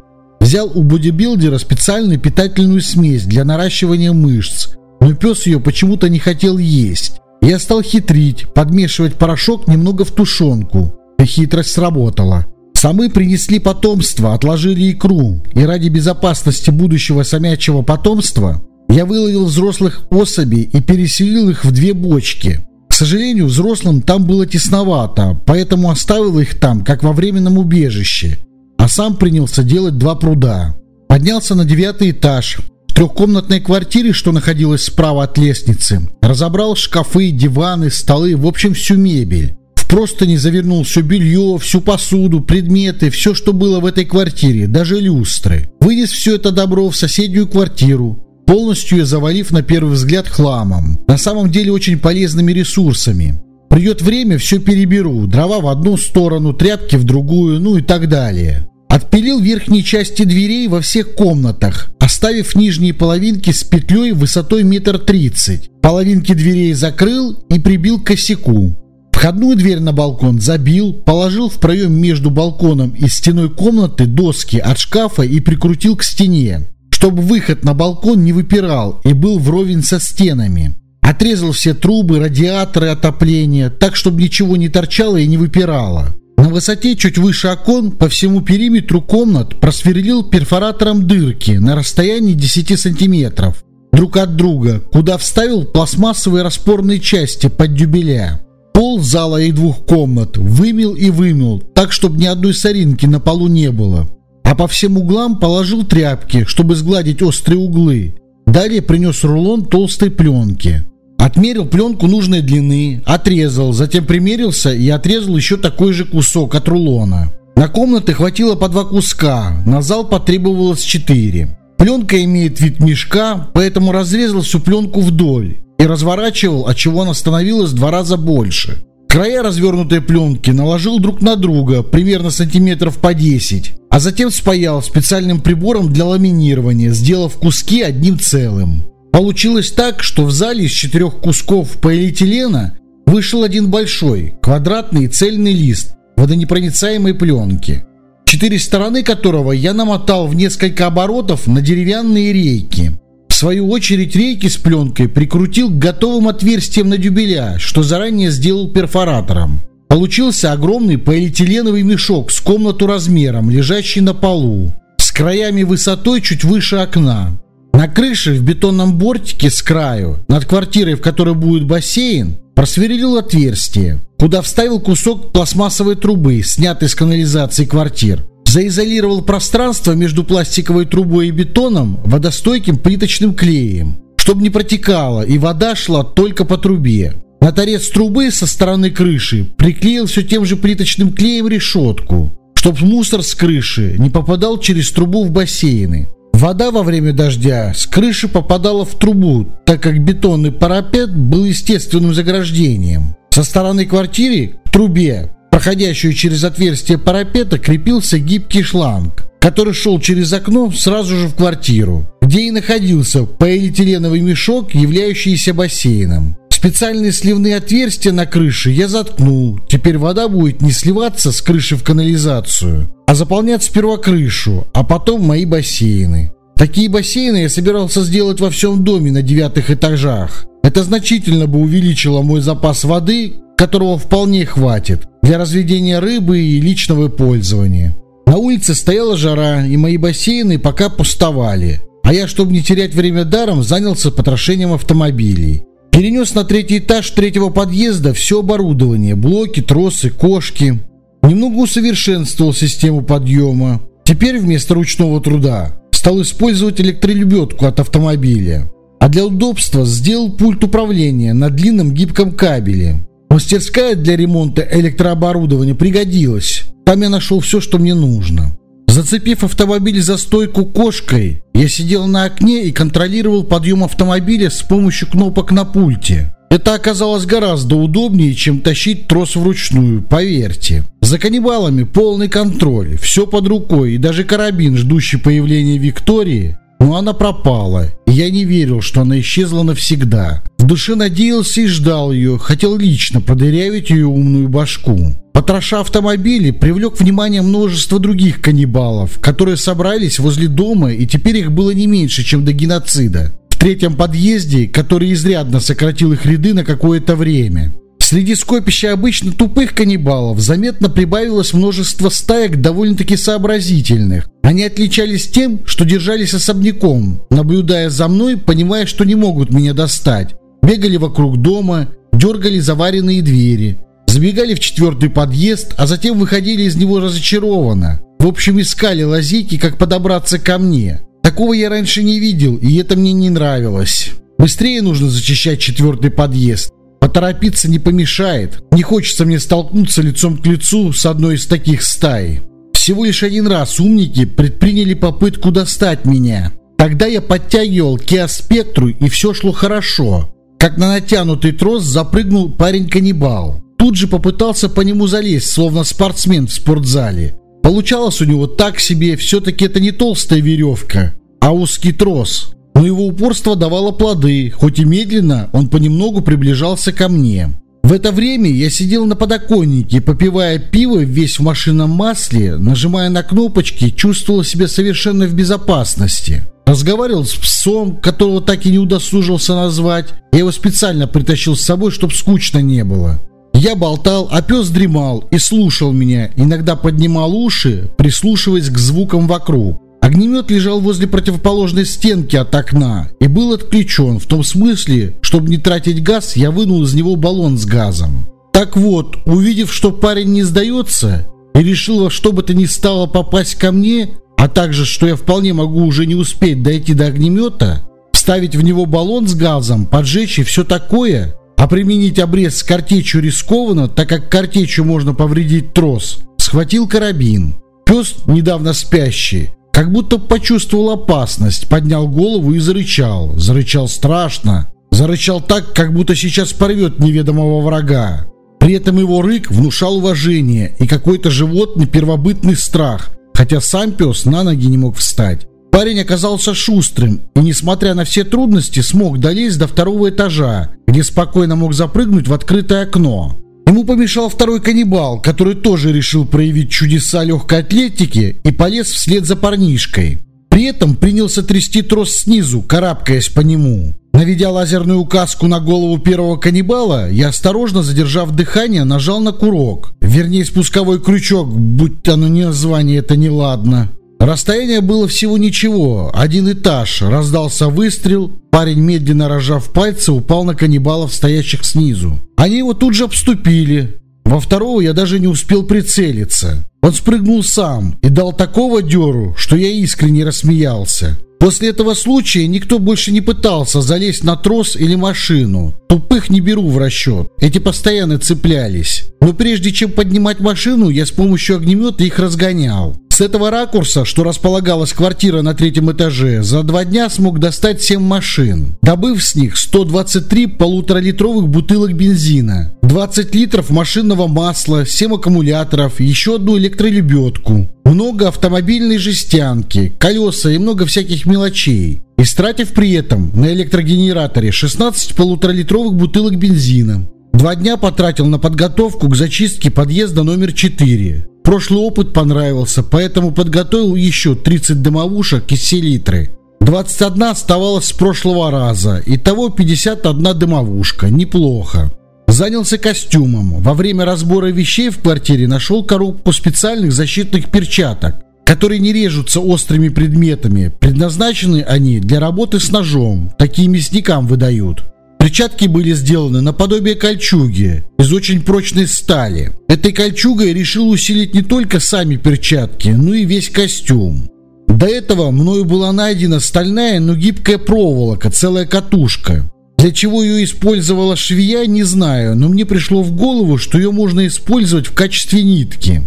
Взял у бодибилдера специальную питательную смесь для наращивания мышц, но пес ее почему-то не хотел есть. Я стал хитрить, подмешивать порошок немного в тушенку. И хитрость сработала. Самы принесли потомство, отложили икру, и ради безопасности будущего самячьего потомства я выловил взрослых особей и переселил их в две бочки. К сожалению, взрослым там было тесновато, поэтому оставил их там, как во временном убежище, а сам принялся делать два пруда. Поднялся на девятый этаж, трехкомнатной квартире, что находилась справа от лестницы, разобрал шкафы, диваны, столы, в общем всю мебель. Просто не завернул все белье, всю посуду, предметы, все, что было в этой квартире, даже люстры. Вынес все это добро в соседнюю квартиру, полностью ее завалив на первый взгляд хламом. На самом деле очень полезными ресурсами. Придет время, все переберу. Дрова в одну сторону, тряпки в другую, ну и так далее. Отпилил верхние части дверей во всех комнатах, оставив нижние половинки с петлей высотой метр тридцать. Половинки дверей закрыл и прибил к косяку. Входную дверь на балкон забил, положил в проем между балконом и стеной комнаты доски от шкафа и прикрутил к стене, чтобы выход на балкон не выпирал и был вровень со стенами. Отрезал все трубы, радиаторы отопления, так, чтобы ничего не торчало и не выпирало. На высоте чуть выше окон по всему периметру комнат просверлил перфоратором дырки на расстоянии 10 сантиметров друг от друга, куда вставил пластмассовые распорные части под дюбеля. Пол зала и двух комнат вымел и вымел, так, чтобы ни одной соринки на полу не было. А по всем углам положил тряпки, чтобы сгладить острые углы. Далее принес рулон толстой пленки. Отмерил пленку нужной длины, отрезал, затем примерился и отрезал еще такой же кусок от рулона. На комнаты хватило по два куска, на зал потребовалось четыре. Пленка имеет вид мешка, поэтому разрезал всю пленку вдоль и разворачивал, от чего она становилась в два раза больше. Края развернутой пленки наложил друг на друга, примерно сантиметров по 10, а затем спаял специальным прибором для ламинирования, сделав куски одним целым. Получилось так, что в зале из четырех кусков полиэтилена вышел один большой, квадратный цельный лист водонепроницаемой пленки, четыре стороны которого я намотал в несколько оборотов на деревянные рейки. В свою очередь рейки с пленкой прикрутил к готовым отверстиям на дюбеля, что заранее сделал перфоратором. Получился огромный полиэтиленовый мешок с комнату размером, лежащий на полу, с краями высотой чуть выше окна. На крыше в бетонном бортике с краю, над квартирой, в которой будет бассейн, просверлил отверстие, куда вставил кусок пластмассовой трубы, снятый с канализации квартир заизолировал пространство между пластиковой трубой и бетоном водостойким плиточным клеем, чтобы не протекало и вода шла только по трубе. На торец трубы со стороны крыши приклеил все тем же плиточным клеем решетку, чтобы мусор с крыши не попадал через трубу в бассейны. Вода во время дождя с крыши попадала в трубу, так как бетонный парапет был естественным заграждением. Со стороны квартиры к трубе проходящую через отверстие парапета, крепился гибкий шланг, который шел через окно сразу же в квартиру, где и находился полиэтиленовый мешок, являющийся бассейном. Специальные сливные отверстия на крыше я заткнул. Теперь вода будет не сливаться с крыши в канализацию, а заполнять сперва крышу, а потом мои бассейны. Такие бассейны я собирался сделать во всем доме на девятых этажах. Это значительно бы увеличило мой запас воды, которого вполне хватит для разведения рыбы и личного пользования. На улице стояла жара, и мои бассейны пока пустовали. А я, чтобы не терять время даром, занялся потрошением автомобилей. Перенес на третий этаж третьего подъезда все оборудование, блоки, тросы, кошки. Немного усовершенствовал систему подъема. Теперь вместо ручного труда стал использовать электролебедку от автомобиля. А для удобства сделал пульт управления на длинном гибком кабеле. Мастерская для ремонта электрооборудования пригодилась. Там я нашел все, что мне нужно. Зацепив автомобиль за стойку кошкой, я сидел на окне и контролировал подъем автомобиля с помощью кнопок на пульте. Это оказалось гораздо удобнее, чем тащить трос вручную, поверьте. За каннибалами полный контроль, все под рукой и даже карабин, ждущий появления Виктории, но она пропала, и я не верил, что она исчезла навсегда. В душе надеялся и ждал ее, хотел лично продырявить ее умную башку. Потроша автомобили, привлек внимание множество других каннибалов, которые собрались возле дома, и теперь их было не меньше, чем до геноцида. В третьем подъезде, который изрядно сократил их ряды на какое-то время. Среди скопища обычно тупых каннибалов заметно прибавилось множество стаек довольно-таки сообразительных. Они отличались тем, что держались особняком, наблюдая за мной, понимая, что не могут меня достать. Бегали вокруг дома, дергали заваренные двери, забегали в четвертый подъезд, а затем выходили из него разочарованно. В общем, искали лазейки, как подобраться ко мне. Такого я раньше не видел, и это мне не нравилось. Быстрее нужно зачищать четвертый подъезд. Поторопиться не помешает. Не хочется мне столкнуться лицом к лицу с одной из таких стай. Всего лишь один раз умники предприняли попытку достать меня. Тогда я подтягивал Kia Spectrum и все шло хорошо. Как на натянутый трос запрыгнул парень-каннибал. Тут же попытался по нему залезть, словно спортсмен в спортзале. Получалось у него так себе, все-таки это не толстая веревка, а узкий трос. Но его упорство давало плоды, хоть и медленно он понемногу приближался ко мне. В это время я сидел на подоконнике, попивая пиво весь в машинном масле, нажимая на кнопочки, чувствовал себя совершенно в безопасности. Разговаривал с псом, которого так и не удосужился назвать. Я его специально притащил с собой, чтобы скучно не было. Я болтал, а пес дремал и слушал меня, иногда поднимал уши, прислушиваясь к звукам вокруг. Огнемет лежал возле противоположной стенки от окна и был отключен, в том смысле, чтобы не тратить газ, я вынул из него баллон с газом. Так вот, увидев, что парень не сдается, и решил во что бы то ни стало попасть ко мне, а также, что я вполне могу уже не успеть дойти до огнемета, вставить в него баллон с газом, поджечь и все такое, а применить обрез с картечью рискованно, так как картечью можно повредить трос. Схватил карабин. Пес, недавно спящий, как будто почувствовал опасность, поднял голову и зарычал. Зарычал страшно. Зарычал так, как будто сейчас порвет неведомого врага. При этом его рык внушал уважение и какой-то животный первобытный страх, хотя сам пес на ноги не мог встать. Парень оказался шустрым и, несмотря на все трудности, смог долезть до второго этажа, где спокойно мог запрыгнуть в открытое окно. Ему помешал второй каннибал, который тоже решил проявить чудеса легкой атлетики и полез вслед за парнишкой. При этом принялся трясти трос снизу, карабкаясь по нему. Наведя лазерную указку на голову первого каннибала, я осторожно, задержав дыхание, нажал на курок. Вернее, спусковой крючок, будь оно название это неладно. Расстояние было всего ничего, один этаж, раздался выстрел, парень, медленно рожав пальцы, упал на каннибалов, стоящих снизу. Они его тут же обступили. Во второго я даже не успел прицелиться. Он спрыгнул сам и дал такого дёру, что я искренне рассмеялся. После этого случая никто больше не пытался залезть на трос или машину. Тупых не беру в расчет. Эти постоянно цеплялись. Но прежде чем поднимать машину, я с помощью огнемета их разгонял. С этого ракурса, что располагалась квартира на третьем этаже, за два дня смог достать 7 машин, добыв с них 123 полуторалитровых бутылок бензина, 20 литров машинного масла, 7 аккумуляторов, еще одну электролебедку, много автомобильной жестянки, колеса и много всяких мелочей. Истратив при этом на электрогенераторе 16 полуторалитровых бутылок бензина. Два дня потратил на подготовку к зачистке подъезда номер 4. Прошлый опыт понравился, поэтому подготовил еще 30 дымовушек и селитры. 21 оставалась с прошлого раза, итого 51 дымовушка, неплохо. Занялся костюмом. Во время разбора вещей в квартире нашел коробку специальных защитных перчаток, которые не режутся острыми предметами. Предназначены они для работы с ножом, такие мясникам выдают. Перчатки были сделаны наподобие кольчуги из очень прочной стали. Этой кольчугой решил усилить не только сами перчатки, но и весь костюм. До этого мною была найдена стальная, но гибкая проволока, целая катушка. Для чего ее использовала швея, не знаю, но мне пришло в голову, что ее можно использовать в качестве нитки.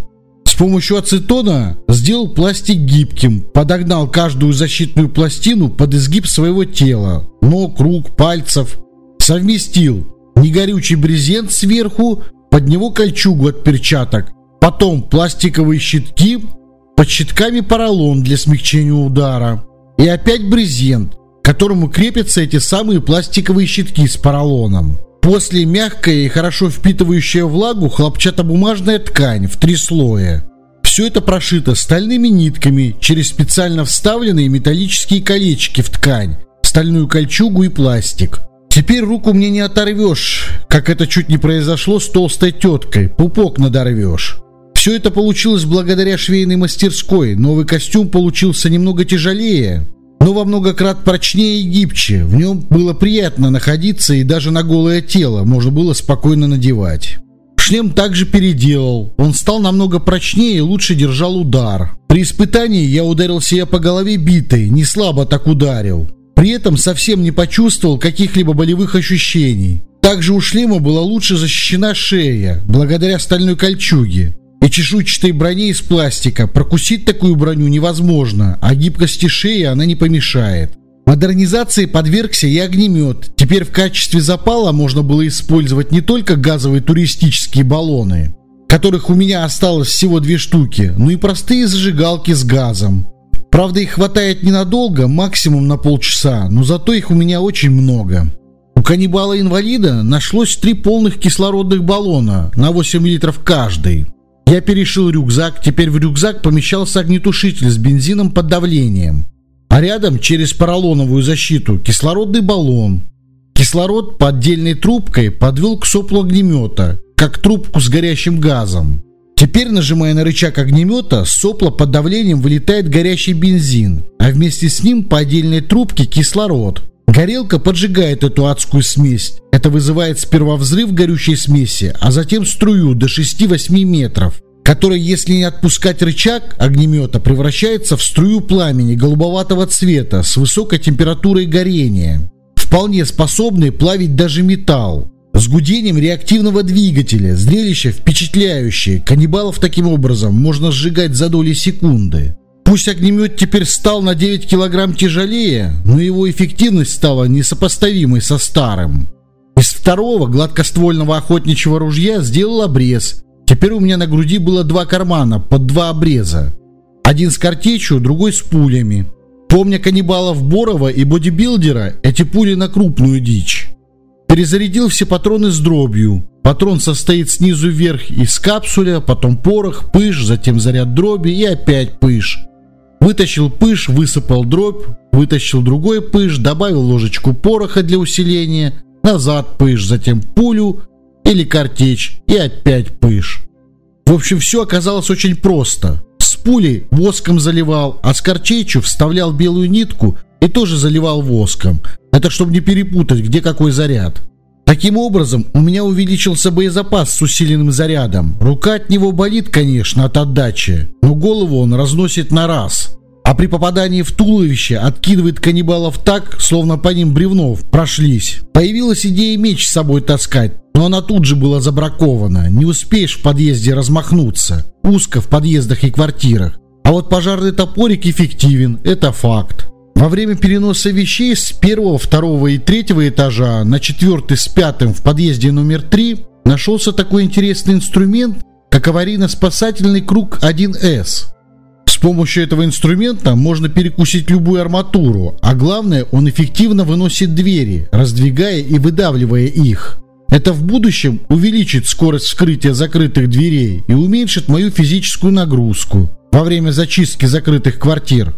С помощью ацетона сделал пластик гибким, подогнал каждую защитную пластину под изгиб своего тела, ног, рук, пальцев, совместил негорючий брезент сверху, под него кольчугу от перчаток, потом пластиковые щитки, под щитками поролон для смягчения удара и опять брезент, к которому крепятся эти самые пластиковые щитки с поролоном. После мягкая и хорошо впитывающая влагу хлопчатобумажная ткань в три слоя. Все это прошито стальными нитками через специально вставленные металлические колечки в ткань, стальную кольчугу и пластик. Теперь руку мне не оторвешь, как это чуть не произошло с толстой теткой, пупок надорвешь. Все это получилось благодаря швейной мастерской. Новый костюм получился немного тяжелее, но во много крат прочнее и гибче. В нем было приятно находиться, и даже на голое тело можно было спокойно надевать. Шлем также переделал. Он стал намного прочнее и лучше держал удар. При испытании я ударил себя по голове битой, не слабо так ударил. При этом совсем не почувствовал каких-либо болевых ощущений. Также у шлема была лучше защищена шея, благодаря стальной кольчуге и чешуйчатой броне из пластика. Прокусить такую броню невозможно, а гибкости шеи она не помешает. Модернизации подвергся и огнемет. Теперь в качестве запала можно было использовать не только газовые туристические баллоны, которых у меня осталось всего две штуки, но и простые зажигалки с газом. Правда, их хватает ненадолго, максимум на полчаса, но зато их у меня очень много. У каннибала-инвалида нашлось три полных кислородных баллона на 8 литров каждый. Я перешил рюкзак, теперь в рюкзак помещался огнетушитель с бензином под давлением. А рядом, через поролоновую защиту, кислородный баллон. Кислород по отдельной трубкой подвел к соплу огнемета, как трубку с горящим газом. Теперь, нажимая на рычаг огнемета, с сопла под давлением вылетает горящий бензин, а вместе с ним по отдельной трубке кислород. Горелка поджигает эту адскую смесь. Это вызывает сперва взрыв горючей смеси, а затем струю до 6-8 метров, которая, если не отпускать рычаг огнемета, превращается в струю пламени голубоватого цвета с высокой температурой горения, вполне способной плавить даже металл. С гудением реактивного двигателя, зрелище впечатляющее, каннибалов таким образом можно сжигать за доли секунды. Пусть огнемет теперь стал на 9 килограмм тяжелее, но его эффективность стала несопоставимой со старым. Из второго гладкоствольного охотничьего ружья сделал обрез. Теперь у меня на груди было два кармана под два обреза. Один с картечью, другой с пулями. Помня каннибалов Борова и бодибилдера, эти пули на крупную дичь. Перезарядил все патроны с дробью. Патрон состоит снизу вверх из капсуля, потом порох, пыш, затем заряд дроби и опять пыш. Вытащил пыш, высыпал дробь, вытащил другой пыш, добавил ложечку пороха для усиления, назад пыш, затем пулю или картечь и опять пыш. В общем, все оказалось очень просто. С пулей воском заливал, а с картечью вставлял белую нитку и тоже заливал воском. Это чтобы не перепутать, где какой заряд. Таким образом, у меня увеличился боезапас с усиленным зарядом. Рука от него болит, конечно, от отдачи, но голову он разносит на раз. А при попадании в туловище откидывает каннибалов так, словно по ним бревнов прошлись. Появилась идея меч с собой таскать, но она тут же была забракована. Не успеешь в подъезде размахнуться. Узко в подъездах и квартирах. А вот пожарный топорик эффективен, это факт. Во время переноса вещей с первого, второго и третьего этажа на четвертый с пятым в подъезде номер три нашелся такой интересный инструмент, как аварийно-спасательный круг 1С. С помощью этого инструмента можно перекусить любую арматуру, а главное, он эффективно выносит двери, раздвигая и выдавливая их. Это в будущем увеличит скорость вскрытия закрытых дверей и уменьшит мою физическую нагрузку во время зачистки закрытых квартир.